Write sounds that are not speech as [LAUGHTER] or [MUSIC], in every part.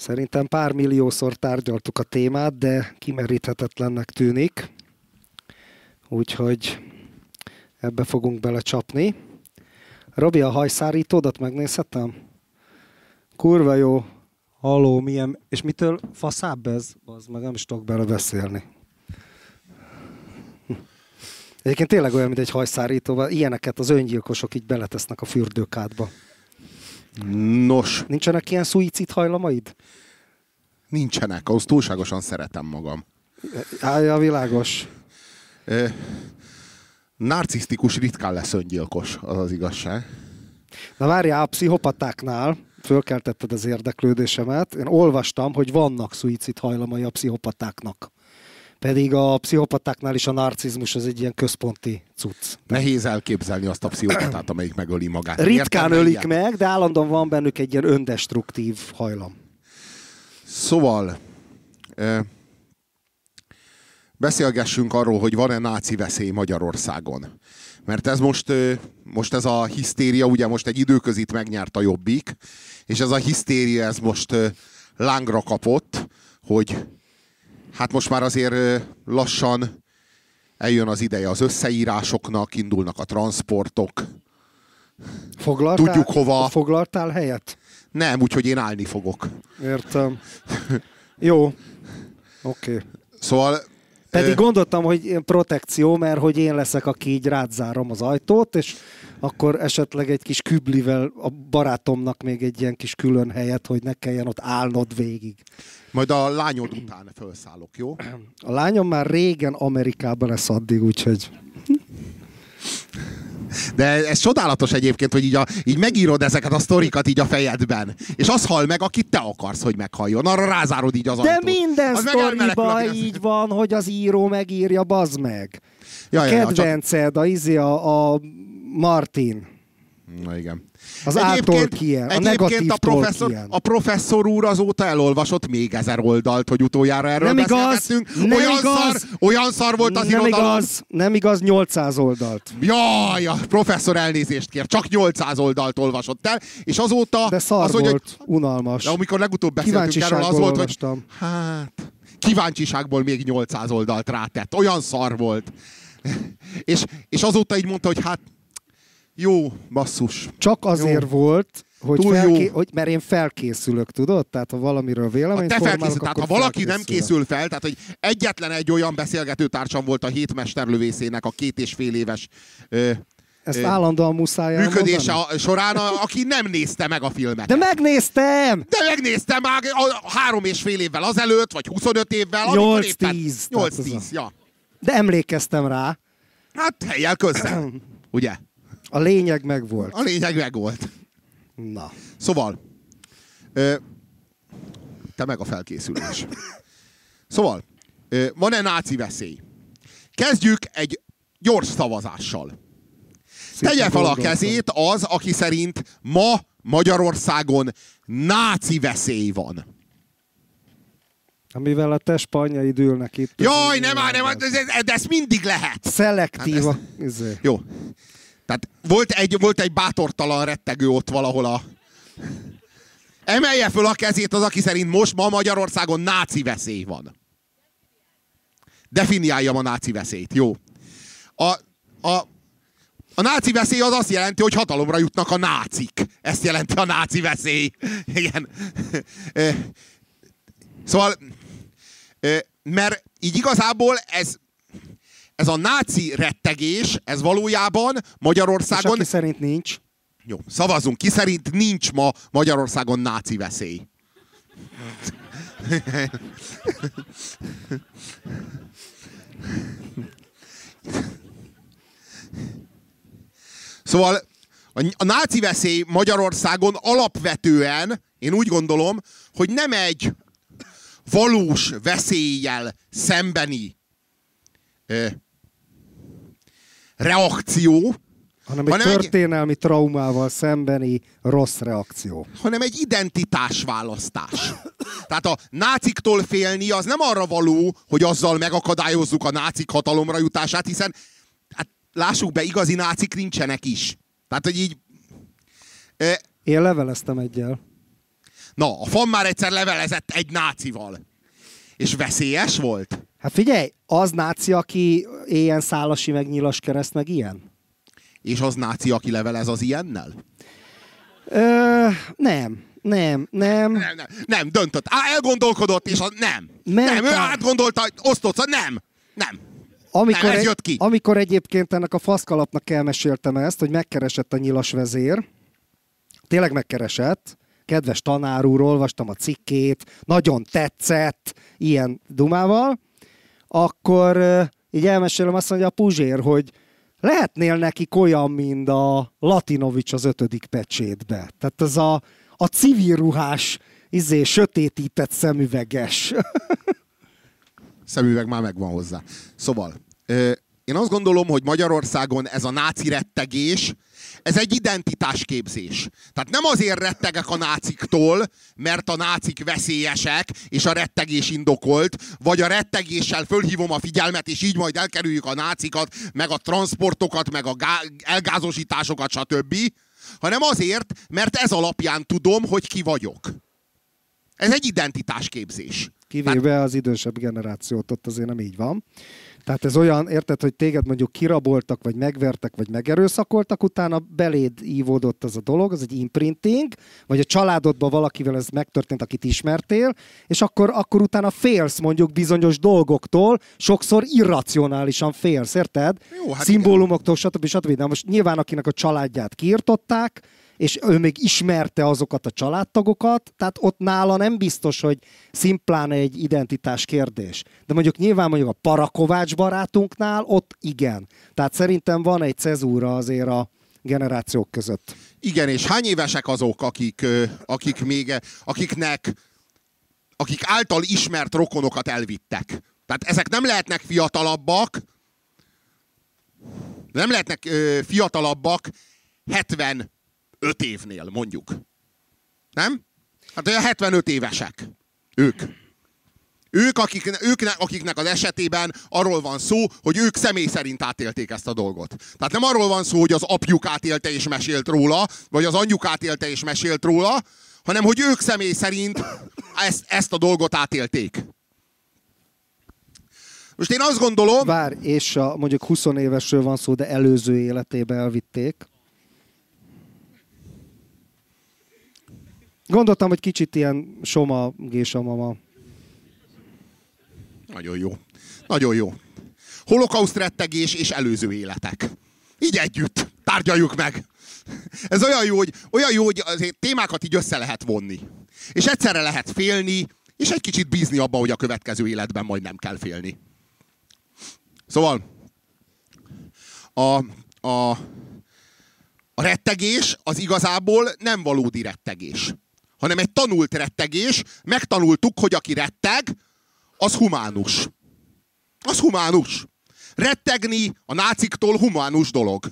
Szerintem pár milliószor tárgyaltuk a témát, de kimeríthetetlennek tűnik. Úgyhogy ebbe fogunk belecsapni. Robi, a hajszárítódat megnézhetem? Kurva jó. Halló, milyen... És mitől faszább ez? Az meg nem is tudok bele beszélni. Egyébként tényleg olyan, mint egy hajszárító, ilyeneket az öngyilkosok így beletesznek a fürdőkádba. Nos, Nincsenek ilyen szuicid hajlamaid? nincsenek, ahhoz túlságosan szeretem magam. Állja, világos. Ö, narcisztikus ritkán lesz öngyilkos, az az igazság. Na várjál, a pszichopatáknál fölkeltetted az érdeklődésemet. Én olvastam, hogy vannak szuicid hajlamai a pszichopatáknak. Pedig a pszichopatáknál is a narcizmus az egy ilyen központi cucc. Nehéz elképzelni azt a pszichopatát, amelyik megöli magát. Ritkán Értem, ölik ilyen? meg, de állandóan van bennük egy ilyen öndestruktív hajlam. Szóval, ö, beszélgessünk arról, hogy van-e náci veszély Magyarországon. Mert ez most, most ez a hisztéria, ugye most egy időközit megnyert a Jobbik, és ez a hisztéria, ez most lángra kapott, hogy hát most már azért lassan eljön az ideje az összeírásoknak, indulnak a transportok. Foglaltál, Tudjuk hova. Foglaltál helyet? Nem, úgyhogy én állni fogok. Értem. Jó. Oké. Okay. Szóval Pedig gondoltam, hogy protekció, mert hogy én leszek, aki így rátzárom az ajtót, és akkor esetleg egy kis küblivel a barátomnak még egy ilyen kis külön helyet, hogy ne kelljen ott állnod végig. majd a lányod után felszállok, jó? A lányom már régen Amerikában lesz addig, úgyhogy De ez csodálatos egyébként, hogy így, a, így megírod ezeket a sztorikat így a fejedben. És az hal meg, akit te akarsz, hogy meghalljon. Arra rázárod így az De ajtót. minden Az sztoriban így van, hogy az író megírja, bazd meg. Ja, ja, ja. Kedvenced, a, izé, a, a Martin. Na igen. Az A-Tolkien, a negatív a professzor, Tolkien. a professzor úr azóta elolvasott még ezer oldalt, hogy utoljára erről Nem igaz, nem olyan, igaz. Szar, olyan szar volt az nem irodalom. igaz, nem igaz, 800 oldalt. Jaj, a professzor elnézést kér. Csak 800 oldalt olvasott el, és azóta... De szar az, hogy, volt, unalmas. De amikor legutóbb beszéltünk erről, az volt, hogy hát, kíváncsiságból még 800 oldalt rátett. Olyan szar volt. és, és azóta így mondta, hogy hát jó, basszus. Csak azért Jó. volt, hogy, Túl felké... jó. hogy mert én felkészülök, tudod? Tehát ha valamiről Ha véleményt te formálok, tehát ha valaki nem készül fel, tehát hogy egyetlen egy olyan beszélgető társam volt a hét mesterlövészének a két és fél éves ö, Ezt ö, állandóan muszáj működése elmondani? a- során, a, aki nem nézte meg a filmet. De megnéztem! De megnéztem már a három és fél évvel azelőtt, vagy 25 évvel. amikor 8-10, éppen- tehát ez 8-10, a- ja. De emlékeztem rá. Hát helyel közel. [CLEARS THROAT] Ugye? A lényeg megvolt. A lényeg meg volt. Na. Szóval, ö, te meg a felkészülés. Szóval, ö, van-e náci veszély? Kezdjük egy gyors szavazással. Tegye fel a kezét az, aki szerint ma Magyarországon náci veszély van. Amivel a te spanyaid ülnek itt. Jaj, nem már, nem, de, de, ez mindig lehet. Szelektív Hát a... izé. Jó. Tehát volt egy, volt egy bátortalan rettegő ott valahol a... Emelje föl a kezét az, aki szerint most ma Magyarországon náci veszély van. Definiáljam a náci veszélyt. Jó. A, a, a náci veszély az azt jelenti, hogy hatalomra jutnak a nácik. Ezt jelenti a náci veszély. [LAUGHS] Igen. Szóval, mert így igazából ez, ez a náci rettegés, ez valójában És Magyarországon... aki szerint nincs. Jó, szavazunk. Ki szerint nincs ma Magyarországon náci veszély? Szóval a, náci veszély Magyarországon alapvetően, én úgy gondolom, hogy nem egy valós veszéllyel szembeni reakció, hanem egy Hanem egy- történelmi traumával szembeni rossz reakció. hanem egy identitásválasztás. Tehát a náciktól félni az nem arra való, hogy azzal megakadályozzuk a nácik hatalomra jutását, hiszen hát lássuk be, igazi nácik nincsenek is. Tehát, hogy így... E, Én leveleztem egyel. Na, a fan már egyszer levelezett egy nácival. És veszélyes volt? Hát figyelj, az náci, aki éjjel szálasi, meg nyilas kereszt, meg ilyen? És az náci, aki levelez az ilyennel? Ö, nem. Nem, nem. Nem, nem, nem döntött. Á, elgondolkodott, és az nem. Mert nem, ő átgondolta, osztott, nem, nem. Amikor, nem, ez jött ki. amikor egyébként ennek a faszkalapnak elmeséltem ezt, hogy megkeresett a nyilas vezér, tényleg megkeresett, kedves tanár úr, olvastam a cikkét, nagyon tetszett, ilyen dumával, akkor így elmesélem azt mondja a Puzsér, hogy lehetnél neki olyan, mint a Latinovics az ötödik pecsétbe. Tehát ez a, a civil ruhás, izé, sötétített szemüveges. [LAUGHS] Szemüveg már megvan hozzá. Szóval, én azt gondolom, hogy Magyarországon ez a náci rettegés, ez egy identitásképzés. Tehát nem azért rettegek a náciktól, mert a nácik veszélyesek, és a rettegés indokolt, vagy a rettegéssel fölhívom a figyelmet, és így majd elkerüljük a nácikat, meg a transportokat, meg a gá- elgázosításokat, stb., hanem azért, mert ez alapján tudom, hogy ki vagyok. Ez egy identitásképzés. Kivéve Tehát... az idősebb generációt, ott azért nem így van. Tehát ez olyan, érted, hogy téged mondjuk kiraboltak, vagy megvertek, vagy megerőszakoltak, utána beléd ívódott az a dolog, az egy imprinting, vagy a családodban valakivel ez megtörtént, akit ismertél, és akkor, akkor utána félsz mondjuk bizonyos dolgoktól, sokszor irracionálisan félsz, érted? Jó, hát Szimbólumoktól, stb. stb. De most nyilván akinek a családját kiirtották, és ő még ismerte azokat a családtagokat, tehát ott nála nem biztos, hogy szimplán egy identitás kérdés. De mondjuk nyilván mondjuk a Parakovács barátunknál ott igen. Tehát szerintem van egy cezúra azért a generációk között. Igen, és hány évesek azok, akik, akik még, akiknek, akik által ismert rokonokat elvittek? Tehát ezek nem lehetnek fiatalabbak, nem lehetnek ö, fiatalabbak 70 5 évnél, mondjuk. Nem? Hát olyan 75 évesek. Ők. Ők, akik, ők, akiknek az esetében arról van szó, hogy ők személy szerint átélték ezt a dolgot. Tehát nem arról van szó, hogy az apjuk átélte és mesélt róla, vagy az anyjuk átélte és mesélt róla, hanem hogy ők személy szerint ezt, ezt a dolgot átélték. Most én azt gondolom... Vár, és a, mondjuk 20 évesről van szó, de előző életébe elvitték. Gondoltam, hogy kicsit ilyen soma, gésa mama. Nagyon jó. Nagyon jó. Holokauszt rettegés és előző életek. Így együtt. Tárgyaljuk meg. Ez olyan jó, hogy, olyan jó, hogy azért témákat így össze lehet vonni. És egyszerre lehet félni, és egy kicsit bízni abba, hogy a következő életben majd nem kell félni. Szóval a, a, a rettegés az igazából nem valódi rettegés hanem egy tanult rettegés. Megtanultuk, hogy aki retteg, az humánus. Az humánus. Rettegni a náciktól humánus dolog.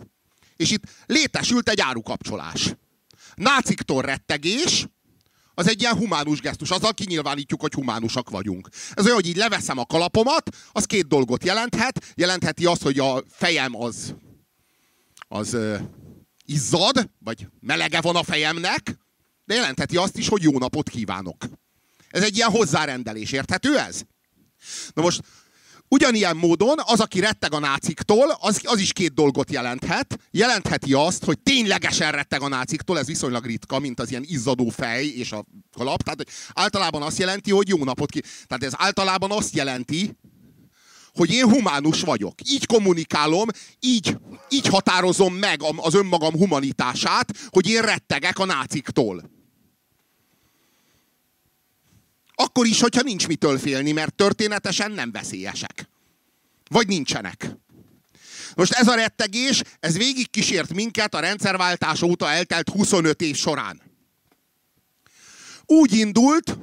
És itt létesült egy árukapcsolás. Náciktól rettegés, az egy ilyen humánus gesztus. Azzal kinyilvánítjuk, hogy humánusak vagyunk. Ez olyan, hogy így leveszem a kalapomat, az két dolgot jelenthet. Jelentheti azt, hogy a fejem az, az uh, izzad, vagy melege van a fejemnek, de jelentheti azt is, hogy jó napot kívánok. Ez egy ilyen hozzárendelés, érthető ez? Na most, ugyanilyen módon az, aki retteg a náciktól, az, az is két dolgot jelenthet. Jelentheti azt, hogy ténylegesen retteg a náciktól, ez viszonylag ritka, mint az ilyen izzadó fej és a kalap. Tehát általában azt jelenti, hogy jó napot ki. Tehát ez általában azt jelenti, hogy én humánus vagyok. Így kommunikálom, így, így határozom meg az önmagam humanitását, hogy én rettegek a náciktól. Akkor is, hogyha nincs mitől félni, mert történetesen nem veszélyesek. Vagy nincsenek. Most ez a rettegés, ez végig kísért minket a rendszerváltás óta eltelt 25 év során. Úgy indult,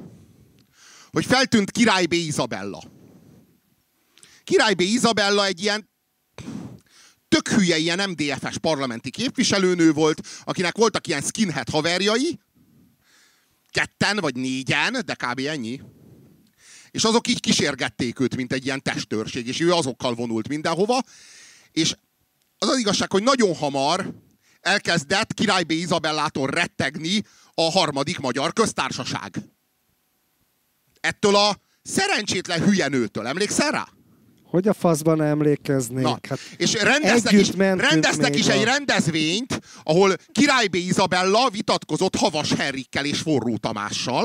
hogy feltűnt Király B. Izabella. Király B. Izabella egy ilyen tök hülye, ilyen MDF-es parlamenti képviselőnő volt, akinek voltak ilyen skinhead haverjai, ketten vagy négyen, de kb. ennyi. És azok így kísérgették őt, mint egy ilyen testőrség, és ő azokkal vonult mindenhova. És az az igazság, hogy nagyon hamar elkezdett Király B. Izabellától rettegni a harmadik magyar köztársaság. Ettől a szerencsétlen hülyenőtől. Emlékszel rá? Hogy a faszban emlékeznék? Na, hát és rendeztek is, rendeztek is egy rendezvényt, ahol Király B. Izabella vitatkozott Havas Henrikkel és Forró Tamással.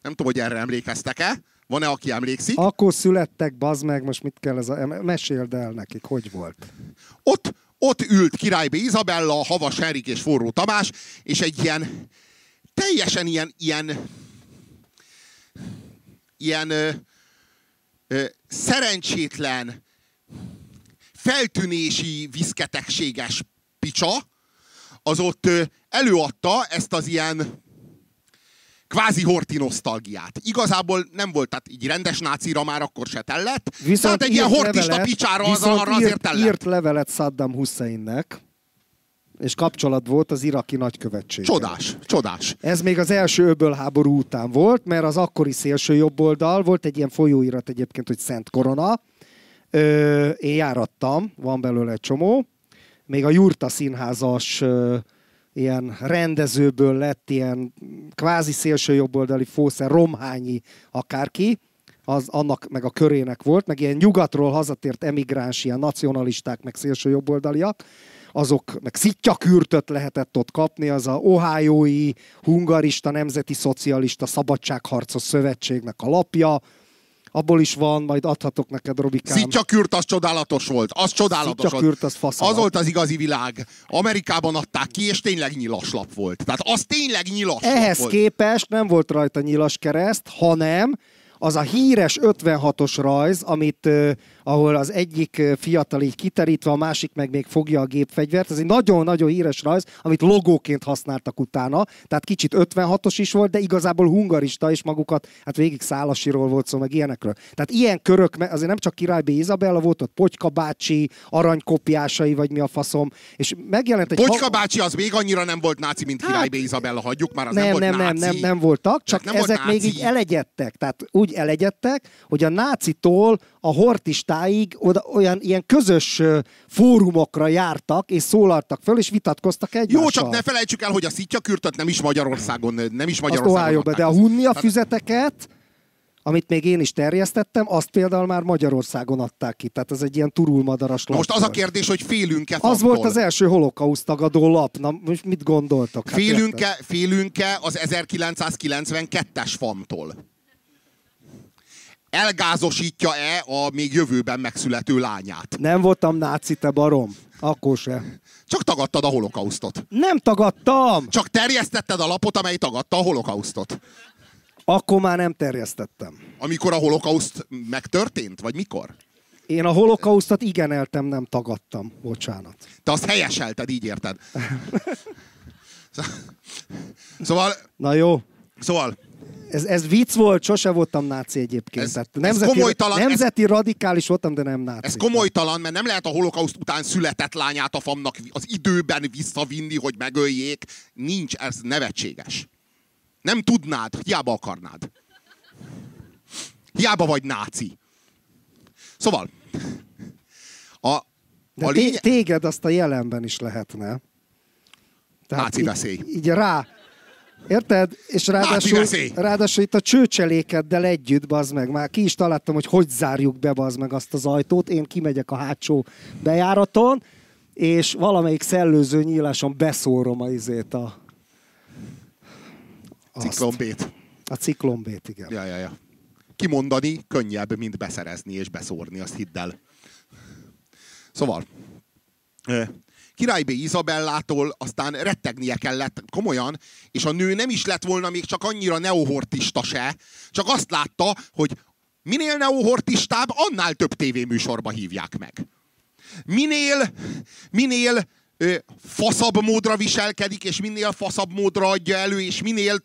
Nem tudom, hogy erre emlékeztek-e. Van-e, aki emlékszik? Akkor születtek, bazd meg, most mit kell ez a... Meséld el nekik, hogy volt. Ott, ott ült Király B. Izabella, Havas Henrik és Forró Tamás, és egy ilyen teljesen ilyen, ilyen, ilyen szerencsétlen, feltűnési, viszketegséges picsa, az ott előadta ezt az ilyen kvázi horti nosztalgiát. Igazából nem volt, tehát így rendes nácira már akkor se tellett. Viszont tehát egy ilyen hortista levelet, picsára az arra írt, azért tellett. írt levelet Saddam Husseinnek, és kapcsolat volt az iraki nagykövetség. Csodás, csodás. Ez még az első öbölháború után volt, mert az akkori szélső jobboldal volt egy ilyen folyóirat egyébként, hogy Szent Korona. Ö, én járattam, van belőle egy csomó. Még a Jurta színházas ö, ilyen rendezőből lett ilyen kvázi szélső jobboldali fószer, romhányi akárki, az annak meg a körének volt, meg ilyen nyugatról hazatért emigráns, ilyen nacionalisták, meg szélső jobboldaliak, azok meg szittyakürtöt lehetett ott kapni, az a Ohiói Hungarista Nemzeti Szocialista Szabadságharcos Szövetségnek a lapja, abból is van, majd adhatok neked, Robikám. Szittyakürt az csodálatos volt, az csodálatos volt. az faszalap. Az volt az igazi világ. Amerikában adták ki, és tényleg nyilaslap volt. Tehát az tényleg nyilas Ehhez volt. képest nem volt rajta nyilas kereszt, hanem az a híres 56-os rajz, amit, ahol az egyik fiatal így kiterítve, a másik meg még fogja a gépfegyvert, ez egy nagyon-nagyon híres rajz, amit logóként használtak utána, tehát kicsit 56-os is volt, de igazából hungarista is magukat, hát végig Szálasiról volt szó, meg ilyenekről. Tehát ilyen körök, azért nem csak Király B. Izabella volt, ott Potyka bácsi, aranykopiásai, vagy mi a faszom, és megjelent egy... Potyka ha... bácsi az még annyira nem volt náci, mint Király B. Izabella, hagyjuk már, az nem, nem volt nem, náci. nem, nem, nem voltak, csak nem ezek volt még így elegyedtek, tehát úgy elegyedtek, hogy a nácitól a hortistáig oda, olyan ilyen közös fórumokra jártak, és szólaltak föl, és vitatkoztak egymással. Jó, csak ne felejtsük el, hogy a szitjakürtöt nem is Magyarországon, nem is Magyarországon Azt de a hunnia füzeteket, amit még én is terjesztettem, azt például már Magyarországon adták ki. Tehát ez egy ilyen turulmadaras lap. Most az a kérdés, hogy félünk-e Az volt az első holokauszt tagadó lap. Na, most mit gondoltok? Hát félünk-e, félünk-e az 1992-es famtól? Elgázosítja-e a még jövőben megszülető lányát. Nem voltam náci, te barom. Akkor se. Csak tagadtad a holokausztot. Nem tagadtam! Csak terjesztetted a lapot, amely tagadta a holokausztot. Akkor már nem terjesztettem. Amikor a holokauszt megtörtént? Vagy mikor? Én a holokausztot igeneltem, nem tagadtam. Bocsánat. Te azt helyeselted, így érted? [LAUGHS] szóval... Na jó. Szóval ez, ez vicc volt, sose voltam náci egyébként. Ez, Tehát nemzeti, ez komolytalan, nemzeti ez, radikális voltam, de nem náci. Ez komolytalan, mert nem lehet a holokauszt után született lányát a famnak az időben visszavinni, hogy megöljék. Nincs, ez nevetséges. Nem tudnád, hiába akarnád. Hiába vagy náci. Szóval, a, de a lénye... téged azt a jelenben is lehetne. Tehát náci veszély. Így, így rá, Érted? És ráadásul, ráadásul itt a csőcselékeddel együtt, bazd meg, már ki is találtam, hogy hogy zárjuk be, bazd meg azt az ajtót. Én kimegyek a hátsó bejáraton, és valamelyik szellőző nyíláson beszórom a izét a... Ciklombét. A ciklombét, igen. Ja, ja, ja. Kimondani könnyebb, mint beszerezni és beszórni, azt hidd el. Szóval, Király B. Izabellától aztán rettegnie kellett komolyan, és a nő nem is lett volna még csak annyira neohortista se, csak azt látta, hogy minél neohortistább, annál több tévéműsorba hívják meg. Minél, minél faszabb módra viselkedik, és minél faszabb módra adja elő, és minél,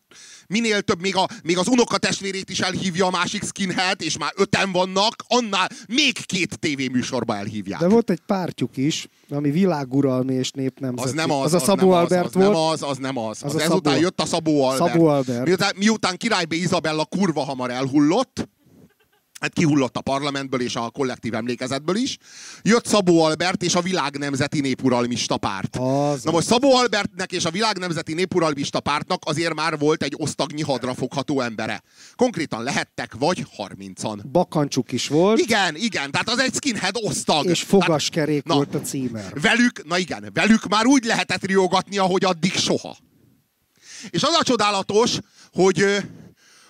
minél több, még, a, még az unokatestvérét is elhívja a másik skinhead, és már öten vannak, annál még két tévéműsorba elhívják. De volt egy pártjuk is, ami világuralmi és népnemzeti. Az nem az. Az a Szabó az Albert az, volt. Nem az, az nem az. az, az ezután Szabó... jött a Szabó Albert. Szabó Albert. Miután, miután Király B. Izabella kurva hamar elhullott, hát kihullott a parlamentből és a kollektív emlékezetből is. Jött Szabó Albert és a Világ Nemzeti Népuralmista Párt. Az Na most Szabó Albertnek és a Világ Nemzeti Népuralmista Pártnak azért már volt egy osztagnyi hadra fogható embere. Konkrétan lehettek vagy 30-an. Bakancsuk is volt, Igen, igen, tehát az egy skinhead osztag. és fogaskerék Na. volt a címer. Velük, na igen, velük már úgy lehetett riogatni, ahogy addig soha. És az a csodálatos, hogy,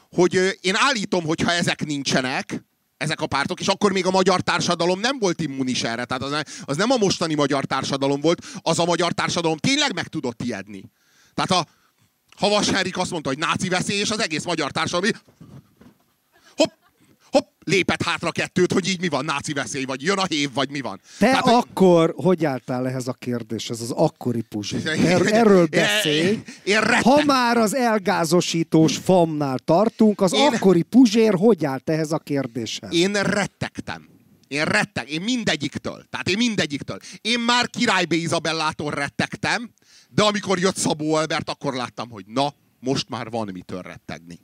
hogy én állítom, hogy ha ezek nincsenek, ezek a pártok, és akkor még a magyar társadalom nem volt immunis erre. Tehát az, az nem a mostani magyar társadalom volt, az a magyar társadalom tényleg meg tudott ijedni. Tehát a Havas Henrik azt mondta, hogy náci veszély, és az egész magyar társadalom lépett hátra kettőt, hogy így mi van, náci veszély, vagy jön a hév, vagy mi van. Te Tehát, hogy- akkor hogy álltál ehhez a kérdéshez, az akkori Puzsi? Er, [LAUGHS] erről beszélj. Én. Ha már az elgázosítós famnál tartunk, az Én- akkori Puzsér hogy állt ehhez a kérdéshez? Én rettegtem. Én rettek, én mindegyiktől. Tehát én mindegyiktől. Én már királybé Izabellától rettegtem, de amikor jött Szabó Albert, akkor láttam, hogy na, most már van mitől rettegni.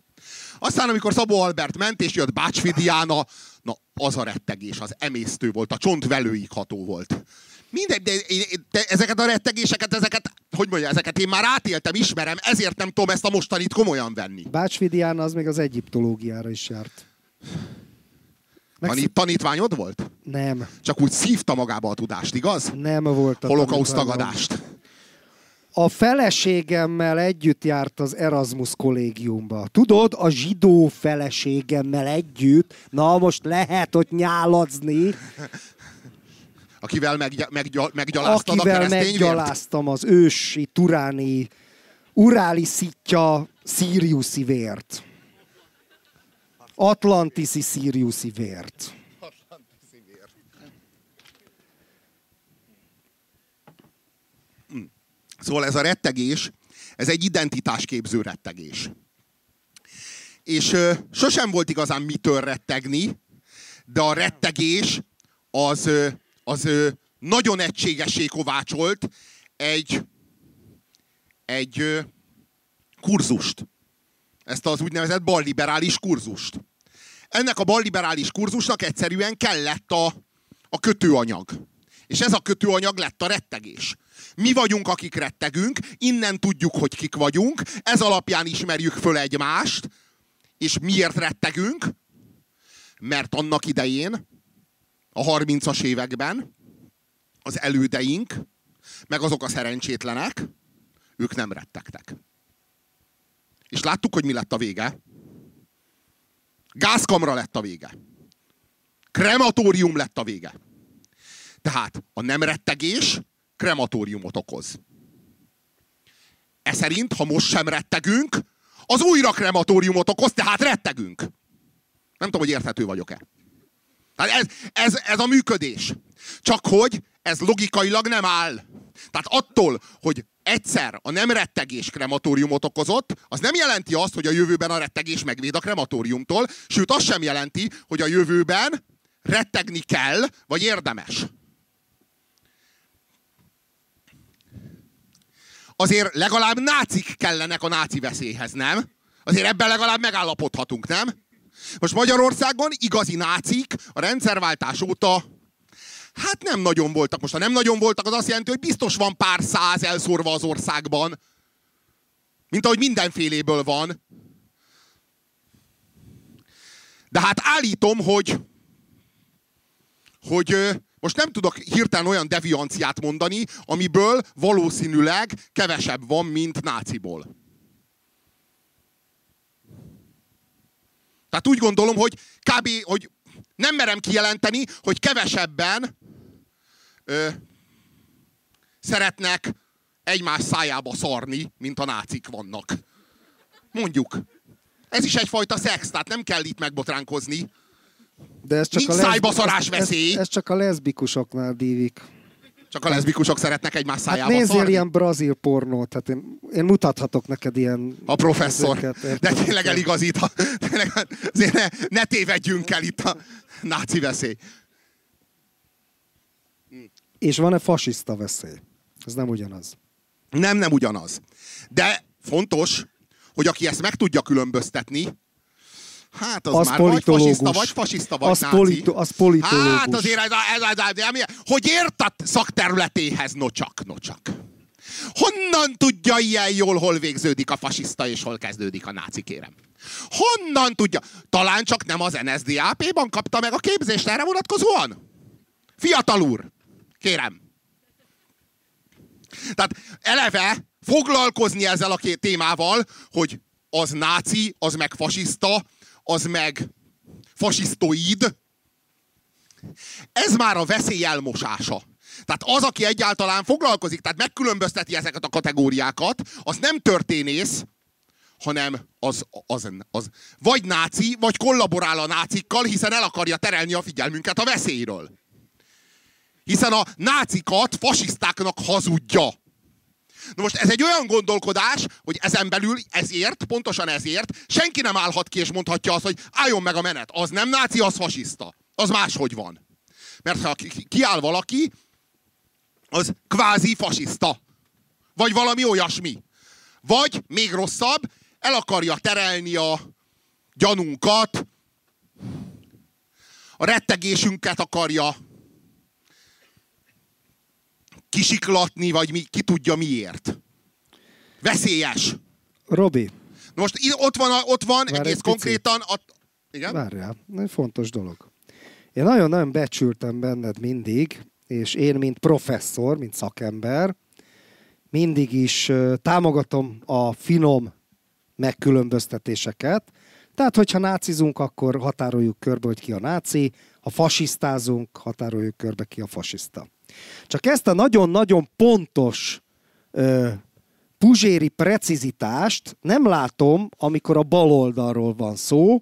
Aztán, amikor Szabó Albert ment, és jött Bácsfi Diana, na, az a rettegés, az emésztő volt, a csont velőig ható volt. Mindegy, de, de ezeket a rettegéseket, ezeket, hogy mondja, ezeket én már átéltem, ismerem, ezért nem tudom ezt a mostanit komolyan venni. Bács Diana az még az egyiptológiára is járt. Meg Tanít, tanítványod volt? Nem, Csak úgy szívta magába a tudást, igaz? nem volt a Holokauszt tagadást. A feleségemmel együtt járt az Erasmus kollégiumba. Tudod, a zsidó feleségemmel együtt, na most lehet ott nyáladzni, Akivel meggy- meggy- meggyaláztad a akivel vért? meggyaláztam az ősi, turáni, uráli szitja szíriuszi vért. Atlantiszi szíriuszi vért. Szóval ez a rettegés, ez egy identitásképző rettegés. És ö, sosem volt igazán mitől rettegni, de a rettegés az, ö, az ö, nagyon egységesé kovácsolt egy, egy ö, kurzust. Ezt az úgynevezett balliberális kurzust. Ennek a balliberális kurzusnak egyszerűen kellett a, a kötőanyag. És ez a kötőanyag lett a rettegés. Mi vagyunk, akik rettegünk, innen tudjuk, hogy kik vagyunk, ez alapján ismerjük föl egymást, és miért rettegünk? Mert annak idején, a 30-as években az elődeink, meg azok a szerencsétlenek, ők nem rettegtek. És láttuk, hogy mi lett a vége. Gázkamra lett a vége. Krematórium lett a vége. Tehát a nem rettegés krematóriumot okoz. E ha most sem rettegünk, az újra krematóriumot okoz, tehát rettegünk. Nem tudom, hogy érthető vagyok-e. Tehát ez, ez, ez a működés. Csak hogy ez logikailag nem áll. Tehát attól, hogy egyszer a nem rettegés krematóriumot okozott, az nem jelenti azt, hogy a jövőben a rettegés megvéd a krematóriumtól, sőt azt sem jelenti, hogy a jövőben rettegni kell, vagy érdemes. Azért legalább nácik kellenek a náci veszélyhez, nem? Azért ebben legalább megállapodhatunk, nem? Most Magyarországon igazi nácik a rendszerváltás óta hát nem nagyon voltak. Most ha nem nagyon voltak, az azt jelenti, hogy biztos van pár száz elszórva az országban. Mint ahogy mindenféléből van. De hát állítom, hogy hogy most nem tudok hirtelen olyan devianciát mondani, amiből valószínűleg kevesebb van, mint náciból. Tehát úgy gondolom, hogy kb. hogy nem merem kijelenteni, hogy kevesebben ö, szeretnek egymás szájába szarni, mint a nácik vannak. Mondjuk. Ez is egyfajta szex, tehát nem kell itt megbotránkozni. De ez csak Nincs a szájbaszarás ez- veszély. Ez, ez csak a leszbikusoknál dívik. Csak a leszbikusok szeretnek egymás Hát szájába nézzél szarni. ilyen brazil pornót, hát én, én mutathatok neked ilyen... A professzor. ezeket, De tényleg eligazít. ha- Tényleg, azért ne, ne tévedjünk el itt a náci veszély. És van-e fasiszta veszély? Ez nem ugyanaz. Nem, nem ugyanaz. De fontos, hogy aki ezt meg tudja különböztetni, Hát az, az már vagy fasiszta, vagy fasiszta, vagy az náci. Polito, az politológus. Hát azért, ez, ez, ez, ez, ez, hogy értat szakterületéhez, no csak, no csak. Honnan tudja ilyen jól, hol végződik a fasiszta, és hol kezdődik a náci, kérem? Honnan tudja? Talán csak nem az NSDAP-ban kapta meg a képzést erre vonatkozóan? Fiatal úr, kérem. Tehát eleve foglalkozni ezzel a két témával, hogy az náci, az meg fasiszta, az meg fasisztoid, ez már a veszély elmosása. Tehát az, aki egyáltalán foglalkozik, tehát megkülönbözteti ezeket a kategóriákat, az nem történész, hanem az, az, az vagy náci, vagy kollaborál a nácikkal, hiszen el akarja terelni a figyelmünket a veszélyről. Hiszen a nácikat fasisztáknak hazudja. Na most ez egy olyan gondolkodás, hogy ezen belül ezért, pontosan ezért senki nem állhat ki és mondhatja azt, hogy álljon meg a menet. Az nem náci, az fasiszta. Az máshogy van. Mert ha kiáll valaki, az kvázi fasiszta. Vagy valami olyasmi. Vagy, még rosszabb, el akarja terelni a gyanunkat, a rettegésünket akarja kisiklatni, vagy mi, ki tudja miért. Veszélyes. Robi. Most ott van, ott van Várj egész konkrétan... A... Igen? Várjál, fontos dolog. Én nagyon-nagyon becsültem benned mindig, és én, mint professzor, mint szakember, mindig is támogatom a finom megkülönböztetéseket. Tehát, hogyha nácizunk, akkor határoljuk körbe, hogy ki a náci, ha fasisztázunk, határoljuk körbe, ki a fasiszta. Csak ezt a nagyon-nagyon pontos ö, puzséri precizitást nem látom, amikor a baloldalról van szó,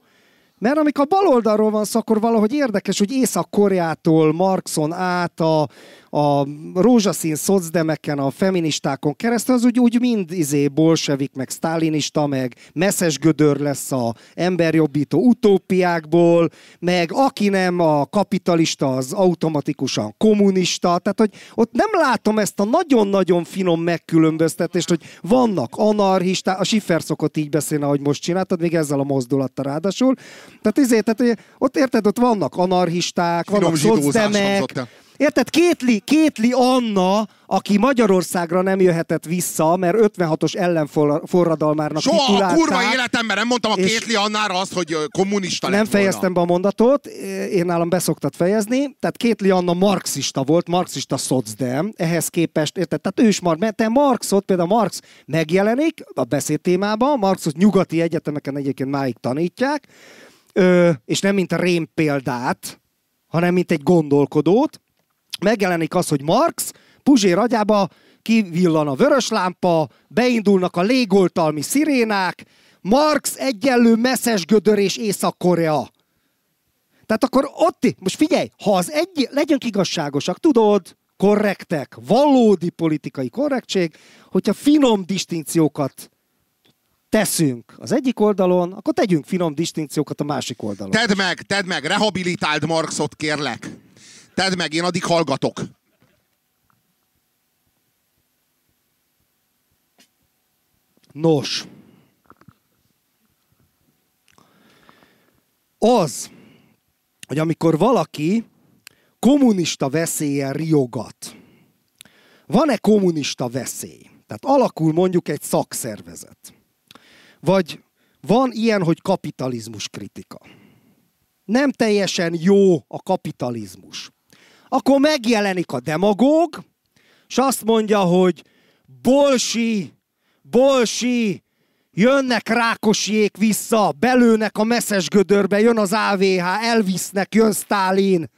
mert amikor a baloldalról van szó, akkor valahogy érdekes, hogy Észak-Koreától, Marxon át, a, a rózsaszín szocdemeken, a feministákon keresztül, az úgy, úgy mind izé bolsevik, meg sztálinista, meg messzes gödör lesz a emberjobbító utópiákból, meg aki nem a kapitalista, az automatikusan kommunista, tehát hogy ott nem látom ezt a nagyon-nagyon finom megkülönböztetést, hogy vannak anarchisták, a Schiffer szokott így beszélni, ahogy most csináltad, még ezzel a mozdulattal ráadásul. Tehát ezért, tehát, ott érted, ott vannak anarchisták, vannak szocdemek, Érted? Kétli, kétli Anna, aki Magyarországra nem jöhetett vissza, mert 56-os ellenforradalmárnak Soha titulálták. a kurva életemben nem mondtam a Kétli Annára azt, hogy kommunista Nem fejeztem be a mondatot, én nálam beszoktat fejezni. Tehát Kétli Anna marxista volt, marxista szocdem, ehhez képest, érted? Tehát ő is mar, mert te Marxot, például Marx megjelenik a beszédtémában, Marxot nyugati egyetemeken egyébként máig tanítják, és nem mint a rém példát, hanem mint egy gondolkodót, megjelenik az, hogy Marx Puzsér agyába kivillan a vörös lámpa, beindulnak a légoltalmi szirénák, Marx egyenlő messzes gödör és Észak-Korea. Tehát akkor ott, most figyelj, ha az egy, legyünk igazságosak, tudod, korrektek, valódi politikai korrektség, hogyha finom distinkciókat teszünk az egyik oldalon, akkor tegyünk finom distinkciókat a másik oldalon. Tedd meg, tedd meg, rehabilitáld Marxot, kérlek. Tedd meg, én addig hallgatok. Nos, az, hogy amikor valaki kommunista veszélyen riogat, van-e kommunista veszély? Tehát alakul mondjuk egy szakszervezet. Vagy van ilyen, hogy kapitalizmus kritika. Nem teljesen jó a kapitalizmus akkor megjelenik a demagóg, és azt mondja, hogy bolsi, bolsi, jönnek rákosiék vissza, belőnek a messzes gödörbe, jön az AVH, elvisznek, jön Stálin,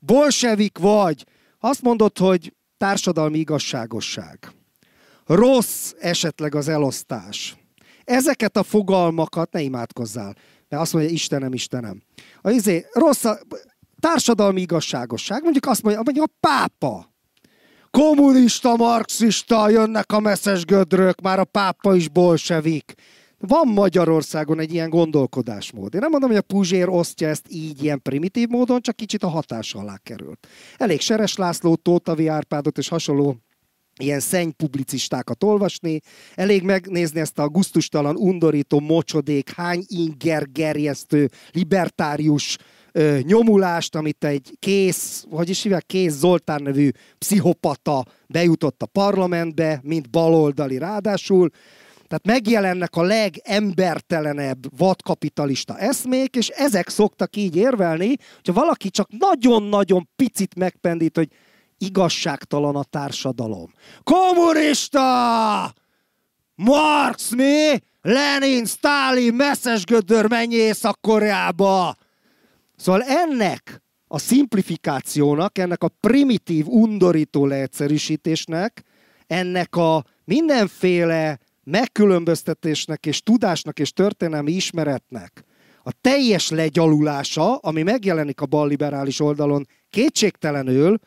bolsevik vagy. Azt mondod, hogy társadalmi igazságosság. Rossz esetleg az elosztás. Ezeket a fogalmakat ne imádkozzál, mert azt mondja, Istenem, Istenem. A izé, rossz, társadalmi igazságosság, mondjuk azt mondja, mondjuk a pápa. Kommunista, marxista, jönnek a messzes gödrök, már a pápa is bolsevik. Van Magyarországon egy ilyen gondolkodásmód. Én nem mondom, hogy a Puzsér osztja ezt így, ilyen primitív módon, csak kicsit a hatás alá került. Elég Seres László, Tótavi Árpádot és hasonló ilyen szennypublicistákat olvasni, elég megnézni ezt a guztustalan, undorító, mocsodék, hány inger gerjesztő, libertárius ö, nyomulást, amit egy kész, hogy is hívják, kész Zoltán nevű pszichopata bejutott a parlamentbe, mint baloldali ráadásul, tehát megjelennek a legembertelenebb vadkapitalista eszmék, és ezek szoktak így érvelni, hogyha valaki csak nagyon-nagyon picit megpendít, hogy igazságtalan a társadalom. Kommunista! Marx mi? Lenin, Stalin, Gödör, menj Észak-Koreába! Szóval ennek a szimplifikációnak, ennek a primitív, undorító leegyszerűsítésnek, ennek a mindenféle megkülönböztetésnek és tudásnak és történelmi ismeretnek a teljes legyalulása, ami megjelenik a balliberális oldalon kétségtelenül,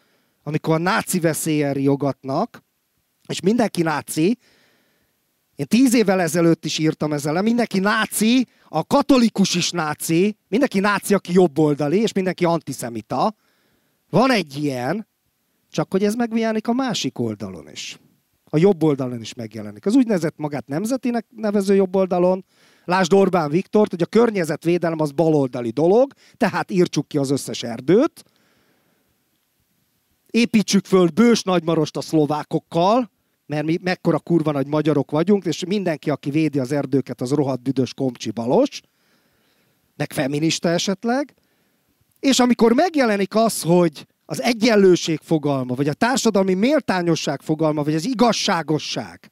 amikor a náci veszélyen riogatnak, és mindenki náci, én tíz évvel ezelőtt is írtam ezzel, mindenki náci, a katolikus is náci, mindenki náci, aki jobboldali, és mindenki antiszemita. Van egy ilyen, csak hogy ez megjelenik a másik oldalon is. A jobb oldalon is megjelenik. Az úgynevezett magát nemzetinek nevező jobb oldalon, lásd Orbán Viktort, hogy a környezetvédelem az baloldali dolog, tehát írtsuk ki az összes erdőt, építsük föl Bős Nagymarost a szlovákokkal, mert mi mekkora kurva nagy magyarok vagyunk, és mindenki, aki védi az erdőket, az rohadt büdös komcsi balos, meg feminista esetleg, és amikor megjelenik az, hogy az egyenlőség fogalma, vagy a társadalmi méltányosság fogalma, vagy az igazságosság,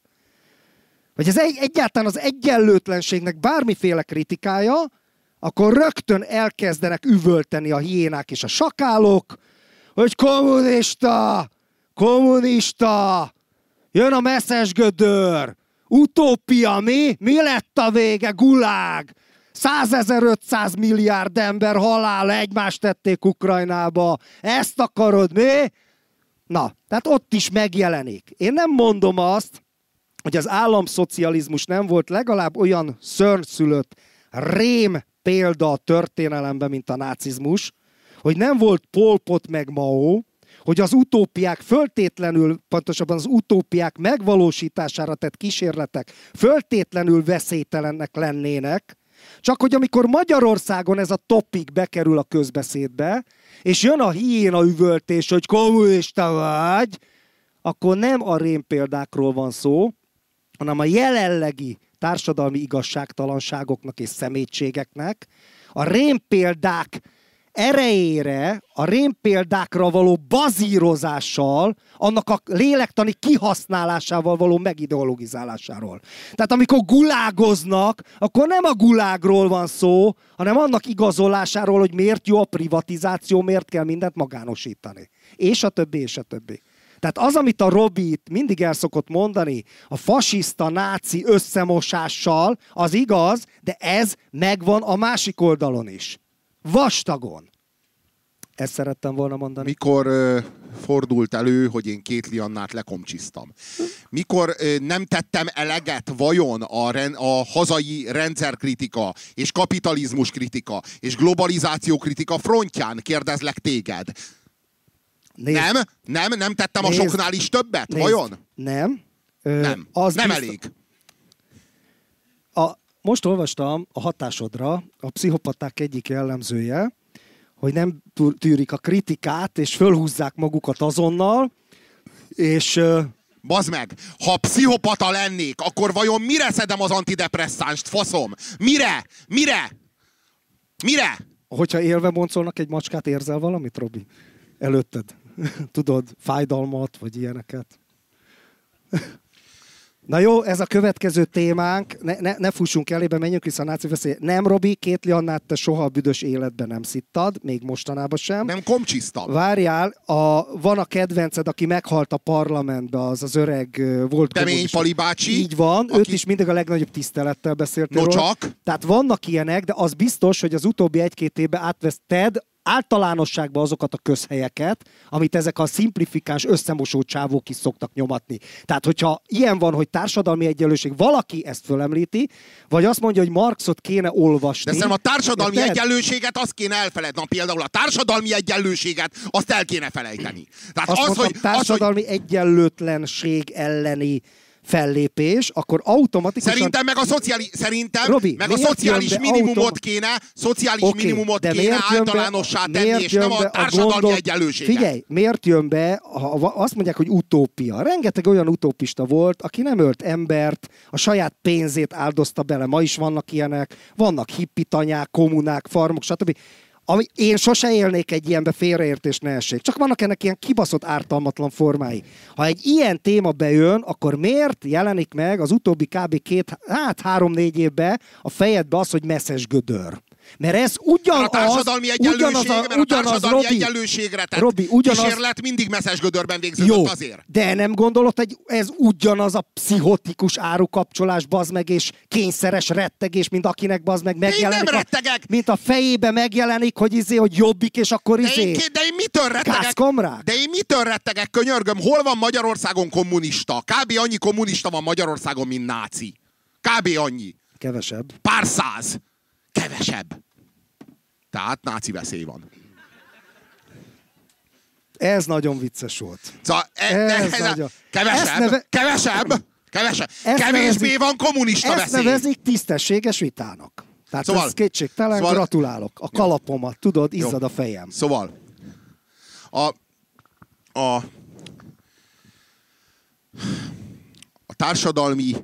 vagy az egy, egyáltalán az egyenlőtlenségnek bármiféle kritikája, akkor rögtön elkezdenek üvölteni a hiénák és a sakálok, hogy kommunista, kommunista, jön a messzes gödör, utópia, mi? Mi lett a vége? Gulág! 100 milliárd ember halál egymást tették Ukrajnába. Ezt akarod, mi? Na, tehát ott is megjelenik. Én nem mondom azt, hogy az államszocializmus nem volt legalább olyan szörnyszülött rém példa a történelemben, mint a nácizmus, hogy nem volt Polpot meg Mao, hogy az utópiák föltétlenül, pontosabban az utópiák megvalósítására tett kísérletek föltétlenül veszélytelennek lennének, csak hogy amikor Magyarországon ez a topik bekerül a közbeszédbe, és jön a hiéna üvöltés, hogy kommunista vagy, akkor nem a rémpéldákról van szó, hanem a jelenlegi társadalmi igazságtalanságoknak és szemétségeknek, a rémpéldák erejére, a rémpéldákra való bazírozással, annak a lélektani kihasználásával való megideologizálásáról. Tehát amikor gulágoznak, akkor nem a gulágról van szó, hanem annak igazolásáról, hogy miért jó a privatizáció, miért kell mindent magánosítani. És a többi, és a többi. Tehát az, amit a Robi mindig el szokott mondani, a fasiszta, náci összemosással, az igaz, de ez megvan a másik oldalon is. Vastagon. Ezt szerettem volna mondani. Mikor ö, fordult elő, hogy én két Liannát lekomcsisztam? Mikor ö, nem tettem eleget vajon a, ren, a hazai rendszerkritika és kapitalizmus kritika és globalizáció kritika frontján? Kérdezlek téged. Nézd. Nem? Nem? Nem tettem nézd. a soknál is többet? Nézd. Vajon? Nem. Ö, nem. Az nem bizt... elég. Most olvastam a hatásodra, a pszichopaták egyik jellemzője, hogy nem tűrik a kritikát, és fölhúzzák magukat azonnal, és... Bazd meg, ha pszichopata lennék, akkor vajon mire szedem az antidepresszánst, faszom? Mire? Mire? Mire? Hogyha élve boncolnak egy macskát, érzel valamit, Robi? Előtted. [LAUGHS] Tudod, fájdalmat, vagy ilyeneket? Na jó, ez a következő témánk. Ne, ne, ne fussunk elébe, menjünk vissza a náci veszély. Nem, Robi, két Liannát te soha a büdös életben nem szittad, még mostanában sem. Nem komcsisztam. Várjál, a, van a kedvenced, aki meghalt a parlamentbe, az az öreg volt. Temény Pali bácsi. Így van, aki... őt is mindig a legnagyobb tisztelettel beszéltél No csak. Tehát vannak ilyenek, de az biztos, hogy az utóbbi egy-két évben átveszted általánosságban azokat a közhelyeket, amit ezek a szimplifikáns összemosó csávók is szoktak nyomatni. Tehát, hogyha ilyen van, hogy társadalmi egyenlőség, valaki ezt fölemlíti, vagy azt mondja, hogy Marxot kéne olvasni. De szerintem a társadalmi Érted? egyenlőséget azt kéne elfelejteni. Na, például a társadalmi egyenlőséget azt el kéne felejteni. Tehát azt az, mondtam, hogy, az, hogy társadalmi egyenlőtlenség elleni fellépés, akkor automatikusan... Szerintem meg a szociális, szerintem Robi, meg a szociális minimumot autom- kéne, szociális Oké, minimumot de kéne jön be- általánossá tenni, és nem a társadalmi gondol- egyenlőséget. Figyelj, miért jön be, ha ha azt mondják, hogy utópia. Rengeteg olyan utópista volt, aki nem ölt embert, a saját pénzét áldozta bele. Ma is vannak ilyenek, vannak hippitanyák, kommunák, farmok, stb. Ami, én sose élnék egy ilyenbe félreértés ne essék. Csak vannak ennek ilyen kibaszott ártalmatlan formái. Ha egy ilyen téma bejön, akkor miért jelenik meg az utóbbi kb. két, hát három-négy évben a fejedbe az, hogy messzes gödör? Mert ez ugyanaz, a társadalmi egyenlőség, ugyanaz, a, mert a ugyanaz, társadalmi Robi, egyenlőségre tett Robi, ugyanaz- kísérlet mindig messzes gödörben végződött jó, azért. de nem gondolod, hogy ez ugyanaz a pszichotikus árukapcsolás, bazd meg, és kényszeres rettegés, mint akinek bazd meg megjelenik. nem a- rettegek! Mint a fejébe megjelenik, hogy izé, hogy jobbik, és akkor De izé. én, ké- de én mitől rettegek? Gázkamrák? De én mitől rettegek, könyörgöm? Hol van Magyarországon kommunista? Kb. annyi kommunista van Magyarországon, mint náci. Kb. annyi. Kevesebb. Pár száz. Kevesebb. Tehát náci veszély van. Ez nagyon vicces volt. Szóval e, Ez ez, nagyon- kevesebb, Ezt neve- kevesebb, kevesebb. Ezt Kevésbé nevezik- van kommunista Ezt veszély. nevezik tisztességes vitának. Tehát Szóval- ez kétségtelen, szóval- gratulálok. A kalapomat, tudod, Jó. izzad a fejem. Szóval, a, a, a társadalmi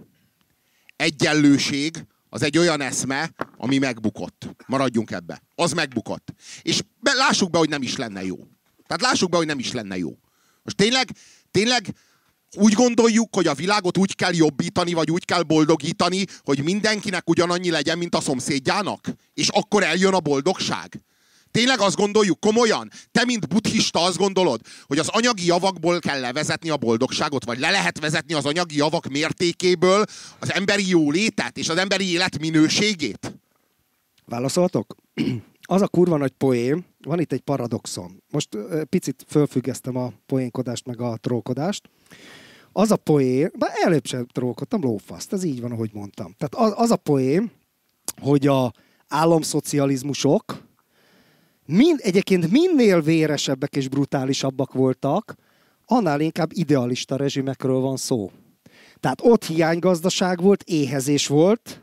egyenlőség az egy olyan eszme, ami megbukott. Maradjunk ebbe. Az megbukott. És be, lássuk be, hogy nem is lenne jó. Tehát lássuk be, hogy nem is lenne jó. Most tényleg, tényleg úgy gondoljuk, hogy a világot úgy kell jobbítani, vagy úgy kell boldogítani, hogy mindenkinek ugyanannyi legyen, mint a szomszédjának? És akkor eljön a boldogság? Tényleg azt gondoljuk komolyan? Te, mint buddhista azt gondolod, hogy az anyagi javakból kell levezetni a boldogságot, vagy le lehet vezetni az anyagi javak mértékéből az emberi jólétet és az emberi élet minőségét? Válaszoltok? Az a kurva nagy poém, van itt egy paradoxon. Most picit fölfüggesztem a poénkodást, meg a trókodást. Az a poém, bár előbb sem trókodtam, lófaszt, ez így van, ahogy mondtam. Tehát az, az a poém, hogy a államszocializmusok mind, egyébként minél véresebbek és brutálisabbak voltak, annál inkább idealista rezsimekről van szó. Tehát ott hiánygazdaság volt, éhezés volt,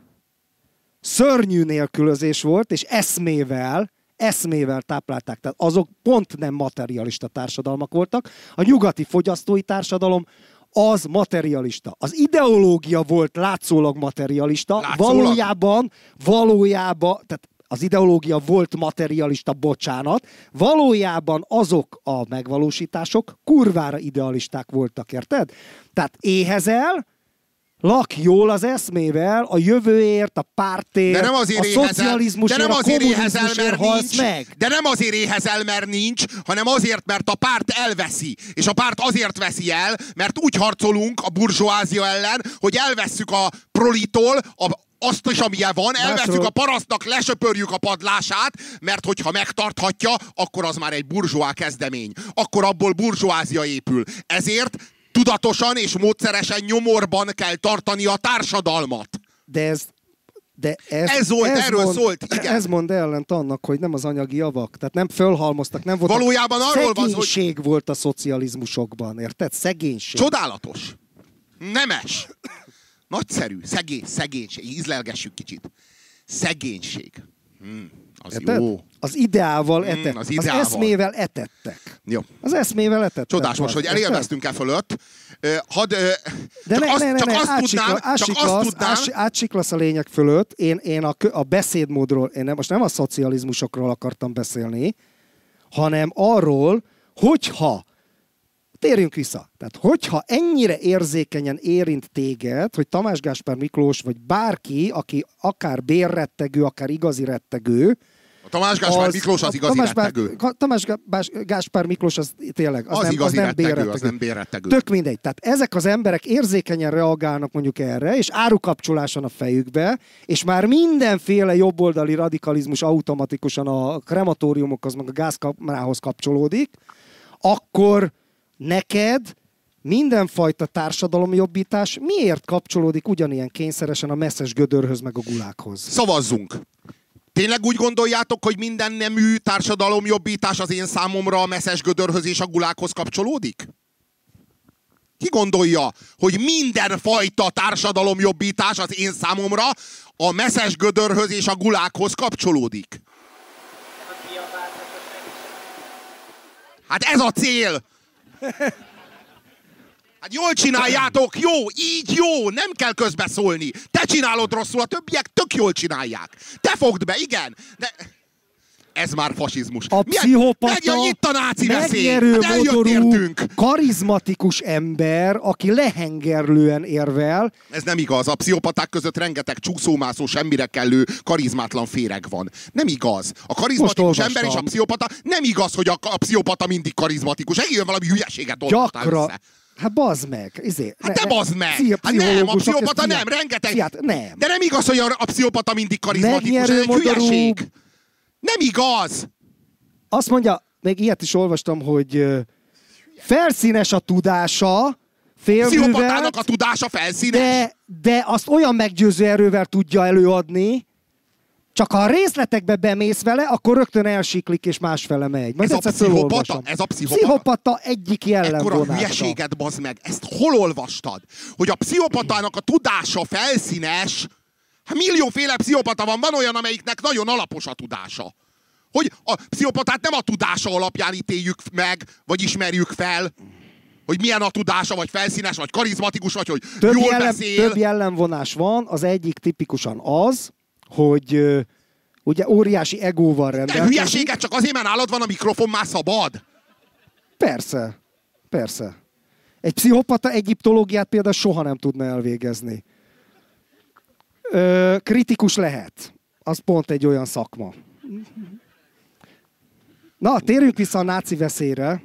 szörnyű nélkülözés volt, és eszmével, eszmével táplálták. Tehát azok pont nem materialista társadalmak voltak. A nyugati fogyasztói társadalom az materialista. Az ideológia volt látszólag materialista, Látszólag? valójában, valójában, tehát az ideológia volt materialista, bocsánat, valójában azok a megvalósítások kurvára idealisták voltak, érted? Tehát éhezel, Lak jól az eszmével, a jövőért, a pártért, De nem azért a éhezel, szocializmusért, de nem a azért éhezel, kommunizmusért mert nincs, meg. De nem azért éhezel, mert nincs, hanem azért, mert a párt elveszi. És a párt azért veszi el, mert úgy harcolunk a burzsóázia ellen, hogy elvesszük a prolitól a, azt is, amilyen van, elveszük a parasztnak, lesöpörjük a padlását, mert hogyha megtarthatja, akkor az már egy burzsóá kezdemény. Akkor abból burzsóázia épül. Ezért tudatosan és módszeresen nyomorban kell tartani a társadalmat. De ez, de ez, Ez volt, erről mond, szólt, igen. Ez mond ellent annak, hogy nem az anyagi javak. Tehát nem fölhalmoztak, nem volt. Valójában arról van hogy- volt a szocializmusokban, érted? Szegénység. Csodálatos. Nemes. Nagyszerű. Szegény, szegénység. Ízlelgessük kicsit. Szegénység. Hmm, az Érted? jó. Az ideával Mm, etett. az az, ideával. eszmével etettek. Jó. Az eszmével etettek. Csodás most, hogy elélveztünk e fölött. Ö, De csak ne, azt, ne, ne, csak ne, azt átsikla- tudnám, csak azt átsiklasz, tudnám, átsi- átsiklasz a lényeg fölött. Én, én a, a beszédmódról, én nem, most nem a szocializmusokról akartam beszélni, hanem arról, hogyha Térjünk vissza. Tehát, hogyha ennyire érzékenyen érint téged, hogy Tamás Gáspár Miklós, vagy bárki, aki akár bérrettegő, akár igazi rettegő, A Tamás Gáspár az, Miklós az igazi Tamás rettegő. Bár, Tamás Gáspár Miklós az tényleg, az, az nem, igazi az nem rettegő, bérrettegő. az nem bérrettegő. Tök mindegy. Tehát ezek az emberek érzékenyen reagálnak mondjuk erre, és árukapcsoláson a fejükbe, és már mindenféle jobboldali radikalizmus automatikusan a krematóriumokhoz, meg a gázkamrához kapcsolódik, akkor neked mindenfajta társadalomjobbítás miért kapcsolódik ugyanilyen kényszeresen a messzes gödörhöz meg a gulákhoz? Szavazzunk! Tényleg úgy gondoljátok, hogy minden nemű társadalomjobbítás az én számomra a messzes gödörhöz és a gulákhoz kapcsolódik? Ki gondolja, hogy mindenfajta társadalomjobbítás az én számomra a messzes gödörhöz és a gulákhoz kapcsolódik? Hát ez a cél! [LAUGHS] Hát jól csináljátok, jó, így jó, nem kell közbeszólni. Te csinálod rosszul, a többiek tök jól csinálják. Te fogd be, igen. De... Ez már fasizmus. A Milyen... pszichopata, itt a náci veszély. Hát karizmatikus ember, aki lehengerlően érvel. Ez nem igaz. A pszichopaták között rengeteg csúszómászó, semmire kellő, karizmátlan féreg van. Nem igaz. A karizmatikus ember és a pszichopata nem igaz, hogy a, a pszichopata mindig karizmatikus. Egyen valami hülyeséget olvastál Gyakra, össze. Hát bazd meg. Izé, hát ne, bazd meg. Hát nem, a pszichopata nem, rengeteg. Pszichiát, nem. De nem igaz, hogy a, a pszichopata mindig karizmatikus. Ez egy hülyeség. Nem igaz. Azt mondja, még ilyet is olvastam, hogy felszínes a tudása, Pszichopatának a tudása felszínes. De, de azt olyan meggyőző erővel tudja előadni, csak ha a részletekbe bemész vele, akkor rögtön elsiklik és másfele megy. Majd ez a pszichopata? Ez a pszichopata? Pszichopata egyik jellemvonása. Ekkora hülyeséget, bazd meg. Ezt hol olvastad? Hogy a pszichopatának a tudása felszínes, hát millióféle pszichopata van, van olyan, amelyiknek nagyon alapos a tudása. Hogy a pszichopatát nem a tudása alapján ítéljük meg, vagy ismerjük fel, hogy milyen a tudása, vagy felszínes, vagy karizmatikus, vagy hogy több jól jellem, beszél. Több jellemvonás van, az egyik tipikusan az, hogy ugye óriási egóval rendelkezik. De hülyeséget csak azért, mert nálad van a mikrofon, már szabad? Persze, persze. Egy pszichopata egyiptológiát például soha nem tudna elvégezni. Ö, kritikus lehet. Az pont egy olyan szakma. Na, térjünk vissza a náci veszélyre.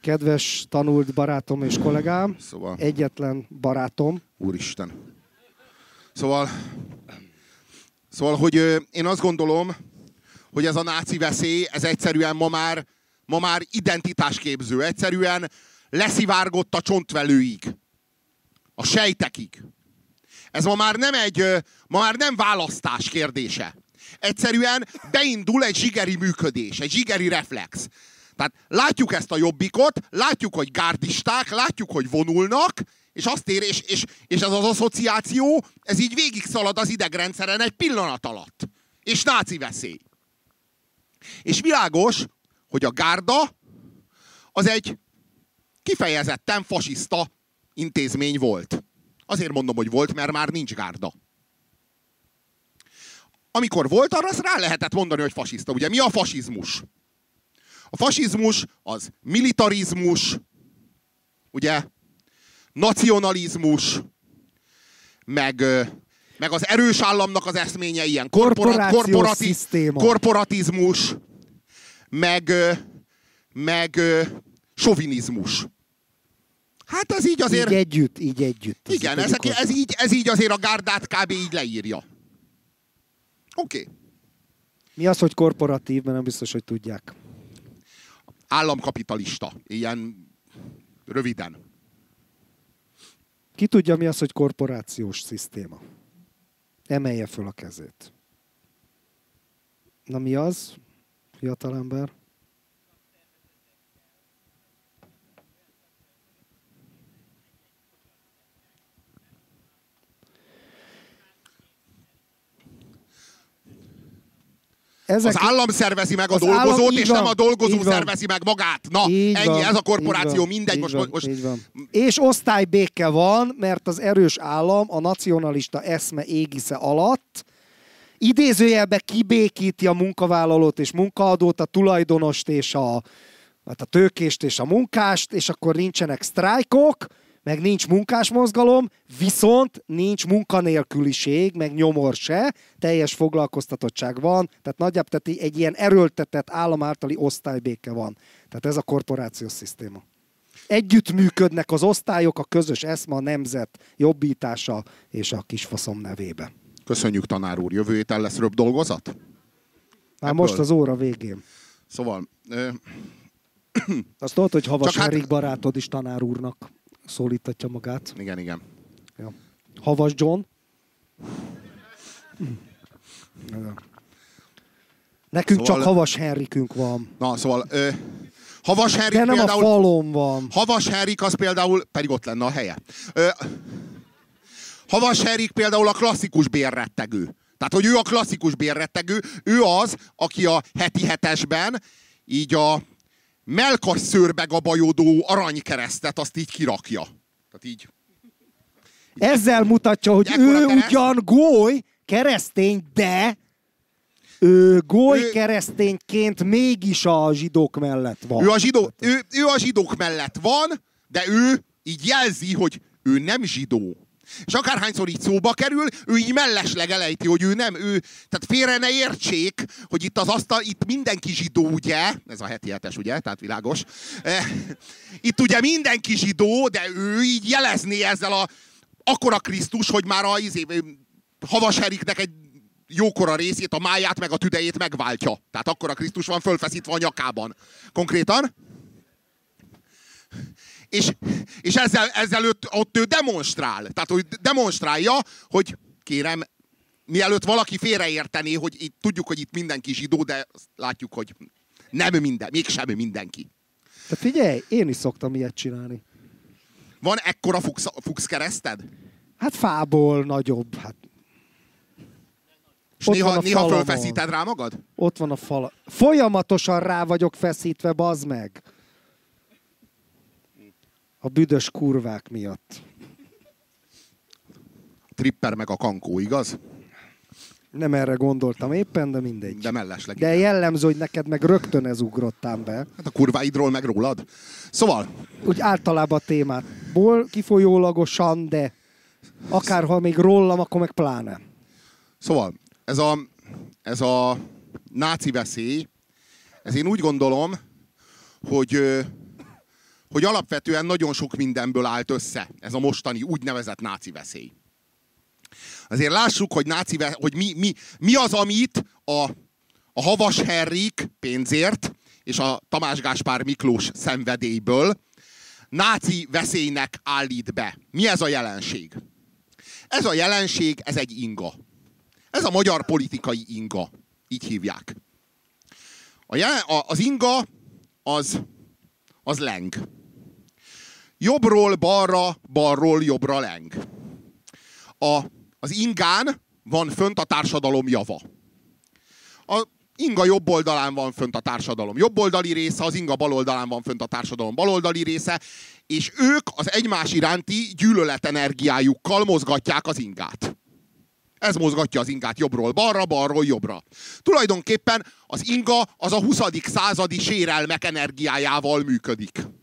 Kedves tanult barátom és kollégám. Szóval... Egyetlen barátom. Úristen. Szóval Szóval, hogy én azt gondolom, hogy ez a náci veszély, ez egyszerűen ma már, ma már identitásképző. Egyszerűen leszivárgott a csontvelőig. A sejtekig. Ez ma már nem egy, ma már nem választás kérdése. Egyszerűen beindul egy zsigeri működés, egy zsigeri reflex. Tehát látjuk ezt a jobbikot, látjuk, hogy gárdisták, látjuk, hogy vonulnak, és azt ér, és, és, és ez az asszociáció, ez így végig szalad az idegrendszeren egy pillanat alatt. És náci veszély. És világos, hogy a gárda az egy kifejezetten fasiszta intézmény volt. Azért mondom, hogy volt, mert már nincs gárda. Amikor volt, arra rá lehetett mondani, hogy fasiszta. Ugye mi a fasizmus? A fasizmus az militarizmus, ugye nacionalizmus, meg, meg az erős államnak az eszménye ilyen korporat, korporati, korporatizmus, meg, meg sovinizmus. Hát ez így azért... Így együtt, így együtt. Igen, ez, ez, így, ez így azért a gárdát kb. így leírja. Oké. Okay. Mi az, hogy korporatív, mert nem biztos, hogy tudják. Államkapitalista. Ilyen röviden. Ki tudja, mi az, hogy korporációs szisztéma? Emelje föl a kezét. Na mi az, fiatalember? Ezek... Az állam szervezi meg a dolgozót, állam, és van, nem a dolgozó szervezi meg magát. Na, így ennyi, van, ez a korporáció, van, mindegy. Most, van, most... És osztálybéke van, mert az erős állam a nacionalista eszme égisze alatt idézőjelbe kibékíti a munkavállalót és munkaadót, a tulajdonost és a, hát a tőkést és a munkást, és akkor nincsenek sztrájkok, meg nincs munkásmozgalom, viszont nincs munkanélküliség, meg nyomor se, teljes foglalkoztatottság van, tehát nagyjából tehát egy ilyen erőltetett állam általi osztálybéke van. Tehát ez a korporációs szisztéma. Együtt működnek az osztályok, a közös eszma, a nemzet jobbítása és a kisfaszom nevébe. Köszönjük, tanár úr. Jövő héten lesz röbb dolgozat? Már Ebből. most az óra végén. Szóval, ö, Azt tudod, hogy Havas hát- Erik barátod is tanár úrnak szólítatja magát. igen, igen. Ja. Havas John. Nekünk Szóval- csak Havas Henrikünk van. Na, szóval, ö, Havas Henrik De nem a például... falon van. Havas Henrik az például, pedig ott lenne a helye. Ö, Havas Henrik például a klasszikus bérrettegő. Tehát, hogy ő a klasszikus bérrettegő, ő az, aki a heti hetesben így a melkas szőrbe gabajodó aranykeresztet azt így kirakja. Tehát így. Ezzel mutatja, hogy ő kereszt? ugyan goly, keresztény, de ő goly Ő- keresztényként mégis a zsidók mellett van. Ő a, zsidó, ő, ő a zsidók mellett van, de ő így jelzi, hogy ő nem zsidó. És akárhányszor így szóba kerül, ő így mellesleg elejti, hogy ő nem, ő, tehát félre ne értsék, hogy itt az asztal, itt mindenki zsidó, ugye? Ez a heti hetes, ugye? Tehát világos. Eh, Itt ugye mindenki zsidó, de ő így jelezné ezzel a akkora Krisztus, hogy már a izé, Havas Eriknek egy jókora részét, a máját meg a tüdejét megváltja. Tehát akkor a Krisztus van fölfeszítve a nyakában. Konkrétan. És, és ezzel, ezzel ott, ő demonstrál. Tehát, hogy demonstrálja, hogy kérem, mielőtt valaki félreértené, hogy itt, tudjuk, hogy itt mindenki zsidó, de látjuk, hogy nem minden, mégsem mindenki. Tehát figyelj, én is szoktam ilyet csinálni. Van ekkora fuchs, fuchs kereszted? Hát fából nagyobb, hát És Ott néha, néha fölfeszíted rá magad? ott van a fala. Folyamatosan rá vagyok feszítve, bazd meg. A büdös kurvák miatt. Tripper meg a kankó, igaz? Nem erre gondoltam éppen, de mindegy. De mellesleg. De jellemző, hogy neked meg rögtön ez ugrottál be. Hát a kurváidról meg rólad. Szóval, Úgy általában a témátból kifolyólagosan, de akárha még rólam, akkor meg pláne. szóval ez a, ez a náci veszély, ez én úgy gondolom, hogy, hogy alapvetően nagyon sok mindenből állt össze ez a mostani úgynevezett náci veszély. Azért lássuk, hogy, náci hogy mi, mi, mi az, amit a, a Havas Henrik pénzért és a Tamás Gáspár Miklós szenvedélyből náci veszélynek állít be. Mi ez a jelenség? Ez a jelenség, ez egy inga. Ez a magyar politikai inga. Így hívják. A jelen, a, az inga az, az leng. Jobbról balra, balról jobbra leng. A, az ingán van fönt a társadalom java. A inga jobb oldalán van fönt a társadalom jobboldali része, az inga bal oldalán van fönt a társadalom baloldali része, és ők az egymás iránti gyűlöletenergiájukkal mozgatják az ingát. Ez mozgatja az ingát jobbról balra, balról jobbra. Tulajdonképpen az inga az a 20. századi sérelmek energiájával működik.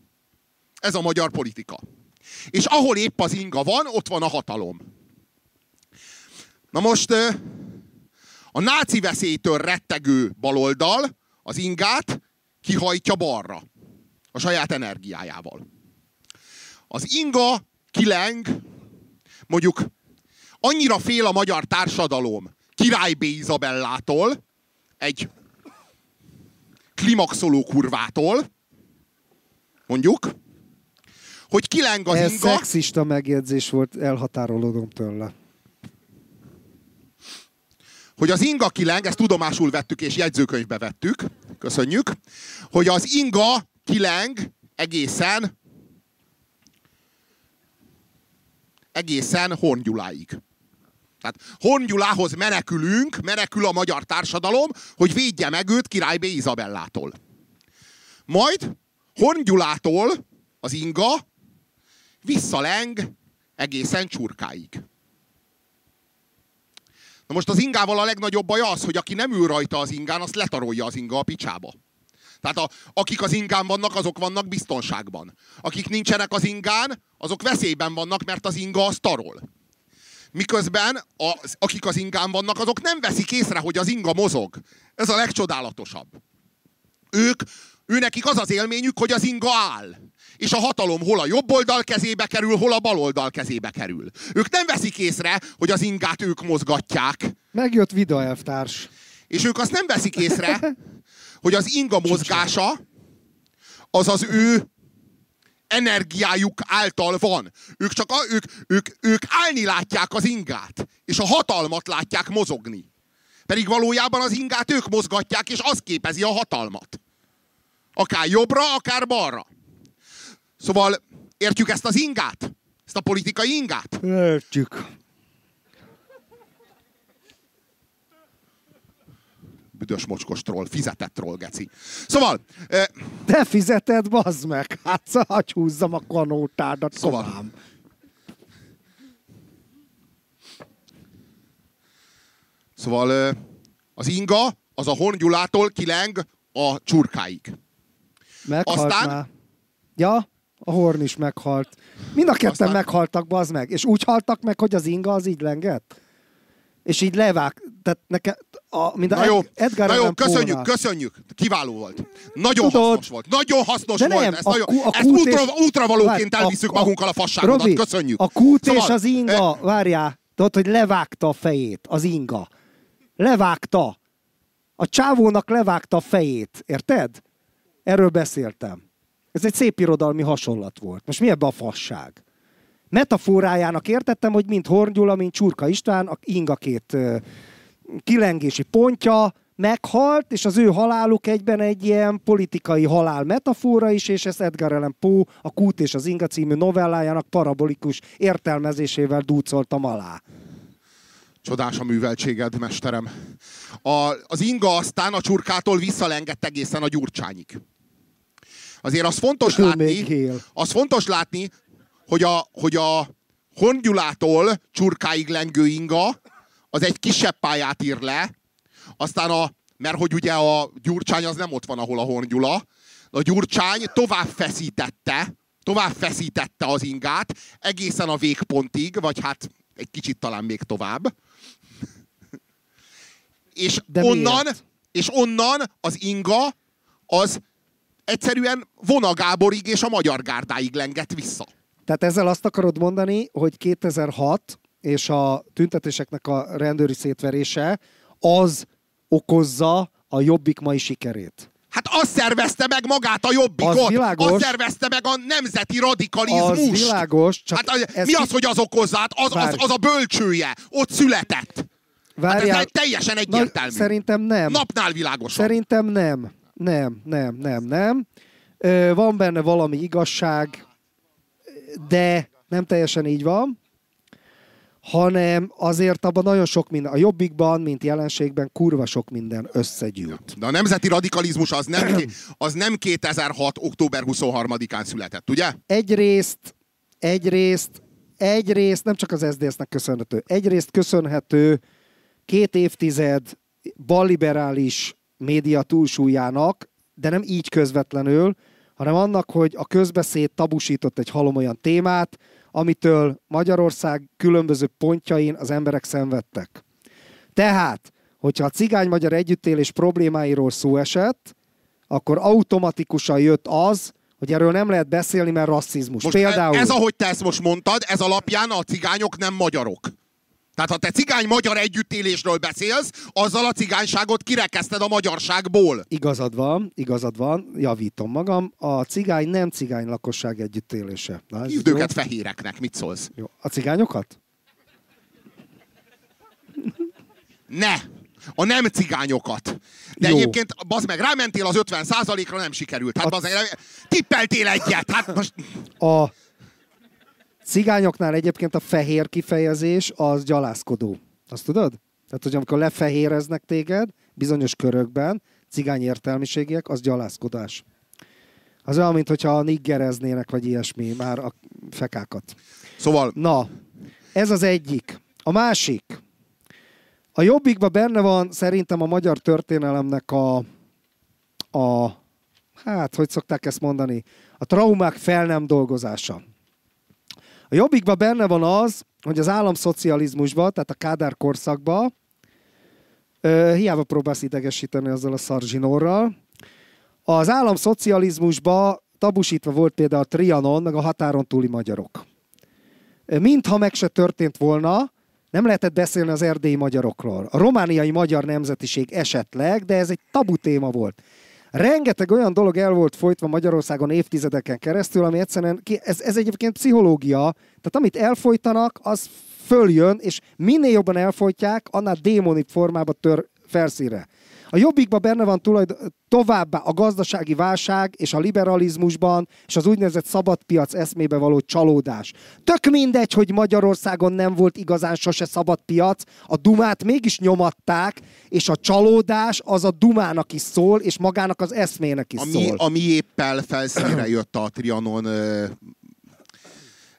Ez a magyar politika. És ahol épp az inga van, ott van a hatalom. Na most a náci veszélytől rettegő baloldal az ingát kihajtja balra. A saját energiájával. Az inga kileng, mondjuk annyira fél a magyar társadalom Király B. Izabellától, egy klimaxoló kurvától, mondjuk, hogy kileng az Ez inga, szexista megjegyzés volt, elhatárolódom tőle. hogy az inga kileng, ezt tudomásul vettük és jegyzőkönyvbe vettük, köszönjük, hogy az inga kileng egészen egészen Horngyuláig. Tehát Horngyulához menekülünk, menekül a magyar társadalom, hogy védje meg őt Király B. Izabellától. Majd Horngyulától az inga visszaleng egészen Csurkáig. Na most az ingával a legnagyobb baj az, hogy aki nem ül rajta az ingán, azt letarolja az inga a picsába. Tehát a, akik az ingán vannak, azok vannak biztonságban. Akik nincsenek az ingán, azok veszélyben vannak, mert az inga az tarol. Miközben az, akik az ingán vannak, azok nem veszik észre, hogy az inga mozog. Ez a legcsodálatosabb. Ők, őnekik az az élményük, hogy az inga áll. És a hatalom hol a jobb oldal kezébe kerül, hol a bal oldal kezébe kerül. Ők nem veszik észre, hogy az ingát ők mozgatják. Megjött Vida elvtárs. És ők azt nem veszik észre, [LAUGHS] hogy az inga mozgása az az ő energiájuk által van. Ők csak a, ők, ők, ők állni látják az ingát, és a hatalmat látják mozogni. Pedig valójában az ingát ők mozgatják, és az képezi a hatalmat. Akár jobbra, akár balra. Szóval értjük ezt az ingát? Ezt a politikai ingát? Értjük. Büdös mocskos troll, fizetett troll, geci. Szóval... Eh, Te fizeted, bazd meg! Hát hagy húzzam a kanótádat, Szóval- szóval. Szóval az inga az a Horngyulától kileng a csurkáig. Meghalt Aztán- már. Ja, a horn is meghalt. Mind a ketten Aztán- meghaltak, bazd meg. És úgy haltak meg, hogy az inga az így lengett. És így levág. Tehát nekem, a, mind a Na jó, Ed- Edgar na jó köszönjük, Poe-nál. köszönjük. Kiváló volt. Nagyon Tudod, hasznos volt. Nagyon hasznos de volt. nem, ezt a nagyon, a ezt útra, útravalóként elviszük a- magunkkal a fasságodat. Robi, köszönjük. a kút Szóval, és az inga, várjál, tudod, hogy levágta a fejét, az inga. Levágta. A csávónak levágta a fejét, érted? Erről beszéltem. Ez egy szép irodalmi hasonlat volt. Most mi ebbe a fasság? Metaforájának értettem, hogy mint Horn Gyula, mint Csurka István, a inga két kilengési pontja meghalt, és az ő haláluk egyben egy ilyen politikai halál metafora is, és ezt Edgar Allan Poe a Kút és az Inga című novellájának parabolikus értelmezésével dúcoltam alá. Csodás a műveltséged, mesterem. A, az inga aztán a csurkától visszalengett egészen a gyurcsányig. Azért az fontos látni, az fontos látni, hogy a, hogy a Hongyulától csurkáig lengő inga, az egy kisebb pályát ír le, aztán a, mert hogy ugye a gyurcsány az nem ott van, ahol a Hongyula, a gyurcsány tovább feszítette, tovább feszítette az ingát, egészen a végpontig, vagy hát egy kicsit talán még tovább. És De onnan, miért? és onnan az inga az egyszerűen Vona Gáborig és a Magyar Gárdáig lengett vissza. Tehát ezzel azt akarod mondani, hogy 2006 és a tüntetéseknek a rendőri szétverése az okozza a jobbik mai sikerét. Hát azt szervezte meg magát a jobbikot. Az világos. Azt szervezte meg a nemzeti radikalizmust. Az világos, csak hát az, mi az, hogy az okozza? Hát az, az, Várj. az a bölcsője. Ott született. Hát ez Várjál, teljesen Na, egyértelmű. szerintem nem. Napnál világosabb. Szerintem nem. Nem, nem, nem, nem. Van benne valami igazság, de nem teljesen így van, hanem azért abban nagyon sok minden, a jobbikban, mint jelenségben kurva sok minden összegyűlt. De a nemzeti radikalizmus az nem, az nem 2006. október 23-án született, ugye? Egyrészt, egyrészt, egyrészt nem csak az SZDSZ-nek köszönhető, egyrészt köszönhető két évtized balliberális média túlsúlyának, de nem így közvetlenül, hanem annak, hogy a közbeszéd tabusított egy halom olyan témát, amitől Magyarország különböző pontjain az emberek szenvedtek. Tehát, hogyha a cigány-magyar együttélés problémáiról szó esett, akkor automatikusan jött az, hogy erről nem lehet beszélni, mert rasszizmus. Most Például... ez, ahogy te ezt most mondtad, ez alapján a cigányok nem magyarok. Tehát ha te cigány-magyar együttélésről beszélsz, azzal a cigányságot kirekeszted a magyarságból. Igazad van, igazad van, javítom magam. A cigány nem cigány lakosság együttélése. Na, Hívd jó? őket fehéreknek, mit szólsz? Jó. A cigányokat? Ne! A nem cigányokat. De Jó. egyébként, bazd meg, rámentél az 50 ra nem sikerült. Hát bazd meg, tippeltél egyet. Hát most... A cigányoknál egyébként a fehér kifejezés az gyalászkodó. Azt tudod? Tehát, hogy amikor lefehéreznek téged bizonyos körökben, cigány értelmiségiek, az gyalászkodás. Az olyan, mint hogyha niggereznének, vagy ilyesmi, már a fekákat. Szóval, Na, ez az egyik. A másik. A jobbikban benne van szerintem a magyar történelemnek a, a hát, hogy szokták ezt mondani, a traumák fel nem dolgozása. A jobbikban benne van az, hogy az államszocializmusban, tehát a Kádár korszakban, hiába próbálsz idegesíteni azzal a szarzsinorral, az államszocializmusban tabusítva volt például a Trianon, meg a határon túli magyarok. Mintha meg se történt volna, nem lehetett beszélni az erdélyi magyarokról. A romániai magyar nemzetiség esetleg, de ez egy tabu téma volt. Rengeteg olyan dolog el volt folytva Magyarországon évtizedeken keresztül, ami egyszerűen, ez, ez egyébként pszichológia, tehát amit elfolytanak, az följön, és minél jobban elfolytják, annál démoni formába tör felszíre. A jobbikban benne van tulajdon, továbbá a gazdasági válság és a liberalizmusban és az úgynevezett szabadpiac eszmébe való csalódás. Tök mindegy, hogy Magyarországon nem volt igazán sose szabadpiac, a dumát mégis nyomatták, és a csalódás az a dumának is szól, és magának az eszmének is ami, szól. Ami éppel felszínre jött a Trianon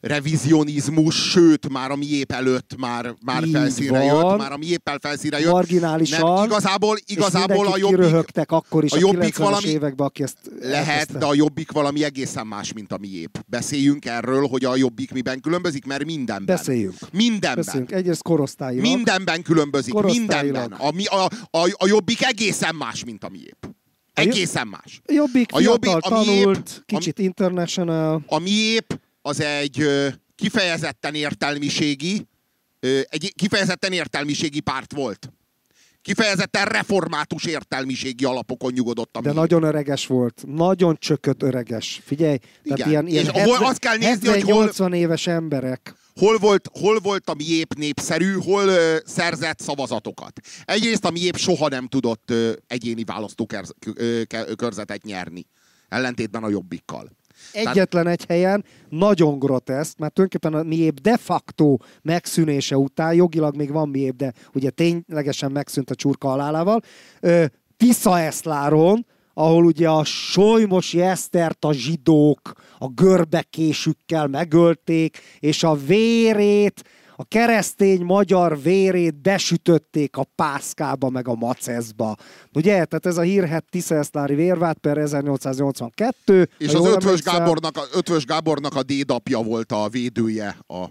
revizionizmus, sőt, már a miép előtt már, már felszínre van. jött, már a miéppel felszínre jött. Marginálisan. Nem, igazából, igazából a jobbik... akkor is a, a jobbik valami, években, aki ezt Lehet, elkezdte. de a jobbik valami egészen más, mint a miép. Beszéljünk erről, hogy a jobbik miben különbözik, mert mindenben. Beszéljünk. Mindenben. Beszéljünk. Egyrészt korosztályilag. Mindenben különbözik, mindenben. A, a, a, a jobbik egészen más, mint a miép. Egészen más. A jobbik, a jobbik a tanult, miép, kicsit a, international. A miép az egy kifejezetten értelmiségi, egy kifejezetten értelmiségi párt volt. Kifejezetten református értelmiségi alapokon nyugodott. De nagyon öreges volt. Nagyon csökött öreges. Figyelj, Igen. tehát ilyen, ilyen és 70, hol, azt kell nézni, hogy hol, 80 éves emberek. Hol volt, hol volt a miép népszerű, hol ö, szerzett szavazatokat. Egyrészt a miép soha nem tudott ö, egyéni választókörzetet nyerni. Ellentétben a jobbikkal. Egyetlen egy helyen. Nagyon groteszk, mert tulajdonképpen a miép de facto megszűnése után, jogilag még van miép, de ugye ténylegesen megszűnt a csurka halálával, Tisza Eszláron, ahol ugye a Solymos Esztert a zsidók a görbekésükkel megölték, és a vérét a keresztény magyar vérét besütötték a pászkába, meg a macezba. Ugye? Tehát ez a hírhet Tiszeszlári vérvát per 1882. És az Ötvös Gábornak, a, Ötvös Gábornak a dédapja volt a védője a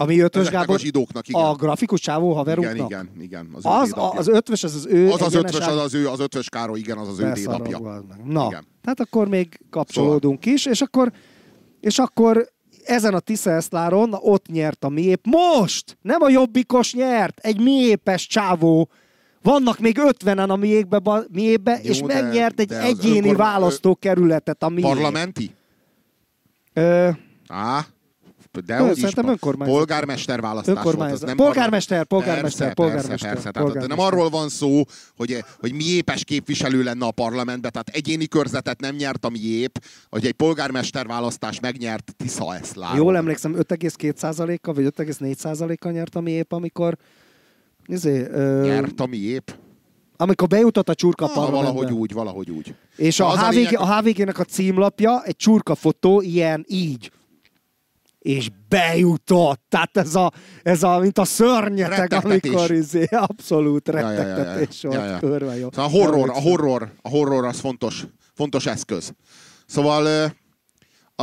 ami ötvös Gábor, a zsidóknak, igen. A grafikus csávó haverunknak? Igen, igen, igen. Az, az, a, az ötvös, az az ő Az az ötvös, az az ő, az ötvös Károly, igen, az az ő dédapja. Na, igen. tehát akkor még kapcsolódunk szóval. is, és akkor, és akkor ezen a Tisza Eszláron ott nyert a miép. Most! Nem a jobbikos nyert, egy miépes csávó. Vannak még ötvenen a miépbe, miépbe Jó, és de, megnyert egy egyéni önkor... választókerületet a miép. Parlamenti? Ö... Á, de szerintem önkormányzat. Polgármester választás önkormányzat. volt. Nem polgármester, polgármester, persze, polgármester. Persze, persze. polgármester. Tehát nem arról van szó, hogy, hogy mi épes képviselő lenne a parlamentben, tehát egyéni körzetet nem nyert a miép, hogy egy polgármester választás megnyert Tisza Eszlár. Jól emlékszem, 5,2%-kal vagy 5,4%-kal nyert a miép, amikor izé, ö... nyert a miép? amikor bejutott a csurka ah, parlamentbe. Valahogy úgy, valahogy úgy. És a, HVG, a, lényeg... a HVG-nek a címlapja egy csurka fotó, ilyen így és bejutott. Tehát ez a, ez a mint a szörnyetek, amikor izé, abszolút rettegtetés ja, ja, ja, ja. volt. Ja, ja. Jó. Szóval a horror, a horror, a horror az fontos, fontos eszköz. Szóval a,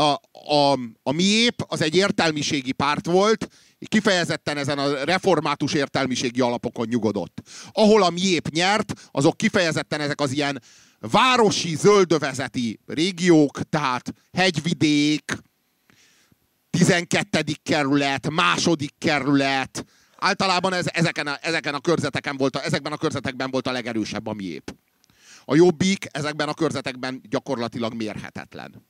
a, a miép az egy értelmiségi párt volt, kifejezetten ezen a református értelmiségi alapokon nyugodott. Ahol a miép nyert, azok kifejezetten ezek az ilyen városi, zöldövezeti régiók, tehát hegyvidék, 12. kerület, második kerület. Általában ez, ezeken, a, ezeken a körzeteken volt, a, ezekben a körzetekben volt a legerősebb a miép. A jobbik ezekben a körzetekben gyakorlatilag mérhetetlen.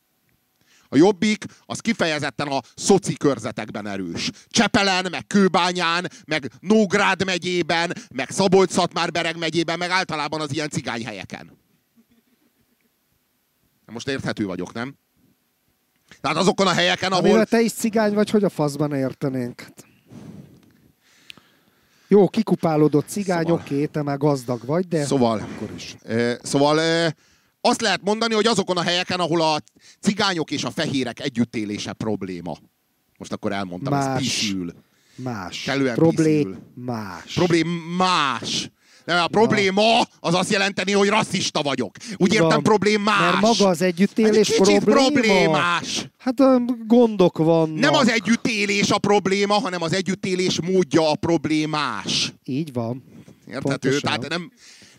A jobbik az kifejezetten a szoci körzetekben erős. Csepelen, meg Kőbányán, meg Nógrád megyében, meg Szabolcs-Szatmár-Bereg megyében, meg általában az ilyen cigányhelyeken. Most érthető vagyok, nem? Tehát azokon a helyeken, ahol... Amivel te is cigány vagy, hogy a faszban értenénk. Jó, kikupálódott cigány, szóval... oké, te már gazdag vagy, de szóval, akkor is. E, szóval e, azt lehet mondani, hogy azokon a helyeken, ahol a cigányok és a fehérek együttélése probléma. Most akkor elmondtam, más, ez piszül. Más. Kellően piszül. más. Problém más. Nem, a probléma az azt jelenteni, hogy rasszista vagyok. Úgy van. értem, problémás. Mert maga az együttélés Hát probléma. problémás. Hát gondok vannak. Nem az együttélés a probléma, hanem az együttélés módja a problémás. Így van. Érthető? Tehát nem,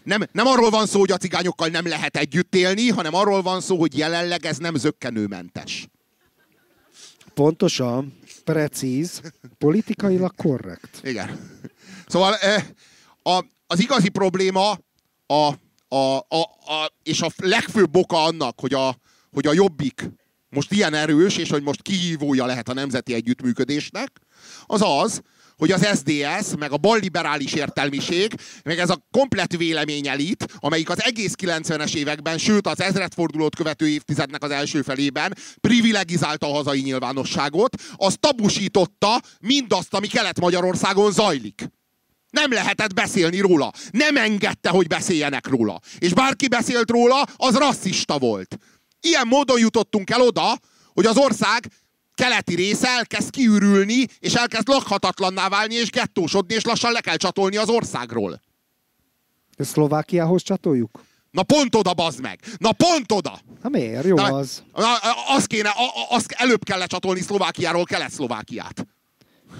nem, nem arról van szó, hogy a cigányokkal nem lehet együtt élni, hanem arról van szó, hogy jelenleg ez nem zöggenőmentes. Pontosan. Precíz. Politikailag korrekt. Igen. Szóval a, az igazi probléma a, a, a, a, és a legfőbb oka annak, hogy a, hogy a jobbik most ilyen erős, és hogy most kihívója lehet a nemzeti együttműködésnek, az az, hogy az SDS, meg a balliberális értelmiség, meg ez a komplett véleményelit, amelyik az egész 90-es években, sőt az ezredfordulót követő évtizednek az első felében privilegizálta a hazai nyilvánosságot, az tabusította mindazt, ami Kelet-Magyarországon zajlik. Nem lehetett beszélni róla. Nem engedte, hogy beszéljenek róla. És bárki beszélt róla, az rasszista volt. Ilyen módon jutottunk el oda, hogy az ország keleti része elkezd kiürülni, és elkezd lakhatatlanná válni, és gettósodni, és lassan le kell csatolni az országról. Szlovákiához csatoljuk? Na pont oda, bazd meg! Na pont oda! Hát miért? Jó Na, az. Na, azt kéne, a- a- azt előbb kell lecsatolni Szlovákiáról Kelet-Szlovákiát.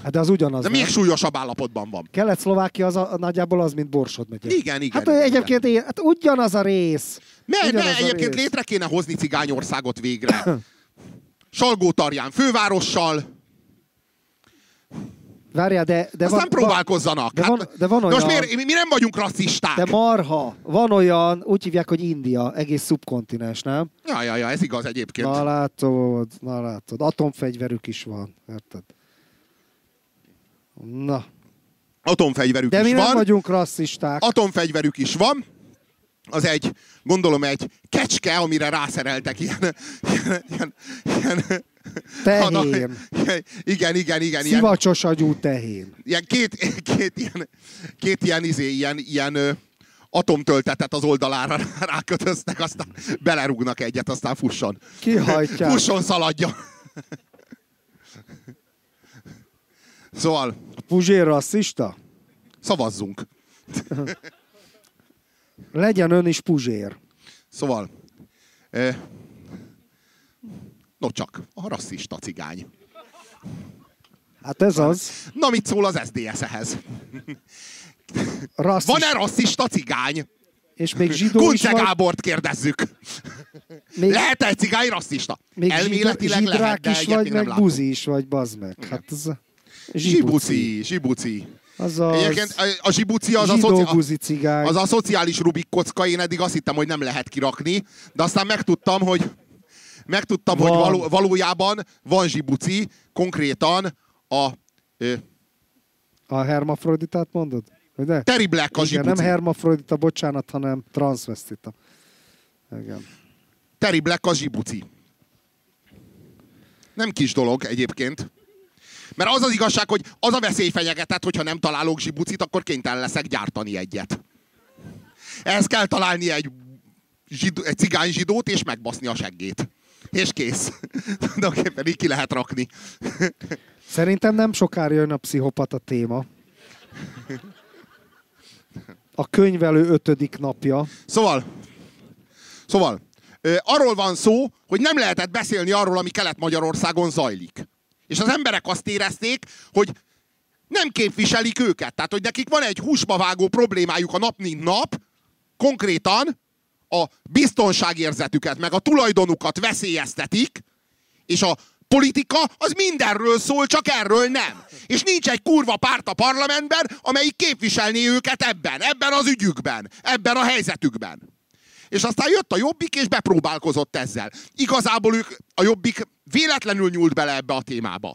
Hát de az ugyanaz. De nem? még súlyosabb állapotban van. Kelet-Szlovákia az a, nagyjából az, mint Borsod megye. Igen, igen, Hát igen, egyébként én, hát ugyanaz a rész. Ne, Ugyanaz ne, egyébként rész. létre kéne hozni cigányországot végre. [COUGHS] Salgótarján fővárossal, Várjál, de, de aztán van, próbálkozzanak. de van- de van de most olyan- miért, mi, mi nem vagyunk rasszisták? De marha. Van olyan, úgy hívják, hogy India, egész szubkontinens, nem? Ja, ja, ja, ez igaz egyébként. Na látod, na látod. Atomfegyverük is van, érted? Na, Atomfegyverük de is mi nem van. vagyunk rasszisták. Atomfegyverük is van. Az egy, gondolom egy kecske, amire rászereltek ilyen, [LAUGHS] ilyen, ilyen, ilyen Tehén. igen, igen, igen, ilyen, Szivacsos agyú tehén. ilyen két, két ilyen, két ilyen, izé, ilyen, ilyen atomtöltetet az oldalára [LAUGHS] rákötöztek, aztán belerúgnak egyet, aztán fusson. Kihajtják. Fusson, szaladjon. Szóval, Puzsér rasszista? szavazzunk. [LAUGHS] Legyen ön is puzsér. Szóval, ö, no csak, a rasszista cigány. Hát ez az. Na, mit szól az SDS ehhez? Rasszista. Van-e rasszista cigány? És még zsidó is Kunce van. Gábort kérdezzük. Még, Lehet egy cigány rasszista? még Elméletileg zsidrák lehet, de is vagy, nem meg látom. buzi is vagy, bazd meg. Hát ez Zsibuci, zsibuci. Azaz, Egyébként a- zsibuci az a, szoci- cigány. az a szociális Rubik kocka, én eddig azt hittem, hogy nem lehet kirakni, de aztán megtudtam, hogy megtudtam, hogy Van. való, valójában van zsibuci, konkrétan a ö, A hermafroditát mondod? Vagy de? Terry Black a Igen, zsibuci. nem hermafrodita, bocsánat, hanem transvestita. Igen. Terry Black a zsibuci. Nem kis dolog egyébként. Mert az az igazság, hogy az a veszély fenyegetett, hogyha nem találok zsibucit, akkor kénytelen leszek gyártani egyet. Ehhez kell találni egy, zsidó, egy cigány zsidót, és megbaszni a seggét. És kész. [LAUGHS] Tulajdonképpen így ki lehet rakni. Szerintem nem sokára jön a pszichopata téma. A könyvelő ötödik napja. Szóval, szóval, arról van szó, hogy nem lehetett beszélni arról, ami Kelet-Magyarországon zajlik. És az emberek azt érezték, hogy nem képviselik őket. Tehát, hogy nekik van egy húsba vágó problémájuk a nap, mint nap, konkrétan a biztonságérzetüket, meg a tulajdonukat veszélyeztetik, és a politika az mindenről szól, csak erről nem. És nincs egy kurva párt a parlamentben, amelyik képviselné őket ebben, ebben az ügyükben, ebben a helyzetükben. És aztán jött a Jobbik, és bepróbálkozott ezzel. Igazából ők, a Jobbik véletlenül nyúlt bele ebbe a témába.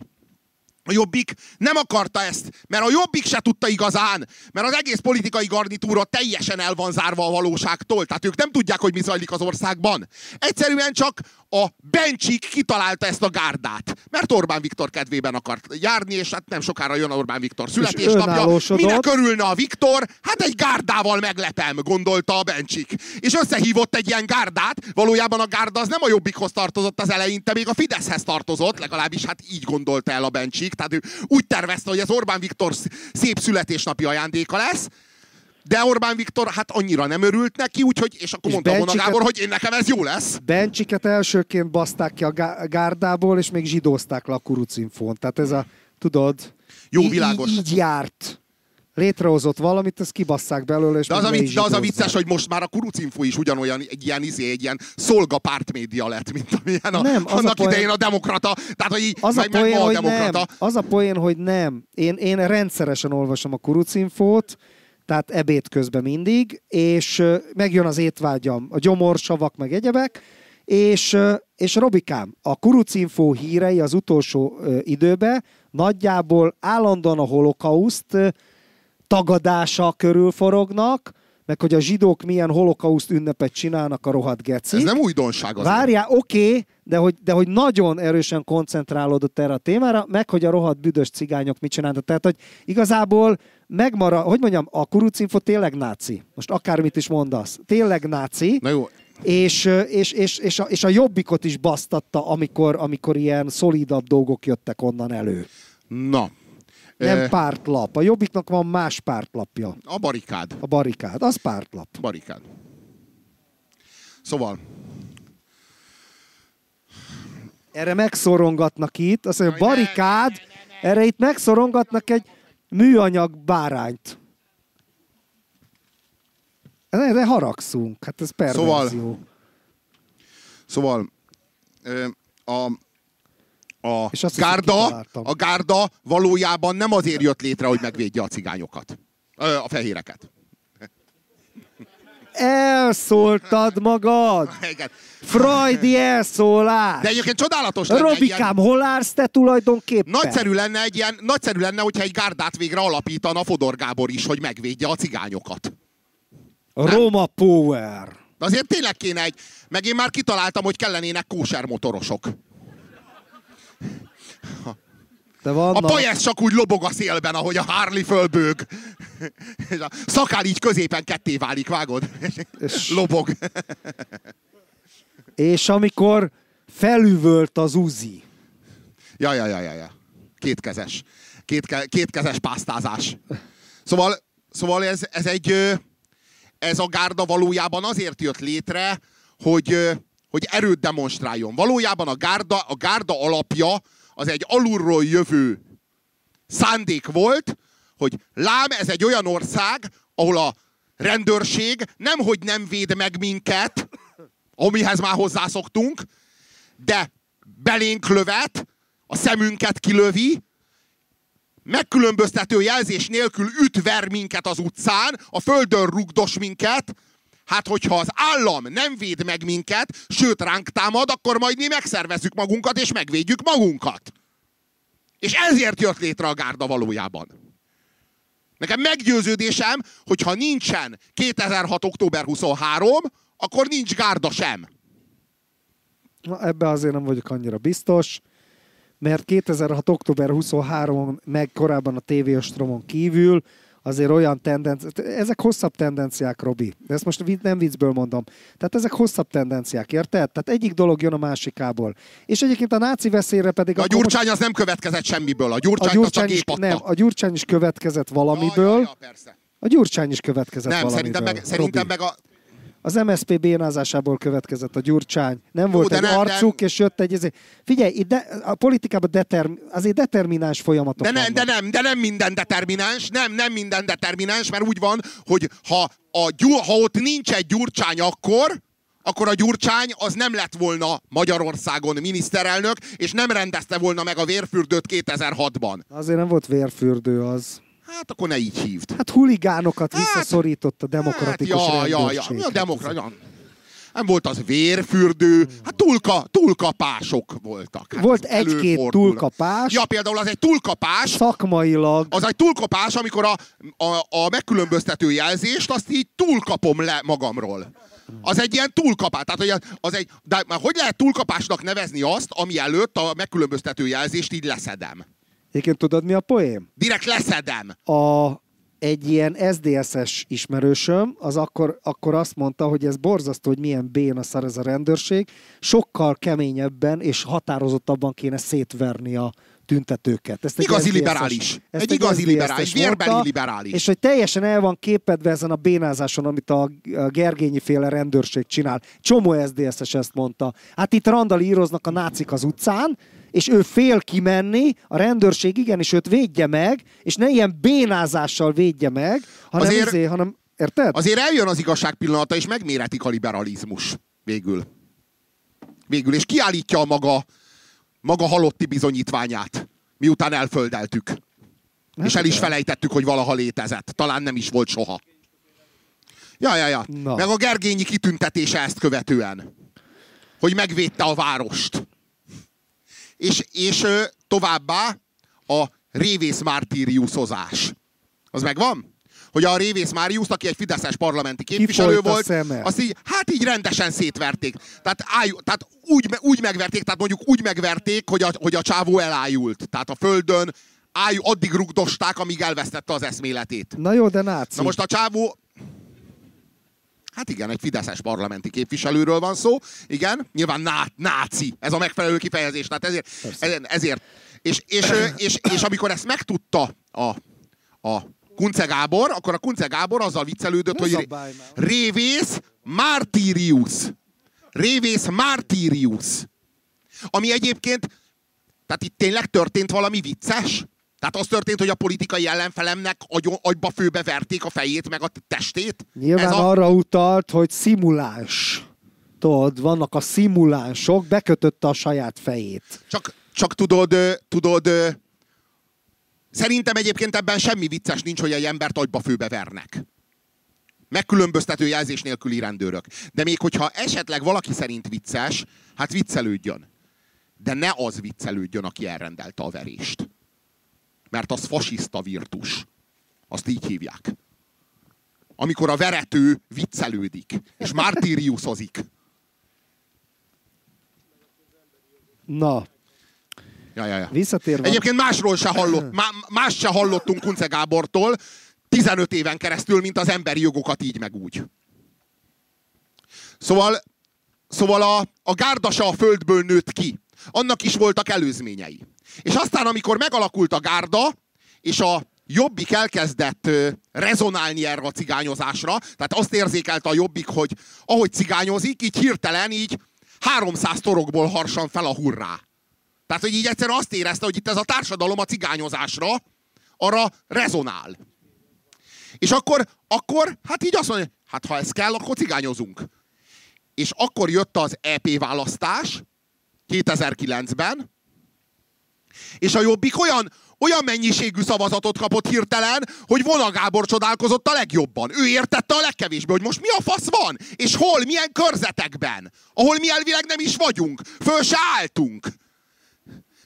A Jobbik nem akarta ezt, mert a Jobbik se tudta igazán, mert az egész politikai garnitúra teljesen el van zárva a valóságtól. Tehát ők nem tudják, hogy mi zajlik az országban. Egyszerűen csak a Bencsik kitalálta ezt a gárdát. Mert Orbán Viktor kedvében akart járni, és hát nem sokára jön Orbán Viktor születésnapja. Minek örülne a Viktor? Hát egy gárdával meglepem, gondolta a Bencsik. És összehívott egy ilyen gárdát, valójában a gárda az nem a Jobbikhoz tartozott az eleinte, még a Fideszhez tartozott, legalábbis hát így gondolta el a Bencsik. Tehát ő úgy tervezte, hogy ez Orbán Viktor sz- szép születésnapi ajándéka lesz, De Orbán Viktor hát annyira nem örült neki, úgyhogy, és akkor És mondta Bencsiket- Gábor, hogy én nekem ez jó lesz. Bencsiket elsőként baszták ki a gá- gárdából, és még zsidózták le a kurucinfón. Tehát ez a, tudod, Jó, világos. Így, így járt. Létrehozott valamit, ezt kibasszák belőle, és De az, a vicc, de az a vicces, hogy most már a kurucinfo is ugyanolyan, egy ilyen, izé, egy ilyen szolga pártmédia lett, mint amilyen a, Nem, az a annak poén- idején a demokrata. Tehát, hogy így, Az a, meg, meg poén, ma a hogy demokrata. nem. az a poén, hogy nem. Én, én rendszeresen olvasom a kurucinfót, tehát ebéd közben mindig, és megjön az étvágyam, a gyomorsavak, meg egyebek, és, és Robikám, a kurucinfó hírei az utolsó ö, időben nagyjából állandóan a holokauszt tagadása körül forognak, meg hogy a zsidók milyen holokauszt ünnepet csinálnak a rohadt geci. Ez nem újdonság az. Várjál, oké, okay, de, hogy, de hogy nagyon erősen koncentrálódott erre a témára, meg hogy a rohadt büdös cigányok mit csináltak. Tehát, hogy igazából megmarad, hogy mondjam, a kurucinfo tényleg náci. Most akármit is mondasz. Tényleg náci. Na jó, És, és, és, és, a, és a jobbikot is basztatta, amikor, amikor ilyen szolidabb dolgok jöttek onnan elő. na. Nem pártlap. A jobbiknak van más pártlapja. a barikád. A barikád. Az pártlap. Barikád. Szóval, Erre megszorongatnak itt, azt mondja, barikád, erre itt megszorongatnak egy műanyag bárányt. Erre haragszunk, hát ez perverzió. Szóval- szóval a, a, És azt gárda, a gárda valójában nem azért jött létre, hogy megvédje a cigányokat. Ö, a fehéreket. Elszóltad magad! Igen. Freudi elszólás! De egyébként csodálatos lenne egy ilyen, Robikám, hol állsz te tulajdonképpen? nagyszerű lenne egy ilyen, nagyszerű lenne, hogyha egy gárdát végre alapítana Fodor Gábor is, hogy megvédje a cigányokat. Roma Power. De azért tényleg kéne egy, meg én már kitaláltam, hogy kellenének kóser motorosok. De A vannak... pajesz csak úgy lobog a szélben, ahogy a Harley fölbőg. [LAUGHS] És a szakál így középen ketté válik, vágod? [LAUGHS] És- Lobog. [LAUGHS] És amikor felüvölt az Uzi. Ja, ja, ja, ja, ja. Kétkezes. Kétke, kétkezes pásztázás. Szóval, szóval ez, ez egy, ez a gárda valójában azért jött létre, hogy, hogy erőt demonstráljon. Valójában a gárda, a gárda alapja az egy alulról jövő szándék volt, hogy lám, ez egy olyan ország, ahol a rendőrség nemhogy nem véd meg minket, amihez már hozzászoktunk, de belénk lövet, a szemünket kilövi, megkülönböztető jelzés nélkül üt, ver minket az utcán, a földön rugdos minket, hát hogyha az állam nem véd meg minket, sőt ránk támad, akkor majd mi megszervezzük magunkat, és megvédjük magunkat. És ezért jött létre a gárda valójában. Nekem meggyőződésem, hogy ha nincsen 2006. október 23, akkor nincs gárda sem. Na, ebbe azért nem vagyok annyira biztos, mert 2006. október 23 meg korábban a TV Ostromon kívül azért olyan tendenciák, ezek hosszabb tendenciák, Robi, de ezt most nem viccből mondom. Tehát ezek hosszabb tendenciák, érted? Tehát egyik dolog jön a másikából. És egyébként a náci veszélyre pedig... A akkor most- Gyurcsány az nem következett semmiből. A a Gyurcsány, csak Gyurcsány is, nem, a Gyurcsány is következett valamiből. Ja, ja, ja, persze. A Gyurcsány is következett Nem, valamiből. szerintem meg, szerintem Robi. meg a... Az MSZP bénázásából következett a Gyurcsány. Nem volt de egy nem- arcuk, nem. és jött egy... ezé- Figyelj, itt de, a politikában determ, azért determináns folyamatok De, ne, vannak. de, nem, de nem minden determináns, nem, nem minden determináns, mert úgy van, hogy ha, a, ha ott nincs egy Gyurcsány akkor, akkor a Gyurcsány az nem lett volna Magyarországon miniszterelnök, és nem rendezte volna meg a vérfürdőt 2006-ban. Azért nem volt vérfürdő az. Hát akkor ne így hívd. Hát huligánokat Hát- visszaszorított a demokratikus hát, ja, ja, ja, mi a demokra... ja. Nem volt az vérfürdő, hát túlka, túlkapások voltak. Hát Volt egy-két túlkapás. Ja, például az egy túlkapás, Szakmailag az egy túlkapás, amikor a, a, a megkülönböztető jelzést azt így túlkapom le magamról. Az egy ilyen túlkapás. Tehát, hogy az- egy, de hogy lehet túlkapásnak nevezni azt, ami előtt a megkülönböztető jelzést így leszedem? Egyébként tudod, mi a poém? Direkt leszedem. A, egy ilyen SDSS ismerősöm, az akkor, akkor azt mondta, hogy ez borzasztó, hogy milyen béna szar ez a rendőrség, sokkal keményebben és határozottabban kéne szétverni a tüntetőket. Ezt igazi SZDSZ liberális. Ezt egy, egy igazi liberális, vérbeli liberális. És hogy teljesen el van képedve ezen a bénázáson, amit a Gergényi féle rendőrség csinál. Csomó SZDSZ-es ezt mondta. Hát itt randalíroznak a nácik az utcán, és ő fél kimenni, a rendőrség igenis őt védje meg, és ne ilyen bénázással védje meg, hanem, azért, izé, hanem érted? Azért eljön az igazság pillanata, és megméretik a liberalizmus végül. Végül, és kiállítja a maga, maga halotti bizonyítványát, miután elföldeltük. Hát és el is felejtettük, hogy valaha létezett. Talán nem is volt soha. Ja, ja, ja. Na. Meg a Gergényi kitüntetése ezt követően. Hogy megvédte a várost. És, és továbbá a révész mártíriuszozás. Az megvan? Hogy a Révész Máriusz, aki egy fideszes parlamenti képviselő Ki volt, azt így, hát így rendesen szétverték. Tehát, áj, tehát úgy, úgy megverték, tehát mondjuk úgy megverték, hogy a, hogy a csávó elájult. Tehát a földön áj, addig rugdosták, amíg elvesztette az eszméletét. Na jó, de náci. Na most a csávó, Hát igen, egy fideszes parlamenti képviselőről van szó. Igen, nyilván ná, náci, ez a megfelelő kifejezés. Tehát ezért, ezért, ezért. És, és, és, és, amikor ezt megtudta a, a Kunce Gábor, akkor a Kunce Gábor azzal viccelődött, hogy Révész Martirius. Révész Martirius. Ami egyébként, tehát itt tényleg történt valami vicces? Tehát az történt, hogy a politikai ellenfelemnek agy, agyba főbe verték a fejét, meg a testét? Nyilván Ez a... arra utalt, hogy szimuláns. Tudod, vannak a szimulánsok, bekötötte a saját fejét. Csak, csak tudod, tudod, szerintem egyébként ebben semmi vicces nincs, hogy egy embert agyba főbe vernek. Megkülönböztető jelzés nélküli rendőrök. De még hogyha esetleg valaki szerint vicces, hát viccelődjön. De ne az viccelődjön, aki elrendelte a verést mert az fasiszta virtus. Azt így hívják. Amikor a verető viccelődik, és mártíriuszozik. Na. Ja, ja, ja. Visszatérve. Egyébként másról se hallott, má, más se hallottunk Kunce Gábortól 15 éven keresztül, mint az emberi jogokat így meg úgy. Szóval, szóval a, a gárdasa a földből nőtt ki. Annak is voltak előzményei. És aztán, amikor megalakult a gárda, és a Jobbik elkezdett rezonálni erre a cigányozásra, tehát azt érzékelte a Jobbik, hogy ahogy cigányozik, így hirtelen így 300 torokból harsan fel a hurrá. Tehát, hogy így egyszerűen azt érezte, hogy itt ez a társadalom a cigányozásra arra rezonál. És akkor, akkor, hát így azt mondja, hát ha ez kell, akkor cigányozunk. És akkor jött az EP választás 2009-ben, és a Jobbik olyan, olyan mennyiségű szavazatot kapott hirtelen, hogy Vona Gábor csodálkozott a legjobban. Ő értette a legkevésbé, hogy most mi a fasz van, és hol, milyen körzetekben, ahol mi elvileg nem is vagyunk, föl se álltunk.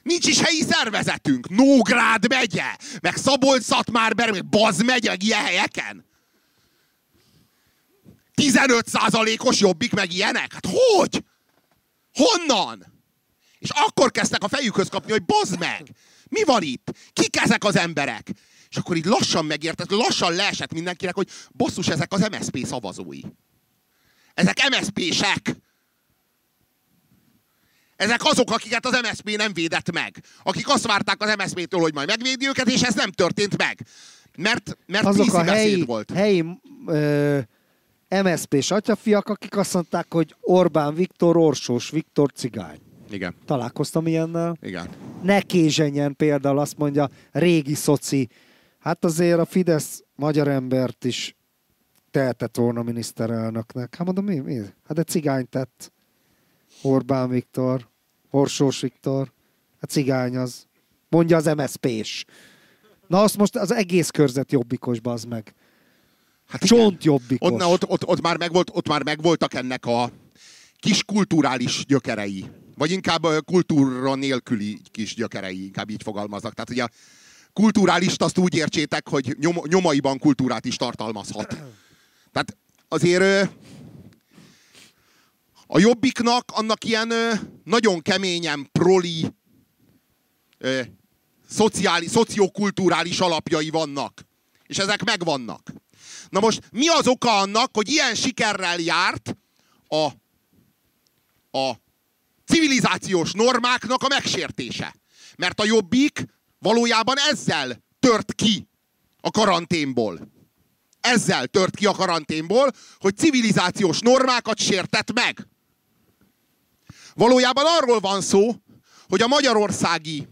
Nincs is helyi szervezetünk. Nógrád megye, meg Szabolcs-Szatmárber, meg Baz megye, meg ilyen helyeken. 15 százalékos jobbik meg ilyenek? Hát hogy? Honnan? És akkor kezdtek a fejükhöz kapni, hogy bazd meg! Mi van itt? Kik ezek az emberek? És akkor így lassan megértett, lassan leesett mindenkinek, hogy bosszus, ezek az MSP szavazói. Ezek MSP-sek. Ezek azok, akiket az MSP nem védett meg. Akik azt várták az MSP-től, hogy majd megvédi őket, és ez nem történt meg. Mert, mert azok a helyi, volt. helyi ö, MSP-s atyafiak, akik azt mondták, hogy Orbán Viktor, Orsós Viktor cigány. Igen. Találkoztam ilyennel. Igen. Ne kézsenyen például azt mondja, régi szoci. Hát azért a Fidesz magyar embert is tehetett volna miniszterelnöknek. Hát mondom, mi? mi? Hát egy cigány tett. Orbán Viktor, Orsós Viktor. Hát cigány az. Mondja az MSZP-s. Na azt most az egész körzet jobbikos, bazd meg. Hát Csont jobbikos. Ott, ott, ott, ott, már megvolt, ott már megvoltak ennek a kis kulturális gyökerei. Vagy inkább kultúra nélküli kis gyökerei, inkább így fogalmaznak. Tehát ugye a kulturálist azt úgy értsétek, hogy nyom, nyomaiban kultúrát is tartalmazhat. Tehát azért a jobbiknak annak ilyen nagyon keményen proli, szociális, szociokulturális alapjai vannak. És ezek megvannak. Na most mi az oka annak, hogy ilyen sikerrel járt a, a civilizációs normáknak a megsértése. Mert a jobbik valójában ezzel tört ki a karanténból. Ezzel tört ki a karanténból, hogy civilizációs normákat sértett meg. Valójában arról van szó, hogy a magyarországi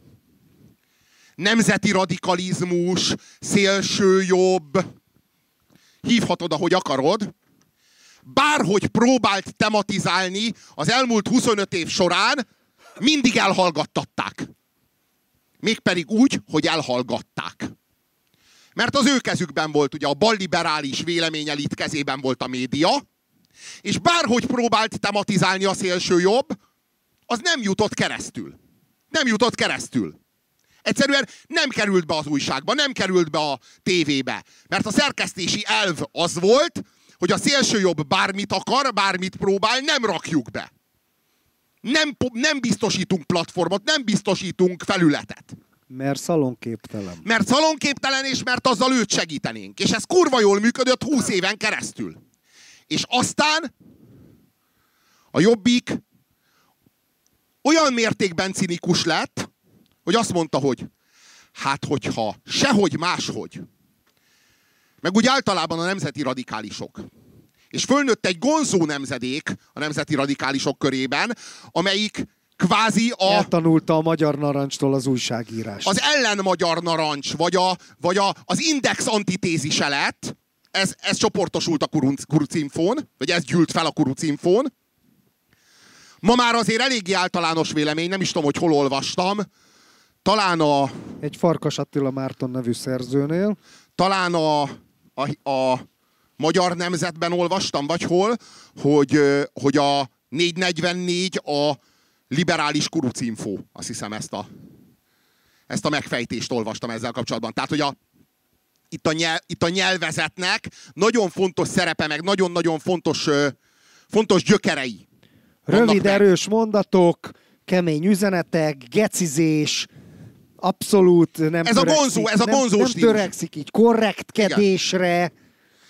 nemzeti radikalizmus, szélsőjobb, hívhatod, ahogy akarod, bárhogy próbált tematizálni az elmúlt 25 év során, mindig elhallgattatták. Mégpedig úgy, hogy elhallgatták. Mert az ő kezükben volt, ugye a balliberális véleményelit kezében volt a média, és bárhogy próbált tematizálni a szélső jobb, az nem jutott keresztül. Nem jutott keresztül. Egyszerűen nem került be az újságba, nem került be a tévébe. Mert a szerkesztési elv az volt, hogy a szélső jobb bármit akar, bármit próbál, nem rakjuk be. Nem, nem biztosítunk platformot, nem biztosítunk felületet. Mert szalonképtelen. Mert szalonképtelen, és mert azzal őt segítenénk. És ez kurva jól működött 20 éven keresztül. És aztán a jobbik olyan mértékben cinikus lett, hogy azt mondta, hogy hát hogyha sehogy máshogy, meg úgy általában a nemzeti radikálisok, és fölnőtt egy gonzó nemzedék a nemzeti radikálisok körében, amelyik kvázi a... Eltanulta a magyar narancstól az újságírás. Az ellen magyar narancs, vagy, a, vagy a, az index antitézise lett, ez, ez csoportosult a kurucinfón, vagy ez gyűlt fel a kurucinfón. Ma már azért eléggé általános vélemény, nem is tudom, hogy hol olvastam, talán a... Egy Farkas Attila Márton nevű szerzőnél. Talán a, a, a Magyar Nemzetben olvastam, vagy hol, hogy, hogy a 444 a liberális kurucinfo. Azt hiszem ezt a, ezt a megfejtést olvastam ezzel kapcsolatban. Tehát, hogy a, itt, a nyelv, itt a nyelvezetnek nagyon fontos szerepe, meg nagyon-nagyon fontos, fontos gyökerei. Rövid, erős mondatok, kemény üzenetek, gecizés, abszolút nem Ez a gonzó, ez a gonzó nem, nem törekszik így korrektkedésre. Igen.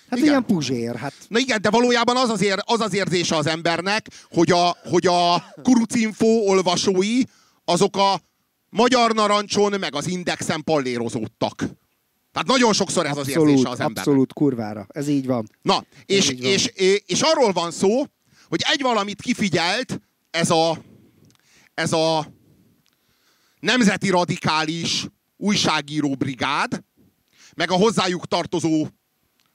Hát igen. ilyen puzsér. Hát. Na igen, de valójában az az, ér, az, az érzése az embernek, hogy a, hogy a Kurucinfo olvasói azok a Magyar Narancson meg az Indexen pallérozódtak. Tehát nagyon sokszor ez abszolút, az érzése az embernek. Abszolút kurvára. Ez így van. Na, és, így van. És, és, és arról van szó, hogy egy valamit kifigyelt ez a, ez a nemzeti radikális újságíró brigád, meg a hozzájuk tartozó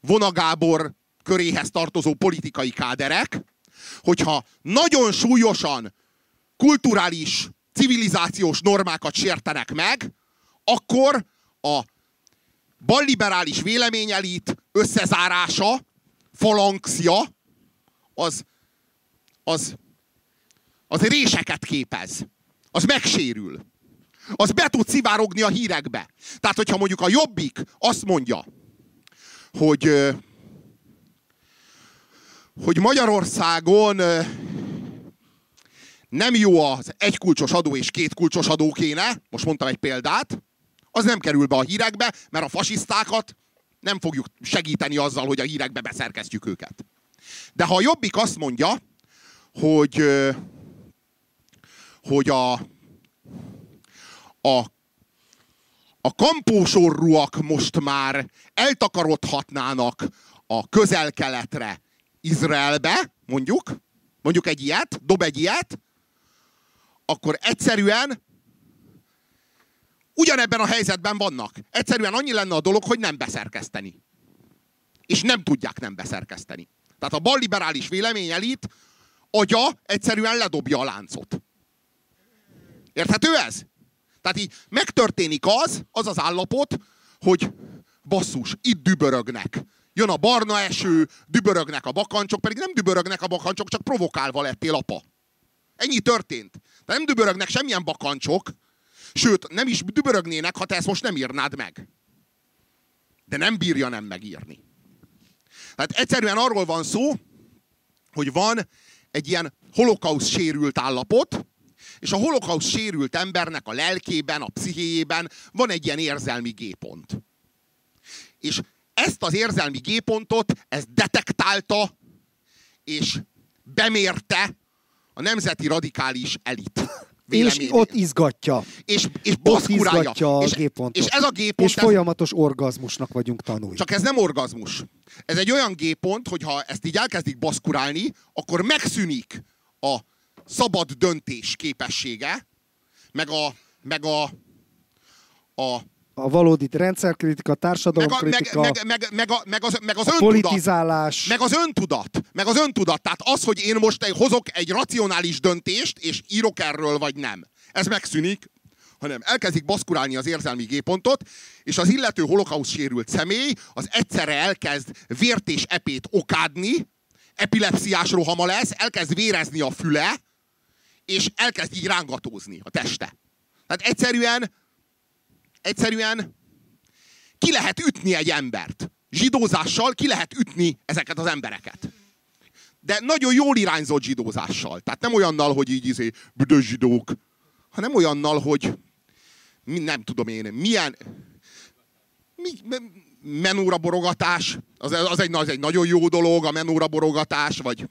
Vonagábor köréhez tartozó politikai káderek, hogyha nagyon súlyosan kulturális, civilizációs normákat sértenek meg, akkor a balliberális véleményelit összezárása, falanxja, az, az, az réseket képez. Az megsérül az be tud szivárogni a hírekbe. Tehát, hogyha mondjuk a Jobbik azt mondja, hogy, hogy Magyarországon nem jó az egy kulcsos adó és két kulcsos adó kéne, most mondtam egy példát, az nem kerül be a hírekbe, mert a fasisztákat nem fogjuk segíteni azzal, hogy a hírekbe beszerkeztjük őket. De ha a Jobbik azt mondja, hogy, hogy a, a, a kampósorúak most már eltakarodhatnának a közel-keletre, Izraelbe, mondjuk, mondjuk egy ilyet, dob egy ilyet, akkor egyszerűen ugyanebben a helyzetben vannak. Egyszerűen annyi lenne a dolog, hogy nem beszerkeszteni. És nem tudják nem beszerkeszteni. Tehát a balliberális véleményelit agya egyszerűen ledobja a láncot. Érthető ez? Tehát így megtörténik az, az az állapot, hogy basszus, itt dübörögnek. Jön a barna eső, dübörögnek a bakancsok, pedig nem dübörögnek a bakancsok, csak provokálva lettél apa. Ennyi történt. De nem dübörögnek semmilyen bakancsok, sőt, nem is dübörögnének, ha te ezt most nem írnád meg. De nem bírja nem megírni. Tehát egyszerűen arról van szó, hogy van egy ilyen holokausz sérült állapot, és a holokauszt sérült embernek a lelkében, a pszichéjében van egy ilyen érzelmi gépont. És ezt az érzelmi gépontot, ezt detektálta, és bemérte a nemzeti radikális elit. [LAUGHS] És ott izgatja. És, és baszkurálja. izgatja a és, és ez a G-pont, És ez, folyamatos orgazmusnak vagyunk tanulni. csak ez nem orgazmus. Ez egy olyan G-pont, hogy ha ezt így elkezdik baszkurálni, akkor megszűnik a szabad döntés képessége, meg a, meg a, a A valódi rendszerkritika, meg, a, meg, társadalomkritika, meg, meg, meg, az, meg az a öntudat. politizálás. Meg az öntudat. Meg az öntudat. Tehát az, hogy én most hozok egy racionális döntést, és írok erről, vagy nem. Ez megszűnik, hanem elkezdik baszkurálni az érzelmi gépontot, és az illető holokauszt sérült személy az egyszerre elkezd vért és epét okádni, epilepsziás rohama lesz, elkezd vérezni a füle, és elkezd így rángatózni a teste. Tehát egyszerűen, egyszerűen ki lehet ütni egy embert. Zsidózással ki lehet ütni ezeket az embereket. De nagyon jól irányzott zsidózással. Tehát nem olyannal, hogy így izé, büdös zsidók, hanem olyannal, hogy nem tudom én, milyen mi, me- menóra borogatás, az, az, egy, az egy nagyon jó dolog, a menóra borogatás, vagy...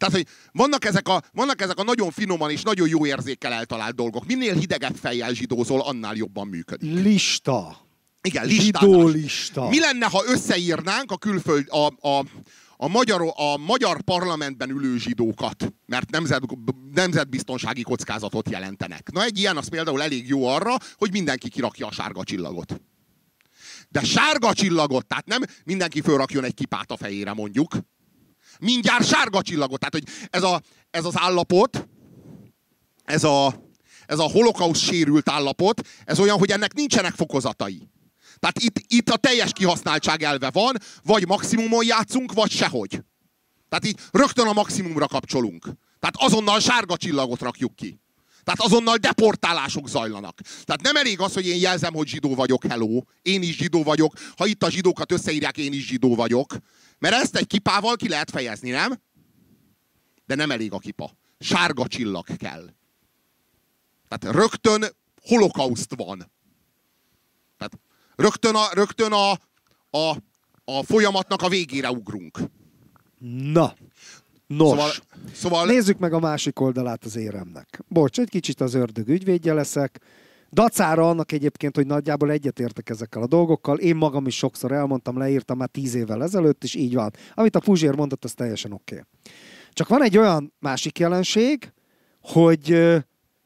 Tehát, hogy vannak ezek, a, vannak ezek a nagyon finoman és nagyon jó érzékkel eltalált dolgok. Minél hidegebb fejjel zsidózol, annál jobban működik. Lista. Igen, listázás. lista. Mi lenne, ha összeírnánk a külföld, a, a, a, magyar, a magyar parlamentben ülő zsidókat, mert nemzet, nemzetbiztonsági kockázatot jelentenek. Na egy ilyen az például elég jó arra, hogy mindenki kirakja a sárga csillagot. De sárga csillagot, tehát nem mindenki fölrakjon egy kipát a fejére mondjuk. Mindjárt sárga csillagot. Tehát, hogy ez, a, ez az állapot, ez a, ez a holokauszt sérült állapot, ez olyan, hogy ennek nincsenek fokozatai. Tehát itt, itt a teljes kihasználtság elve van, vagy maximumon játszunk, vagy sehogy. Tehát így rögtön a maximumra kapcsolunk. Tehát azonnal sárga csillagot rakjuk ki. Tehát azonnal deportálások zajlanak. Tehát nem elég az, hogy én jelzem, hogy zsidó vagyok, hello, én is zsidó vagyok. Ha itt a zsidókat összeírják, én is zsidó vagyok. Mert ezt egy kipával ki lehet fejezni, nem? De nem elég a kipa. Sárga csillag kell. Tehát rögtön holokauszt van. Tehát rögtön a, rögtön a, a, a folyamatnak a végére ugrunk. Na. Nos. Szóval, szóval Nézzük meg a másik oldalát az éremnek. Bocs, egy kicsit az ördög ügyvédje leszek. Dacára annak egyébként, hogy nagyjából egyetértek ezekkel a dolgokkal. Én magam is sokszor elmondtam, leírtam már tíz évvel ezelőtt, és így van. Amit a Puzsér mondott, az teljesen oké. Okay. Csak van egy olyan másik jelenség, hogy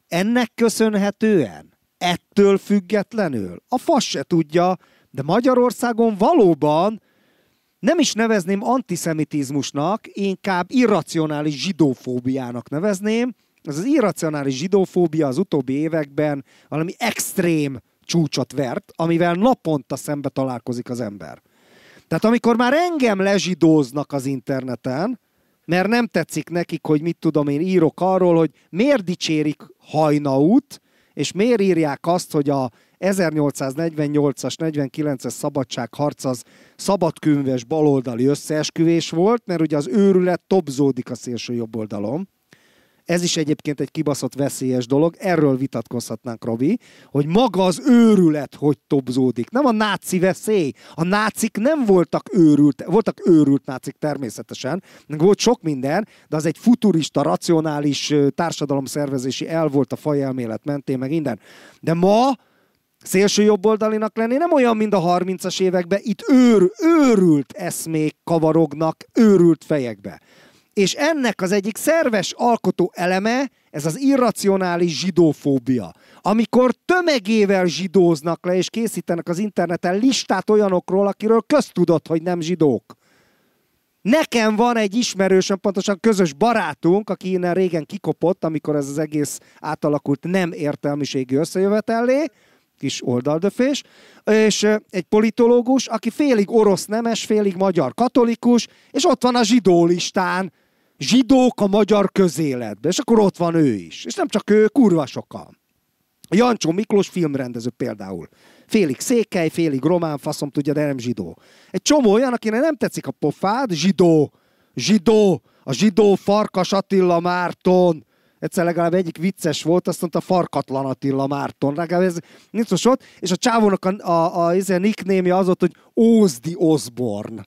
ennek köszönhetően, ettől függetlenül, a fasz se tudja, de Magyarországon valóban nem is nevezném antiszemitizmusnak, inkább irracionális zsidófóbiának nevezném. Ez az irracionális zsidófóbia az utóbbi években valami extrém csúcsot vert, amivel naponta szembe találkozik az ember. Tehát amikor már engem lezsidóznak az interneten, mert nem tetszik nekik, hogy mit tudom én írok arról, hogy miért dicsérik Hajnaut, és miért írják azt, hogy a 1848-as, 49-es szabadságharc az szabadkőműves baloldali összeesküvés volt, mert ugye az őrület topzódik a szélső jobb oldalon. Ez is egyébként egy kibaszott veszélyes dolog, erről vitatkozhatnánk, Robi, hogy maga az őrület hogy topzódik. Nem a náci veszély. A nácik nem voltak őrült, voltak őrült nácik természetesen, volt sok minden, de az egy futurista, racionális társadalomszervezési el volt a fajelmélet mentén, meg minden. De ma szélső jobboldalinak lenni nem olyan, mint a 30-as években, itt őr, őrült eszmék kavarognak őrült fejekbe. És ennek az egyik szerves alkotó eleme, ez az irracionális zsidófóbia. Amikor tömegével zsidóznak le, és készítenek az interneten listát olyanokról, akiről köztudott, hogy nem zsidók. Nekem van egy ismerősöm, pontosan közös barátunk, aki innen régen kikopott, amikor ez az egész átalakult nem értelmiségi összejövetellé, kis oldaldöfés, és egy politológus, aki félig orosz nemes, félig magyar katolikus, és ott van a zsidó listán, zsidók a magyar közéletben, és akkor ott van ő is. És nem csak ő, kurva sokan. Jancsó Miklós filmrendező például. Félig székely, félig román, faszom tudja, de nem zsidó. Egy csomó olyan, akinek nem tetszik a pofád, zsidó, zsidó, a zsidó Farkas Attila Márton, egyszer legalább egyik vicces volt, azt mondta Farkatlan Attila Márton, legalább ez nincs ott, és a csávónak a, a, a, a nickname az volt, hogy Ózdi Osborn.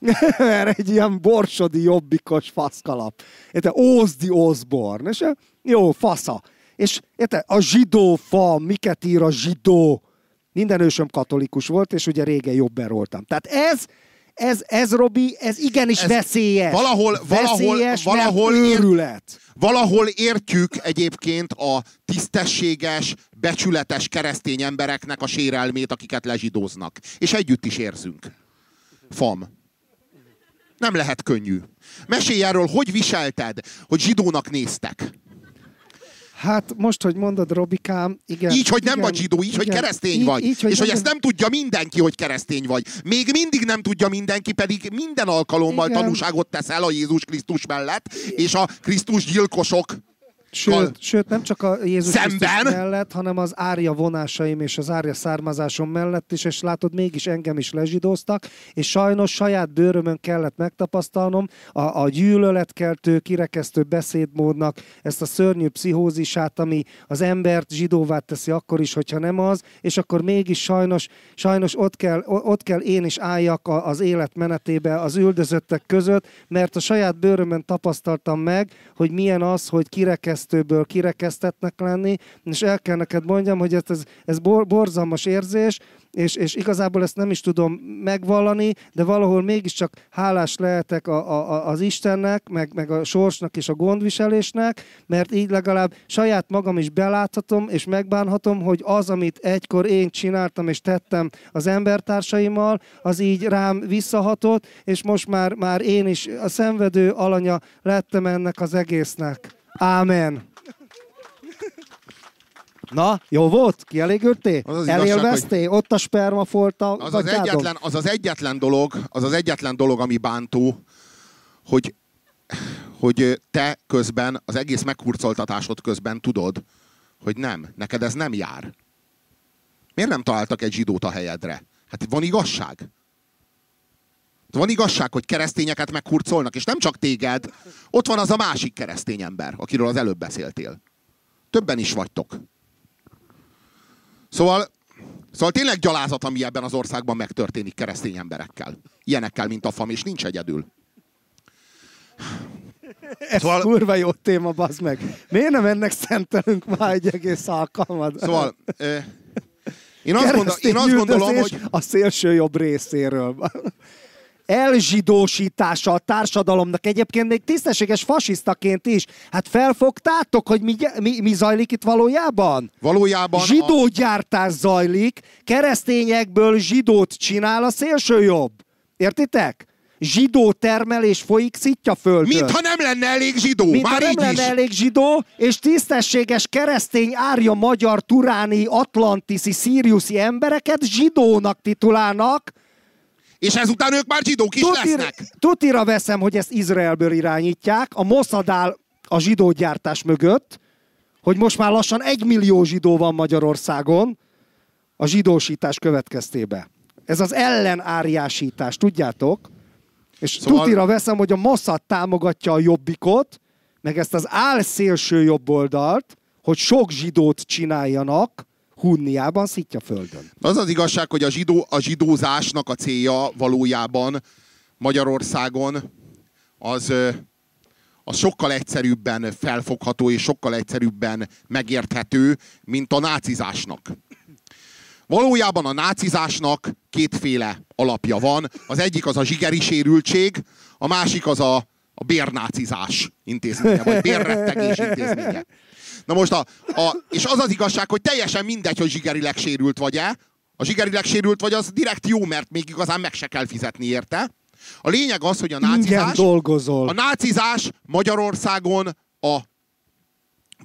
[LAUGHS] Mert egy ilyen borsodi jobbikos faszkalap. Érte, Ózdi Osborn. És jó, fasza. És érte, a zsidó fa, miket ír a zsidó? Minden ősöm katolikus volt, és ugye régen jobban voltam. Tehát ez, ez, ez Robi, ez igenis ez veszélyes. Valahol, valahol, veszélyes, valahol, őrület. valahol értjük egyébként a tisztességes, becsületes keresztény embereknek a sérelmét, akiket lezsidóznak. És együtt is érzünk. Fam. Nem lehet könnyű. Mesélj erről, hogy viselted, hogy zsidónak néztek. Hát most, hogy mondod, Robikám, igen. Így, hogy nem igen, vagy zsidó, így, igen, hogy keresztény így, vagy. Így, hogy és hogy nem- ezt nem tudja mindenki, hogy keresztény vagy. Még mindig nem tudja mindenki, pedig minden alkalommal Igen. tanúságot teszel a Jézus Krisztus mellett, és a Krisztus gyilkosok Sőt, Kal- sőt, nem csak a Jézus Szemben? Krisztus mellett, hanem az árja vonásaim és az árja származásom mellett is, és látod, mégis engem is lezsidóztak, és sajnos saját bőrömön kellett megtapasztalnom a, a gyűlöletkeltő, kirekesztő beszédmódnak ezt a szörnyű pszichózisát, ami az embert zsidóvá teszi akkor is, hogyha nem az, és akkor mégis sajnos, sajnos ott kell, ott kell én is álljak a- az élet menetébe az üldözöttek között, mert a saját bőrömön tapasztaltam meg, hogy milyen az, hogy kirekesztőből kirekesztetnek lenni, és el kell neked mondjam, hogy ez, ez, ez bor, borzalmas érzés, és, és igazából ezt nem is tudom megvallani, de valahol mégiscsak hálás lehetek a, a, az Istennek, meg, meg a sorsnak és a gondviselésnek, mert így legalább saját magam is beláthatom, és megbánhatom, hogy az, amit egykor én csináltam és tettem az embertársaimmal, az így rám visszahatott, és most már, már én is a szenvedő alanya lettem ennek az egésznek. Ámen. Na, jó volt? Kielégültél? Elélveztél? Ott a spermafolta Az az, egyetlen, az az egyetlen dolog, az az egyetlen dolog, ami bántó, hogy, hogy te közben, az egész meghurcoltatásod közben tudod, hogy nem, neked ez nem jár. Miért nem találtak egy zsidót a helyedre? Hát van igazság? Van igazság, hogy keresztényeket meghurcolnak, és nem csak téged, ott van az a másik keresztény ember, akiről az előbb beszéltél. Többen is vagytok. Szóval, szóval tényleg gyalázat, ami ebben az országban megtörténik keresztény emberekkel. Ilyenekkel, mint a fam, és nincs egyedül. Ez Szóval- kurva jó téma, bazd meg. Miért nem ennek szentelünk már egy egész alkalmat? Szóval, ö, én azt, gondol, én azt gondolom, hogy A szélső jobb részéről. Elzsidósítása a társadalomnak egyébként még tisztességes fasisztaként is. Hát felfogtátok, hogy mi, mi, mi zajlik itt valójában? valójában a, Zsidógyártás zajlik, keresztényekből zsidót csinál a szélső jobb. Értitek? Zsidó termelés folyik szitja földön. mintha nem lenne elég zsidó, Mint már így nem is. lenne elég zsidó, és tisztességes keresztény árja magyar turáni, atlantiszi, szíriuszi embereket zsidónak titulálnak. És ezután ők már zsidók is Tutir, lesznek. tutira veszem, hogy ezt Izraelből irányítják, a Mossad áll a zsidógyártás mögött, hogy most már lassan egy millió zsidó van Magyarországon a zsidósítás következtében. Ez az ellenáriásítás, tudjátok? És szóval... tutira veszem, hogy a Mossad támogatja a jobbikot, meg ezt az álszélső jobboldalt, hogy sok zsidót csináljanak Hunniában, Szitjaföldön. Az az igazság, hogy a, zsidó, a zsidózásnak a célja valójában Magyarországon az, az sokkal egyszerűbben felfogható és sokkal egyszerűbben megérthető, mint a nácizásnak. Valójában a nácizásnak kétféle alapja van. Az egyik az a zsigeri sérültség, a másik az a, a bérnácizás intézménye, vagy bérrettegés intézménye. Na most, a, a, és az az igazság, hogy teljesen mindegy, hogy zsigerileg sérült vagy-e. A zsigerileg sérült vagy, az direkt jó, mert még igazán meg se kell fizetni érte. A lényeg az, hogy a nácizás, dolgozol. a nácizás Magyarországon a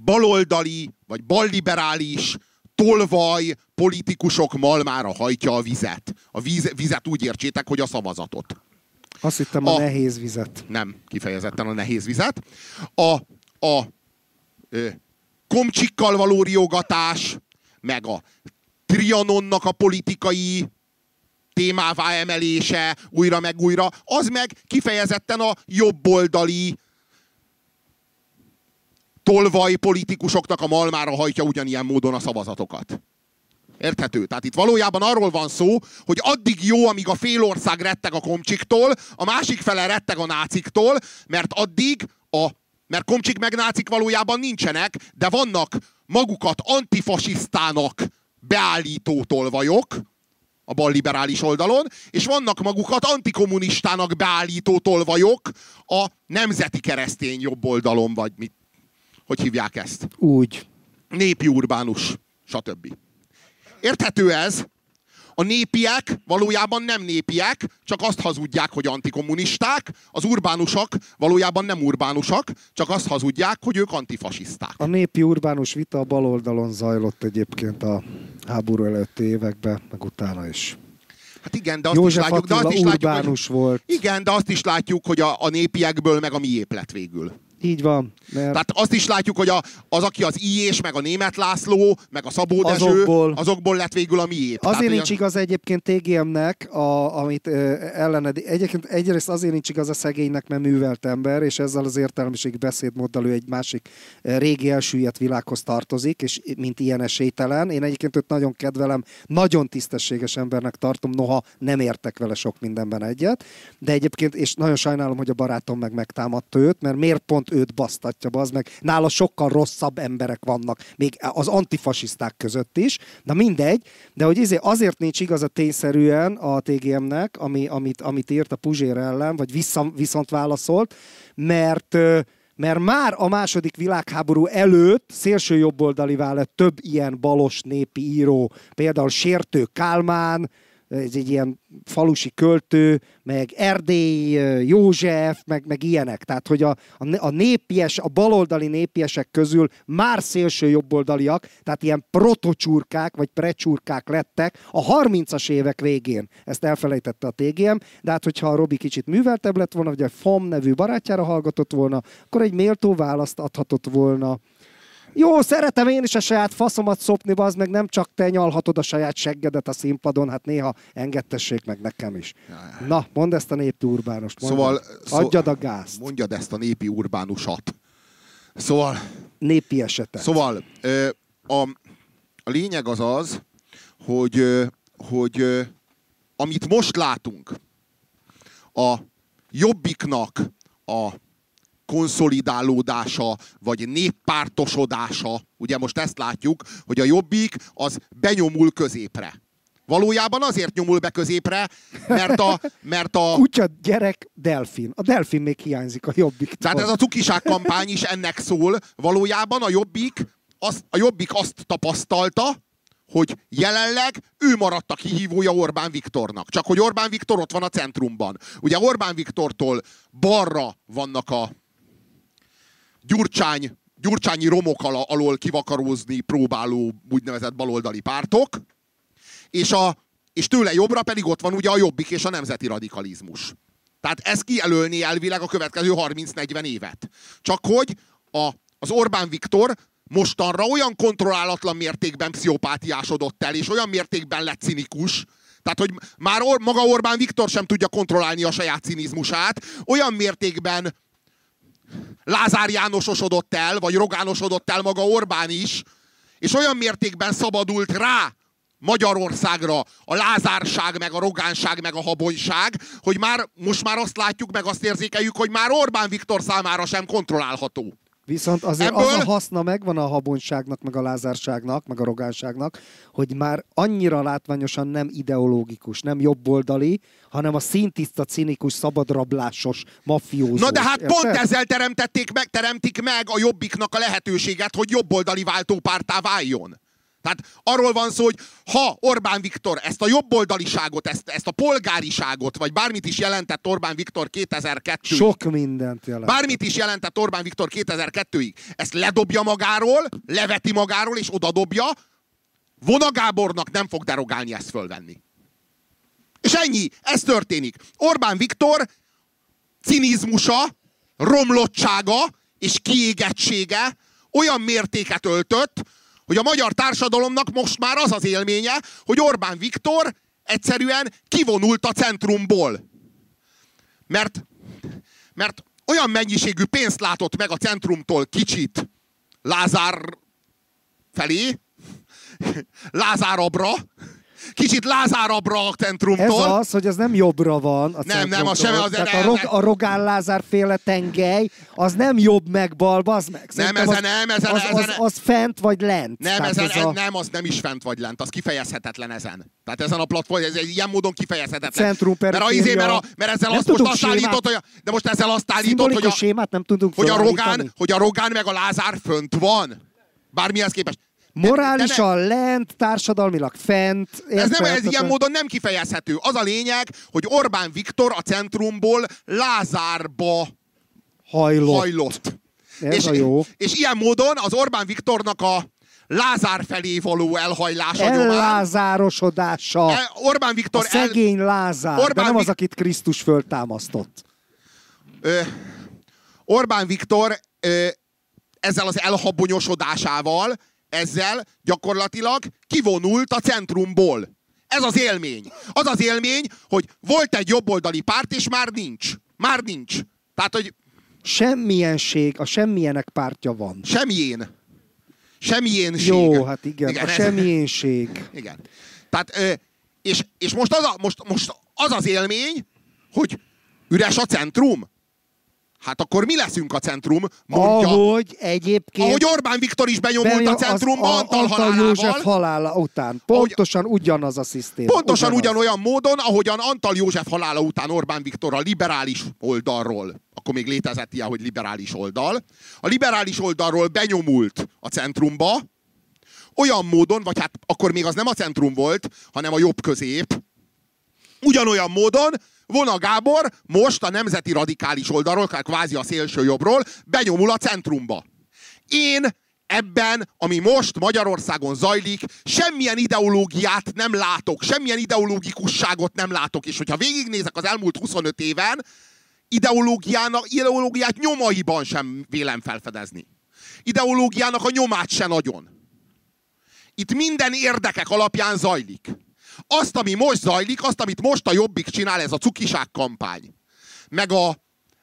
baloldali, vagy balliberális, tolvaj politikusok malmára hajtja a vizet. A víz, vizet úgy értsétek, hogy a szavazatot. Azt hittem a, A- nehéz vizet. Nem kifejezetten a nehéz vizet. A, a ö, komcsikkal való riogatás, meg a Trianonnak a politikai témává emelése újra meg újra, az meg kifejezetten a jobboldali tolvaj politikusoknak a malmára hajtja ugyanilyen módon a szavazatokat. Érthető? Tehát itt valójában arról van szó, hogy addig jó, amíg a fél ország retteg a komcsiktól, a másik fele retteg a náciktól, mert addig a mert komcsik meg nácik valójában nincsenek, de vannak magukat antifasisztának beállító tolvajok, a balliberális oldalon, és vannak magukat antikommunistának beállító tolvajok a nemzeti keresztény jobb oldalon, vagy mit, hogy hívják ezt? Úgy. Népi urbánus, stb. Érthető ez? A népiek valójában nem népiek, csak azt hazudják, hogy antikommunisták, az urbánusok valójában nem urbánusak, csak azt hazudják, hogy ők antifasiszták. A népi urbánus vita a baloldalon zajlott egyébként a háború előtti években, meg utána is. Hát igen, de azt József is látjuk, de azt is látjuk, hogy, volt. igen, de azt is látjuk, hogy a, a népiekből meg a miép lett végül. Így van. Mert Tehát azt is látjuk, hogy a, az, aki az Ijés, meg a Német László, meg a Szabó Dezső, Azokból. azokból lett végül a miép. Azért Tehát, nincs igaz egyébként TGM-nek, a, amit ö, ellened. Egyébként egyrészt azért nincs igaz a szegénynek, mert művelt ember, és ezzel az értelmiség beszédmóddal ő egy másik régi elsüllyedt világhoz tartozik, és mint ilyen esélytelen. Én egyébként őt nagyon kedvelem, nagyon tisztességes embernek tartom, noha nem értek vele sok mindenben egyet, de egyébként, és nagyon sajnálom, hogy a barátom meg megtámadta őt, mert miért pont őt basztatja, az meg. Nála sokkal rosszabb emberek vannak, még az antifasiszták között is. Na mindegy, de hogy izé azért nincs igaz a tényszerűen a TGM-nek, ami, amit, amit írt a Puzsér ellen, vagy vissza, viszont válaszolt, mert mert már a második világháború előtt szélső jobboldalivá lett több ilyen balos népi író, például Sértő Kálmán, ez egy ilyen falusi költő, meg Erdély József, meg, meg ilyenek. Tehát, hogy a, a, népies, a baloldali népiesek közül már szélső jobboldaliak, tehát ilyen protocsurkák, vagy precsurkák lettek a 30-as évek végén. Ezt elfelejtette a TGM, de hát, hogyha a Robi kicsit műveltebb lett volna, vagy a FOM nevű barátjára hallgatott volna, akkor egy méltó választ adhatott volna. Jó, szeretem én is a saját faszomat szopni, az meg nem csak te nyalhatod a saját seggedet a színpadon, hát néha engedtessék meg nekem is. Na, mondd ezt a népi urbánost. Mondd Szóval- Adjad a gázt. Mondjad ezt a népi urbánusat. Szóval, Népi esetet. szóval a, a lényeg az az, hogy, hogy amit most látunk, a jobbiknak a konszolidálódása, vagy néppártosodása, ugye most ezt látjuk, hogy a jobbik az benyomul középre. Valójában azért nyomul be középre, mert a, mert a, Kutya, gyerek, delfin. A delfin még hiányzik a jobbik. Tehát ez a cukiság kampány is ennek szól. Valójában a Jobbik, az, a Jobbik azt tapasztalta, hogy jelenleg ő maradt a kihívója Orbán Viktornak. Csak hogy Orbán Viktor ott van a centrumban. Ugye Orbán Viktortól balra vannak a gyurcsány, gyurcsányi romok al- alól kivakarózni próbáló úgynevezett baloldali pártok, és, a, és tőle jobbra pedig ott van ugye a jobbik és a nemzeti radikalizmus. Tehát ez kijelölné elvileg a következő 30-40 évet. Csak hogy a, az Orbán Viktor mostanra olyan kontrollálatlan mértékben pszichopátiásodott el, és olyan mértékben lett cinikus, tehát, hogy már or, maga Orbán Viktor sem tudja kontrollálni a saját cinizmusát, olyan mértékben Lázár Jánososodott el, vagy Rogánosodott el maga Orbán is, és olyan mértékben szabadult rá Magyarországra a lázárság, meg a rogánság, meg a habonyság, hogy már, most már azt látjuk, meg azt érzékeljük, hogy már Orbán Viktor számára sem kontrollálható. Viszont azért Ebből- az a haszna megvan a habonyságnak, meg a lázárságnak, meg a rogánságnak, hogy már annyira látványosan nem ideológikus, nem jobboldali, hanem a szintiszta, cinikus, szabadrablásos, mafiózós. Na de hát Érted? pont ezzel teremtették meg, teremtik meg a jobbiknak a lehetőséget, hogy jobboldali váltópártá váljon. Tehát arról van szó, hogy ha Orbán Viktor ezt a jobboldaliságot, ezt, ezt a polgáriságot, vagy bármit is jelentett Orbán Viktor 2002 Sok mindent jelent. Bármit is jelentett Orbán Viktor 2002-ig, ezt ledobja magáról, leveti magáról és odadobja, Vona Gábornak nem fog derogálni ezt fölvenni. És ennyi, ez történik. Orbán Viktor cinizmusa, romlottsága és kiégettsége olyan mértéket öltött, hogy a magyar társadalomnak most már az az élménye, hogy Orbán Viktor egyszerűen kivonult a centrumból. Mert, mert olyan mennyiségű pénzt látott meg a centrumtól kicsit Lázár felé, Lázár Abra, kicsit lázárabbra a centrumtól. Ez az, hogy ez nem jobbra van a Nem, nem, az sem az- Tehát nem, a, rog, nem. a Rogán Lázár féle tengely, az nem jobb meg bal, bazd meg. Szerintem ezen az, nem, ezen- az, az, ezen- az, fent vagy lent. Nem, Tehát ezen, ez a nem, az nem is fent vagy lent, az kifejezhetetlen ezen. Tehát ezen a platform, ez egy ilyen módon kifejezhetetlen. Centrum, mert, a, izé, mert, a, mert ezzel Nem azt most azt állítod, sémát- hogy a, de most ezzel azt állítod, hogy a, sémát nem tudunk hogy a. Rogán, hogy a Rogán meg a Lázár fönt van. Bármihez képest. De- de Morálisan lent, társadalmilag fent. ne- ez, nem, ez ilyen módon nem kifejezhető. Az a lényeg, hogy Orbán Viktor a centrumból Lázárba Hajlott. hajlott. Ez és, a jó. és ilyen módon az Orbán Viktornak a Lázár felé való elhajlása nyomán Ellázárosodása. E- Orbán A Viktor el, szegény Lázár, de Orbán nem az, Vik- akit Krisztus föltámasztott. ö, Orbán Viktor ö, ezzel az elhabonyosodásával, ezzel gyakorlatilag kivonult a centrumból. Ez az élmény. Az az élmény, hogy volt egy jobboldali párt, és már nincs. Már nincs. Tehát, hogy Semmienség, a semmilyenek pártja van. semmilyen. Semmilyenség. Jó, hát igen, Igen, a ez- semmienség. Igen. Tehát, és, és most, az a, most, most az az élmény, hogy üres a centrum. Hát akkor mi leszünk a centrum, mondja. Ahogy egyébként Ahogy Orbán Viktor is benyomult Benyo- a centrumba az- Antal, Antal halálával. József halála után. Pontosan ugyanaz a szisztéma. Pontosan ugyanaz. ugyanolyan módon, ahogyan Antal József halála után Orbán Viktor a liberális oldalról, akkor még létezett ilyen, hogy liberális oldal, a liberális oldalról benyomult a centrumba, olyan módon, vagy hát akkor még az nem a centrum volt, hanem a jobb közép, ugyanolyan módon Vona Gábor most a nemzeti radikális oldalról, kvázi a szélső jobbról, benyomul a centrumba. Én ebben, ami most Magyarországon zajlik, semmilyen ideológiát nem látok, semmilyen ideológikusságot nem látok, és hogyha végignézek az elmúlt 25 éven, ideológiának, ideológiát nyomaiban sem vélem felfedezni. Ideológiának a nyomát se nagyon. Itt minden érdekek alapján zajlik. Azt, ami most zajlik, azt, amit most a Jobbik csinál, ez a cukiság kampány. Meg a,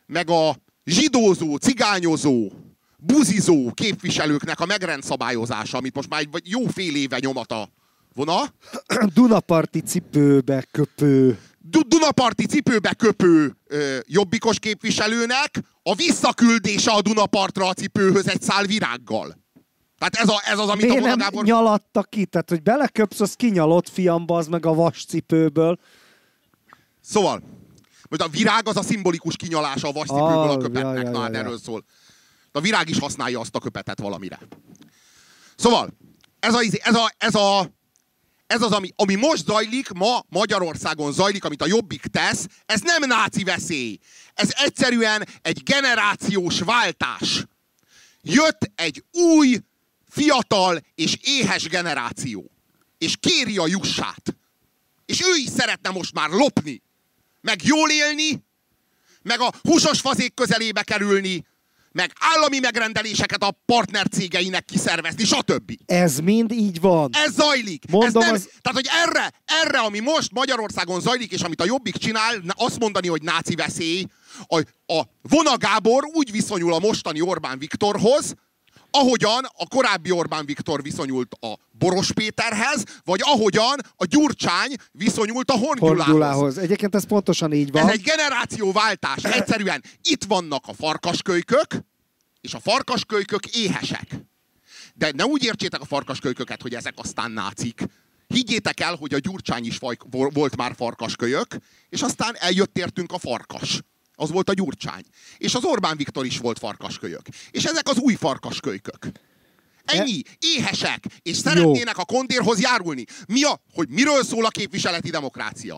meg a zsidózó, cigányozó, buzizó képviselőknek a megrendszabályozása, amit most már egy vagy jó fél éve nyomat a vona. Dunaparti cipőbe köpő. Du- Dunaparti cipőbe köpő ö, jobbikos képviselőnek a visszaküldése a Dunapartra a cipőhöz egy szál virággal. Tehát ez, a, ez az, amit Miért a nem Vonagábor... nyalatta ki? Tehát, hogy beleköpsz, az kinyalott fiamba, az meg a vascipőből. Szóval, most a virág az a szimbolikus kinyalása a vascipőből Ah, a köpetnek. ja, ja, Na, hát ja. erről szól. A virág is használja azt a köpetet valamire. Szóval, ez, a, ez, a, ez, a, ez az, ami, ami most zajlik, ma Magyarországon zajlik, amit a Jobbik tesz, ez nem náci veszély. Ez egyszerűen egy generációs váltás. Jött egy új, fiatal és éhes generáció. És kéri a jussát. És ő is szeretne most már lopni, meg jól élni, meg a húsos fazék közelébe kerülni, meg állami megrendeléseket a partner cégeinek kiszervezni, stb. Ez mind így van. Ez zajlik. Mondom, ez nem, az- Tehát, hogy erre, erre, ami most Magyarországon zajlik, és amit a Jobbik csinál, azt mondani, hogy náci veszély, a, a Vona Gábor úgy viszonyul a mostani Orbán Viktorhoz, ahogyan a korábbi Orbán Viktor viszonyult a Boros Péterhez, vagy ahogyan a Gyurcsány viszonyult a Hongyulához. Hordulához. Egyébként ez pontosan így van. Ez egy generációváltás. Egyszerűen itt vannak a farkaskölykök, és a farkaskölykök éhesek. De ne úgy értsétek a farkaskölyköket, hogy ezek aztán nácik. Higgyétek el, hogy a Gyurcsány is faj, volt már farkaskölyök, és aztán eljött értünk a farkas. Az volt a Gyurcsány. És az Orbán Viktor is volt farkaskölyök. És ezek az új farkaskölykök. Ennyi. Éhesek. És szeretnének a kondérhoz járulni. Mi a, hogy miről szól a képviseleti demokrácia?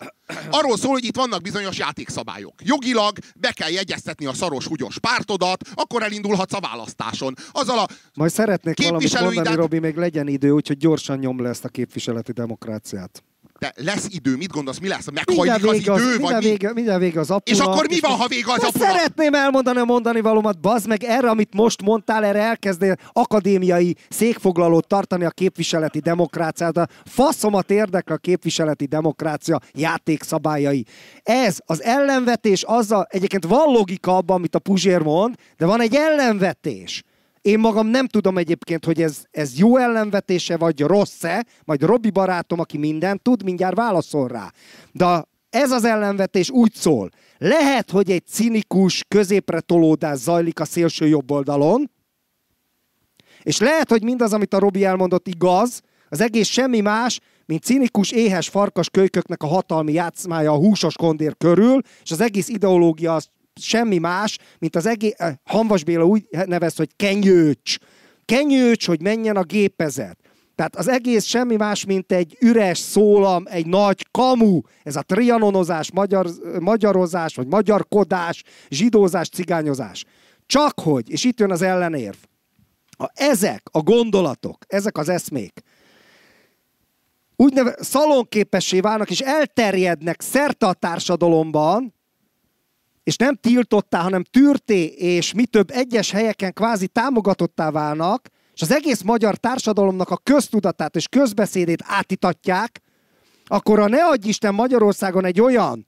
Arról szól, hogy itt vannak bizonyos játékszabályok. Jogilag be kell jegyeztetni a szaros húgyos pártodat, akkor elindulhatsz a választáson. Azzal a Majd szeretnék valamit mondani, Robi, még legyen idő, úgyhogy gyorsan nyom le ezt a képviseleti demokráciát. De lesz idő, mit gondolsz, mi lesz? Meghajlik az vége az, idő, vagy mindjárt mi? vége, mindjárt vége az apunak. És akkor mi van, ha vége az De apunak? Szeretném elmondani a mondani valómat, bazd meg, erre, amit most mondtál, erre elkezdél akadémiai székfoglalót tartani a képviseleti demokráciát. A faszomat érdekel a képviseleti demokrácia játékszabályai. Ez az ellenvetés, azzal, egyébként van logika abban, amit a Puzsér mond, de van egy ellenvetés. Én magam nem tudom egyébként, hogy ez, ez jó ellenvetése, vagy rossz-e, majd Robi barátom, aki mindent tud, mindjárt válaszol rá. De ez az ellenvetés úgy szól. Lehet, hogy egy cinikus középre tolódás zajlik a szélső jobb oldalon, és lehet, hogy mindaz, amit a Robi elmondott igaz, az egész semmi más, mint cinikus, éhes farkas kölyköknek a hatalmi játszmája a húsos kondér körül, és az egész ideológia az semmi más, mint az egész, eh, Hanvas Béla úgy nevez, hogy kenyőcs. Kenyőcs, hogy menjen a gépezet. Tehát az egész semmi más, mint egy üres szólam, egy nagy kamu. Ez a trianonozás, magyar, magyarozás, vagy magyarkodás, zsidózás, cigányozás. Csak hogy, és itt jön az ellenérv, a, ezek a gondolatok, ezek az eszmék, úgynevezett szalonképessé válnak, és elterjednek szerte a társadalomban, és nem tiltottá, hanem tűrté, és mi több egyes helyeken kvázi támogatottá válnak, és az egész magyar társadalomnak a köztudatát és közbeszédét átitatják, akkor a ne adj Isten Magyarországon egy olyan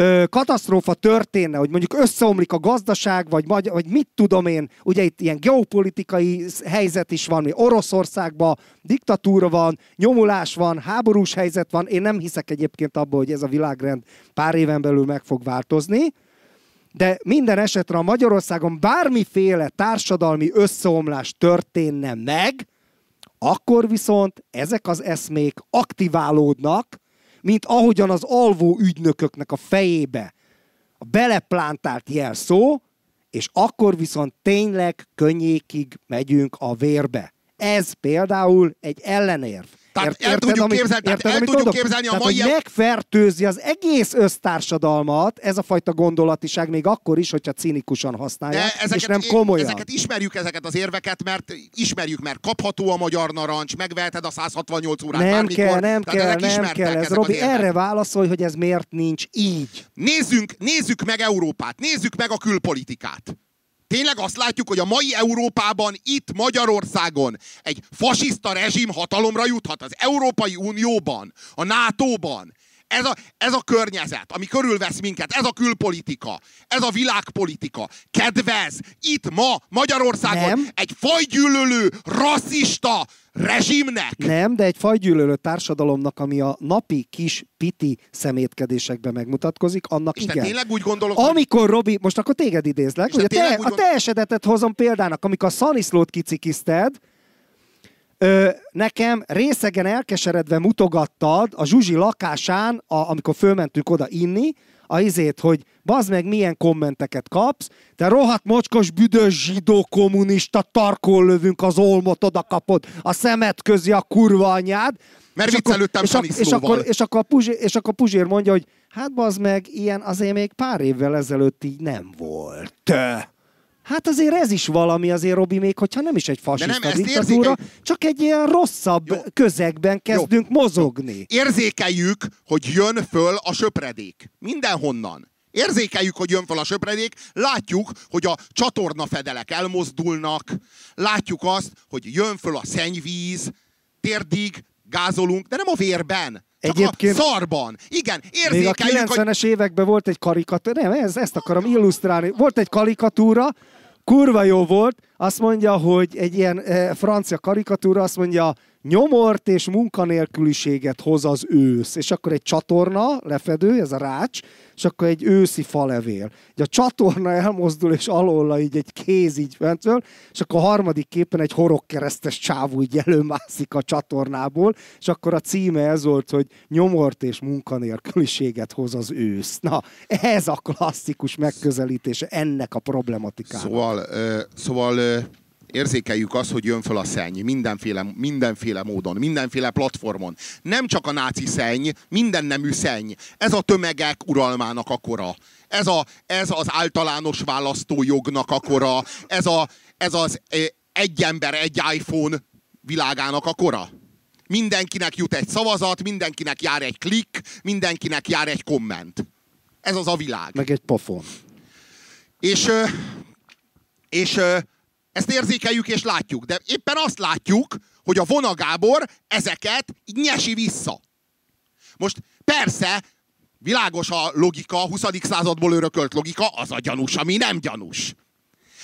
ö, katasztrófa történne, hogy mondjuk összeomlik a gazdaság, vagy, vagy, vagy mit tudom én, ugye itt ilyen geopolitikai helyzet is van, Oroszországban diktatúra van, nyomulás van, háborús helyzet van, én nem hiszek egyébként abban, hogy ez a világrend pár éven belül meg fog változni, de minden esetre a Magyarországon bármiféle társadalmi összeomlás történne meg, akkor viszont ezek az eszmék aktiválódnak, mint ahogyan az alvó ügynököknek a fejébe a beleplántált jelszó, és akkor viszont tényleg könnyékig megyünk a vérbe. Ez például egy ellenérv. Tehát Ért, el tudjuk amit, képzelni, érted, el tudjuk mondok? képzelni a tehát, mai... Hogy megfertőzi az egész össztársadalmat, ez a fajta gondolatiság, még akkor is, hogyha cinikusan használják, ezeket, és nem komolyan. Ezeket ismerjük, ezeket az érveket, mert ismerjük, mert kapható a magyar narancs, megveheted a 168 órát Nem bármikor. kell, nem kell, nem kell. Ez Robi, erre válaszolj, hogy ez miért nincs így. Nézzünk, nézzük meg Európát, nézzük meg a külpolitikát. Tényleg azt látjuk, hogy a mai Európában, itt Magyarországon egy fasiszta rezsim hatalomra juthat az Európai Unióban, a NATO-ban. Ez a, ez a környezet, ami körülvesz minket, ez a külpolitika, ez a világpolitika kedvez itt ma Magyarországon Nem. egy fajgyűlölő, rasszista rezsimnek. Nem, de egy fajgyűlölő társadalomnak, ami a napi kis piti szemétkedésekben megmutatkozik, annak és igen. te tényleg úgy gondolod, Amikor hogy... Robi, most akkor téged idézlek, hogy a te, a te esedetet hozom példának, amikor a Szaniszlót kicikiszted, Ö, nekem részegen elkeseredve mutogattad a Zsuzsi lakásán, a, amikor fölmentünk oda inni, a izét, hogy bazd meg milyen kommenteket kapsz, te rohadt mocskos, büdös zsidó kommunista, tarkol lövünk az olmot, oda kapod a szemet közi a kurva anyád. Mert viccelődtem és, és, és, akkor, és, akkor Puzsér, és akkor Puzsér mondja, hogy hát bazd meg, ilyen azért még pár évvel ezelőtt így nem volt. Hát azért ez is valami, azért Robi, még hogyha nem is egy fasiszta diktatúra, érzékel... csak egy ilyen rosszabb Jó. közegben kezdünk Jó. mozogni. Érzékeljük, hogy jön föl a söpredék. Mindenhonnan. Érzékeljük, hogy jön fel a söpredék, látjuk, hogy a csatornafedelek elmozdulnak, látjuk azt, hogy jön föl a szennyvíz, térdig gázolunk, de nem a vérben, csak Egyébként a szarban. Igen, érzékeljük, Még a 90-es hogy... években volt egy karikatúra, nem, ez, ezt akarom illusztrálni. Volt egy karikatúra, kurva jó volt, azt mondja, hogy egy ilyen e, francia karikatúra azt mondja, nyomort és munkanélküliséget hoz az ősz. És akkor egy csatorna, lefedő, ez a rács, és akkor egy őszi falevél. Ugye a csatorna elmozdul, és alóla így egy kéz így föntől, és akkor a harmadik képen egy horogkeresztes csávú így előmászik a csatornából, és akkor a címe ez volt, hogy nyomort és munkanélküliséget hoz az ősz. Na, ez a klasszikus megközelítése ennek a problematikának. Szóval, uh, szóval uh érzékeljük azt, hogy jön föl a szenny mindenféle, mindenféle módon, mindenféle platformon. Nem csak a náci szenny, minden nemű szenny. Ez a tömegek uralmának akora. Ez, a, ez az általános választójognak akora. Ez, a, ez az egy ember, egy iPhone világának akora. Mindenkinek jut egy szavazat, mindenkinek jár egy klik, mindenkinek jár egy komment. Ez az a világ. Meg egy pofon. És, és ezt érzékeljük és látjuk. De éppen azt látjuk, hogy a Vona Gábor ezeket nyesi vissza. Most persze, világos a logika, a 20. századból örökölt logika, az a gyanús, ami nem gyanús.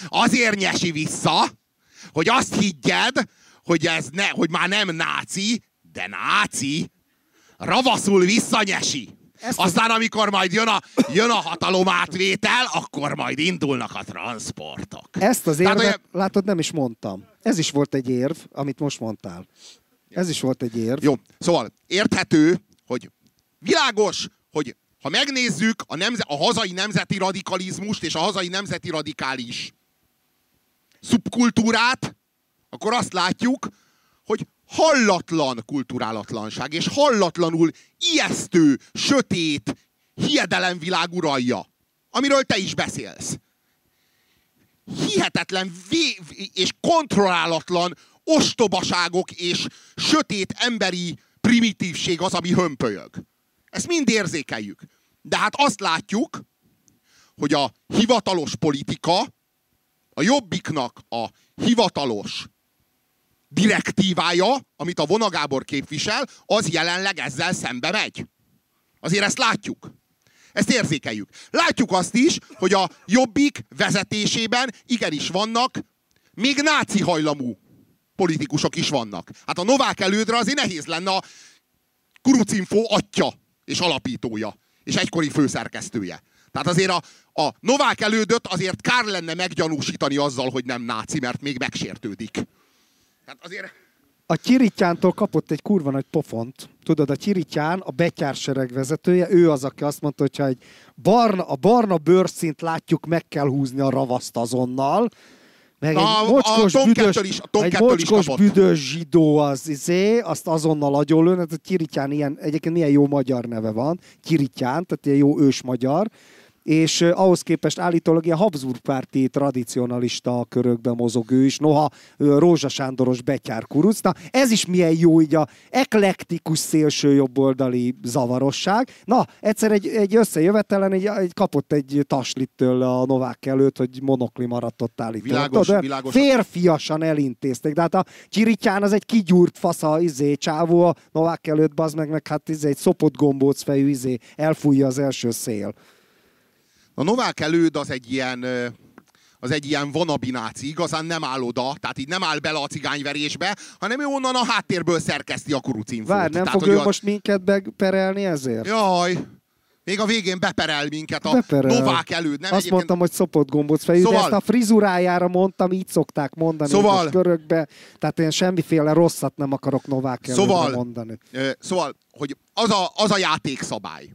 Azért nyesi vissza, hogy azt higgyed, hogy ez ne, hogy már nem náci, de náci, ravaszul visszanyesi. Ezt Aztán, amikor majd jön a, jön a hatalomátvétel, akkor majd indulnak a transportok. Ezt az érvet, Tehát, látod, nem is mondtam. Ez is volt egy érv, amit most mondtál. Ez is volt egy érv. Jó, szóval érthető, hogy világos, hogy ha megnézzük a, nemze, a hazai nemzeti radikalizmust és a hazai nemzeti radikális szubkultúrát, akkor azt látjuk, hogy hallatlan kulturálatlanság, és hallatlanul ijesztő, sötét, hiedelemvilág uralja, amiről te is beszélsz. Hihetetlen és kontrollálatlan ostobaságok és sötét emberi primitívség az, ami hömpölyög. Ezt mind érzékeljük. De hát azt látjuk, hogy a hivatalos politika, a jobbiknak a hivatalos direktívája, amit a vonagábor képvisel, az jelenleg ezzel szembe megy. Azért ezt látjuk. Ezt érzékeljük. Látjuk azt is, hogy a jobbik vezetésében igenis vannak még náci hajlamú politikusok is vannak. Hát a Novák elődre azért nehéz lenne a Kurucinfo atya és alapítója, és egykori főszerkesztője. Tehát azért a, a Novák elődöt azért kár lenne meggyanúsítani azzal, hogy nem náci, mert még megsértődik. Hát azért... A Kirityántól kapott egy kurva nagy pofont. Tudod, a Kirityán, a betyársereg vezetője, ő az, aki azt mondta, hogy ha egy barna, a barna bőrszint látjuk, meg kell húzni a ravaszt azonnal. Meg a, egy mocskos, a büdös, is, a egy mocskos büdös zsidó az izé, azt azonnal agyonlőn, hát a Kirityán ilyen, egyébként milyen jó magyar neve van, Kirityán, tehát ilyen jó ős magyar, és ahhoz képest állítólag ilyen Habsburg párti tradicionalista körökben mozog ő is, noha Rózsa Sándoros betyár kuruc. Na, ez is milyen jó, így a eklektikus szélső jobboldali zavarosság. Na, egyszer egy, egy összejövetelen egy, egy kapott egy taslittől a Novák előtt, hogy monokli maradt ott állítólag. Világos, Tudod, világos. Férfiasan elintézték, de hát a Csirityán az egy kigyúrt fasza izé, csávó a Novák előtt, az meg, meg hát izé, egy szopott gombóc fejű izé, elfújja az első szél. A Novák előd az egy ilyen, az egy ilyen vanabináci, igazán nem áll oda, tehát így nem áll bele a cigányverésbe, hanem ő onnan a háttérből szerkeszti a kurucinfót. Várj, nem tehát, fog ő a... most minket beperelni ezért? Jaj, még a végén beperel minket a beperel. Novák előd. Nem Azt egyébként... mondtam, hogy szopott gombóc fejű, szóval... de ezt a frizurájára mondtam, így szokták mondani szóval... körökbe. Tehát én semmiféle rosszat nem akarok Novák előd szóval... mondani. Szóval, hogy az a, az a játékszabály,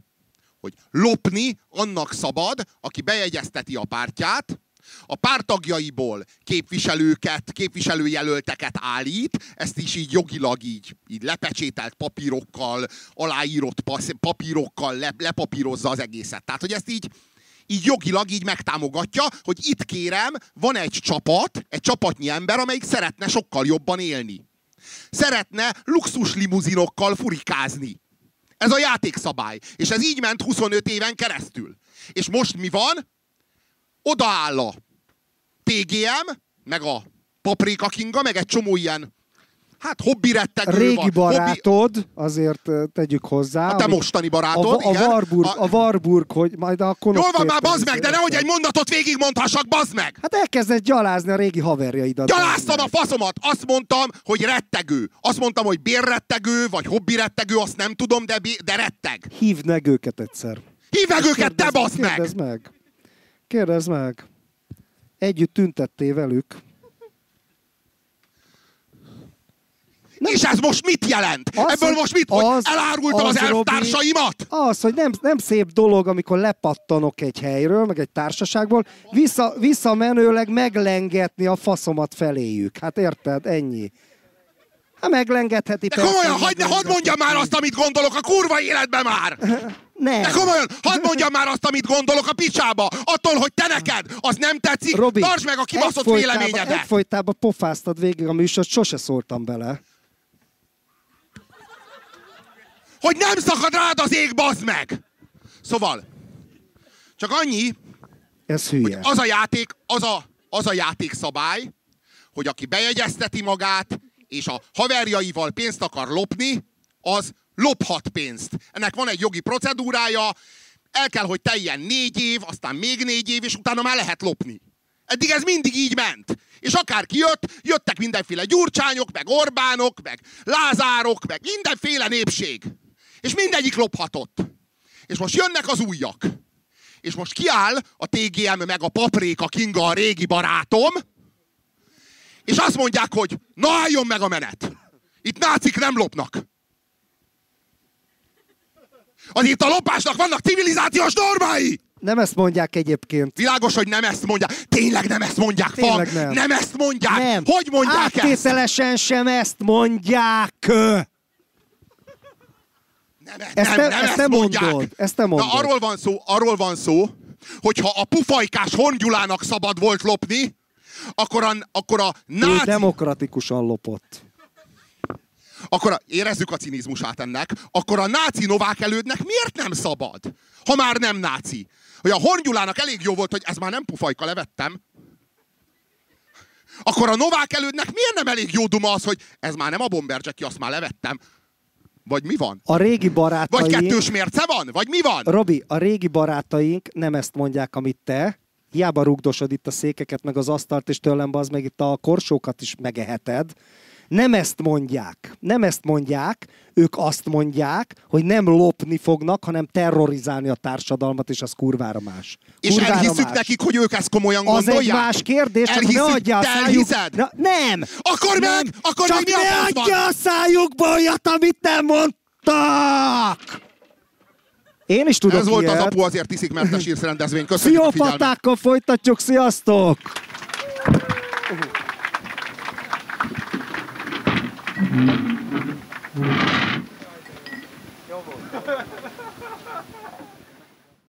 hogy lopni annak szabad, aki bejegyezteti a pártját, a pártagjaiból képviselőket, képviselőjelölteket állít, ezt is így jogilag így, így lepecsételt papírokkal, aláírott papírokkal le, lepapírozza az egészet. Tehát, hogy ezt így, így jogilag így megtámogatja, hogy itt kérem, van egy csapat, egy csapatnyi ember, amelyik szeretne sokkal jobban élni. Szeretne luxus limuzinokkal furikázni. Ez a játékszabály. És ez így ment 25 éven keresztül. És most mi van? Odaáll a TGM, meg a Paprika Kinga, meg egy csomó ilyen Hát hobbi rettegő Régi van. barátod, hobbi... azért tegyük hozzá. A te mostani barátod, a, a igen. Warburg, a... a Warburg, hogy majd a Jól van már, bazd meg, de nehogy egy mondatot végigmondhassak, bazd meg! Hát elkezdett gyalázni a régi haverjaidat. Gyaláztam a faszomat! Azt mondtam, hogy rettegő. Azt mondtam, hogy bérrettegő, vagy hobbi rettegő, azt nem tudom, de, de retteg. Hívd meg őket egyszer. Hívd meg őket, te bazd meg! Kérdezd meg. Kérdezd meg. Együtt tüntettél velük. Nem, és ez most mit jelent? Az, Ebből most mit? Az, hogy elárultam az, az elvtársaimat? Az, hogy nem, nem szép dolog, amikor lepattanok egy helyről, meg egy társaságból, vissza, visszamenőleg meglengetni a faszomat feléjük. Hát érted? Ennyi. Hát meglengetheti. De komolyan, hagyd, ne, hadd mondjam már azt, amit gondolok a kurva életben már! [LAUGHS] Nem. De komolyan, hadd mondjam már azt, amit gondolok a picsába. Attól, hogy te neked az nem tetszik, Robi, tartsd meg a kibaszott véleményedet. Egyfolytában pofáztad végig a műsort, sose szóltam bele. Hogy nem szakad rád az ég, bazd meg! Szóval, csak annyi, Ez hülye. hogy az a játék, az a, az a játékszabály, hogy aki bejegyezteti magát, és a haverjaival pénzt akar lopni, az lophat pénzt. Ennek van egy jogi procedúrája, el kell, hogy teljen négy év, aztán még négy év, és utána már lehet lopni. Eddig ez mindig így ment. És akár jött, jöttek mindenféle gyurcsányok, meg Orbánok, meg Lázárok, meg mindenféle népség. És mindegyik lophatott. És most jönnek az újak. És most kiáll a TGM meg a Papréka Kinga, a régi barátom, és azt mondják, hogy na álljon meg a menet. Itt nácik nem lopnak. Azért a lopásnak vannak civilizációs normái! Nem ezt mondják egyébként. Világos, hogy nem ezt mondják. Tényleg nem ezt mondják, Tényleg Fang. nem. Nem ezt mondják. Nem. Hogy mondják ezt? Áttételesen sem ezt mondják. Nem, Ezt nem, nem ezt te mondják. mondod, ezt te mondod. Na, arról van szó, arról van szó, hogyha a pufajkás Hongyulának szabad volt lopni, akkor a, akkor a Ő náci demokratikusan lopott. akkor a, érezzük a cinizmusát ennek, akkor a náci Novák elődnek miért nem szabad? Ha már nem náci. Hogy a Hornyulának elég jó volt, hogy ez már nem pufajka, levettem. Akkor a Novák elődnek miért nem elég jó duma az, hogy ez már nem a Bomber Jackie, azt már levettem. Vagy mi van? A régi Vagy barátaink... kettős mérce van? Vagy mi van? Robi, a régi barátaink nem ezt mondják, amit te. Hiába rugdosod itt a székeket, meg az asztalt, és tőlem az meg itt a korsókat is megeheted. Nem ezt mondják. Nem ezt mondják. Ők azt mondják, hogy nem lopni fognak, hanem terrorizálni a társadalmat, és az kurvára más. És Kurvára elhisszük más. nekik, hogy ők ezt komolyan Az gondolják? egy más kérdés, csak Elhisszük, ne adja a szájuk... Na, nem! Akkor nem. meg, akkor csak meg mi a ne van? adja a szájukba olyat, amit nem mondtak! Én is tudok Ez volt az ilyet. apu azért iszik, mert te sírsz rendezvény. [LAUGHS] Köszönjük a. Pszichopatákkal folytatjuk, sziasztok! Mm-hmm.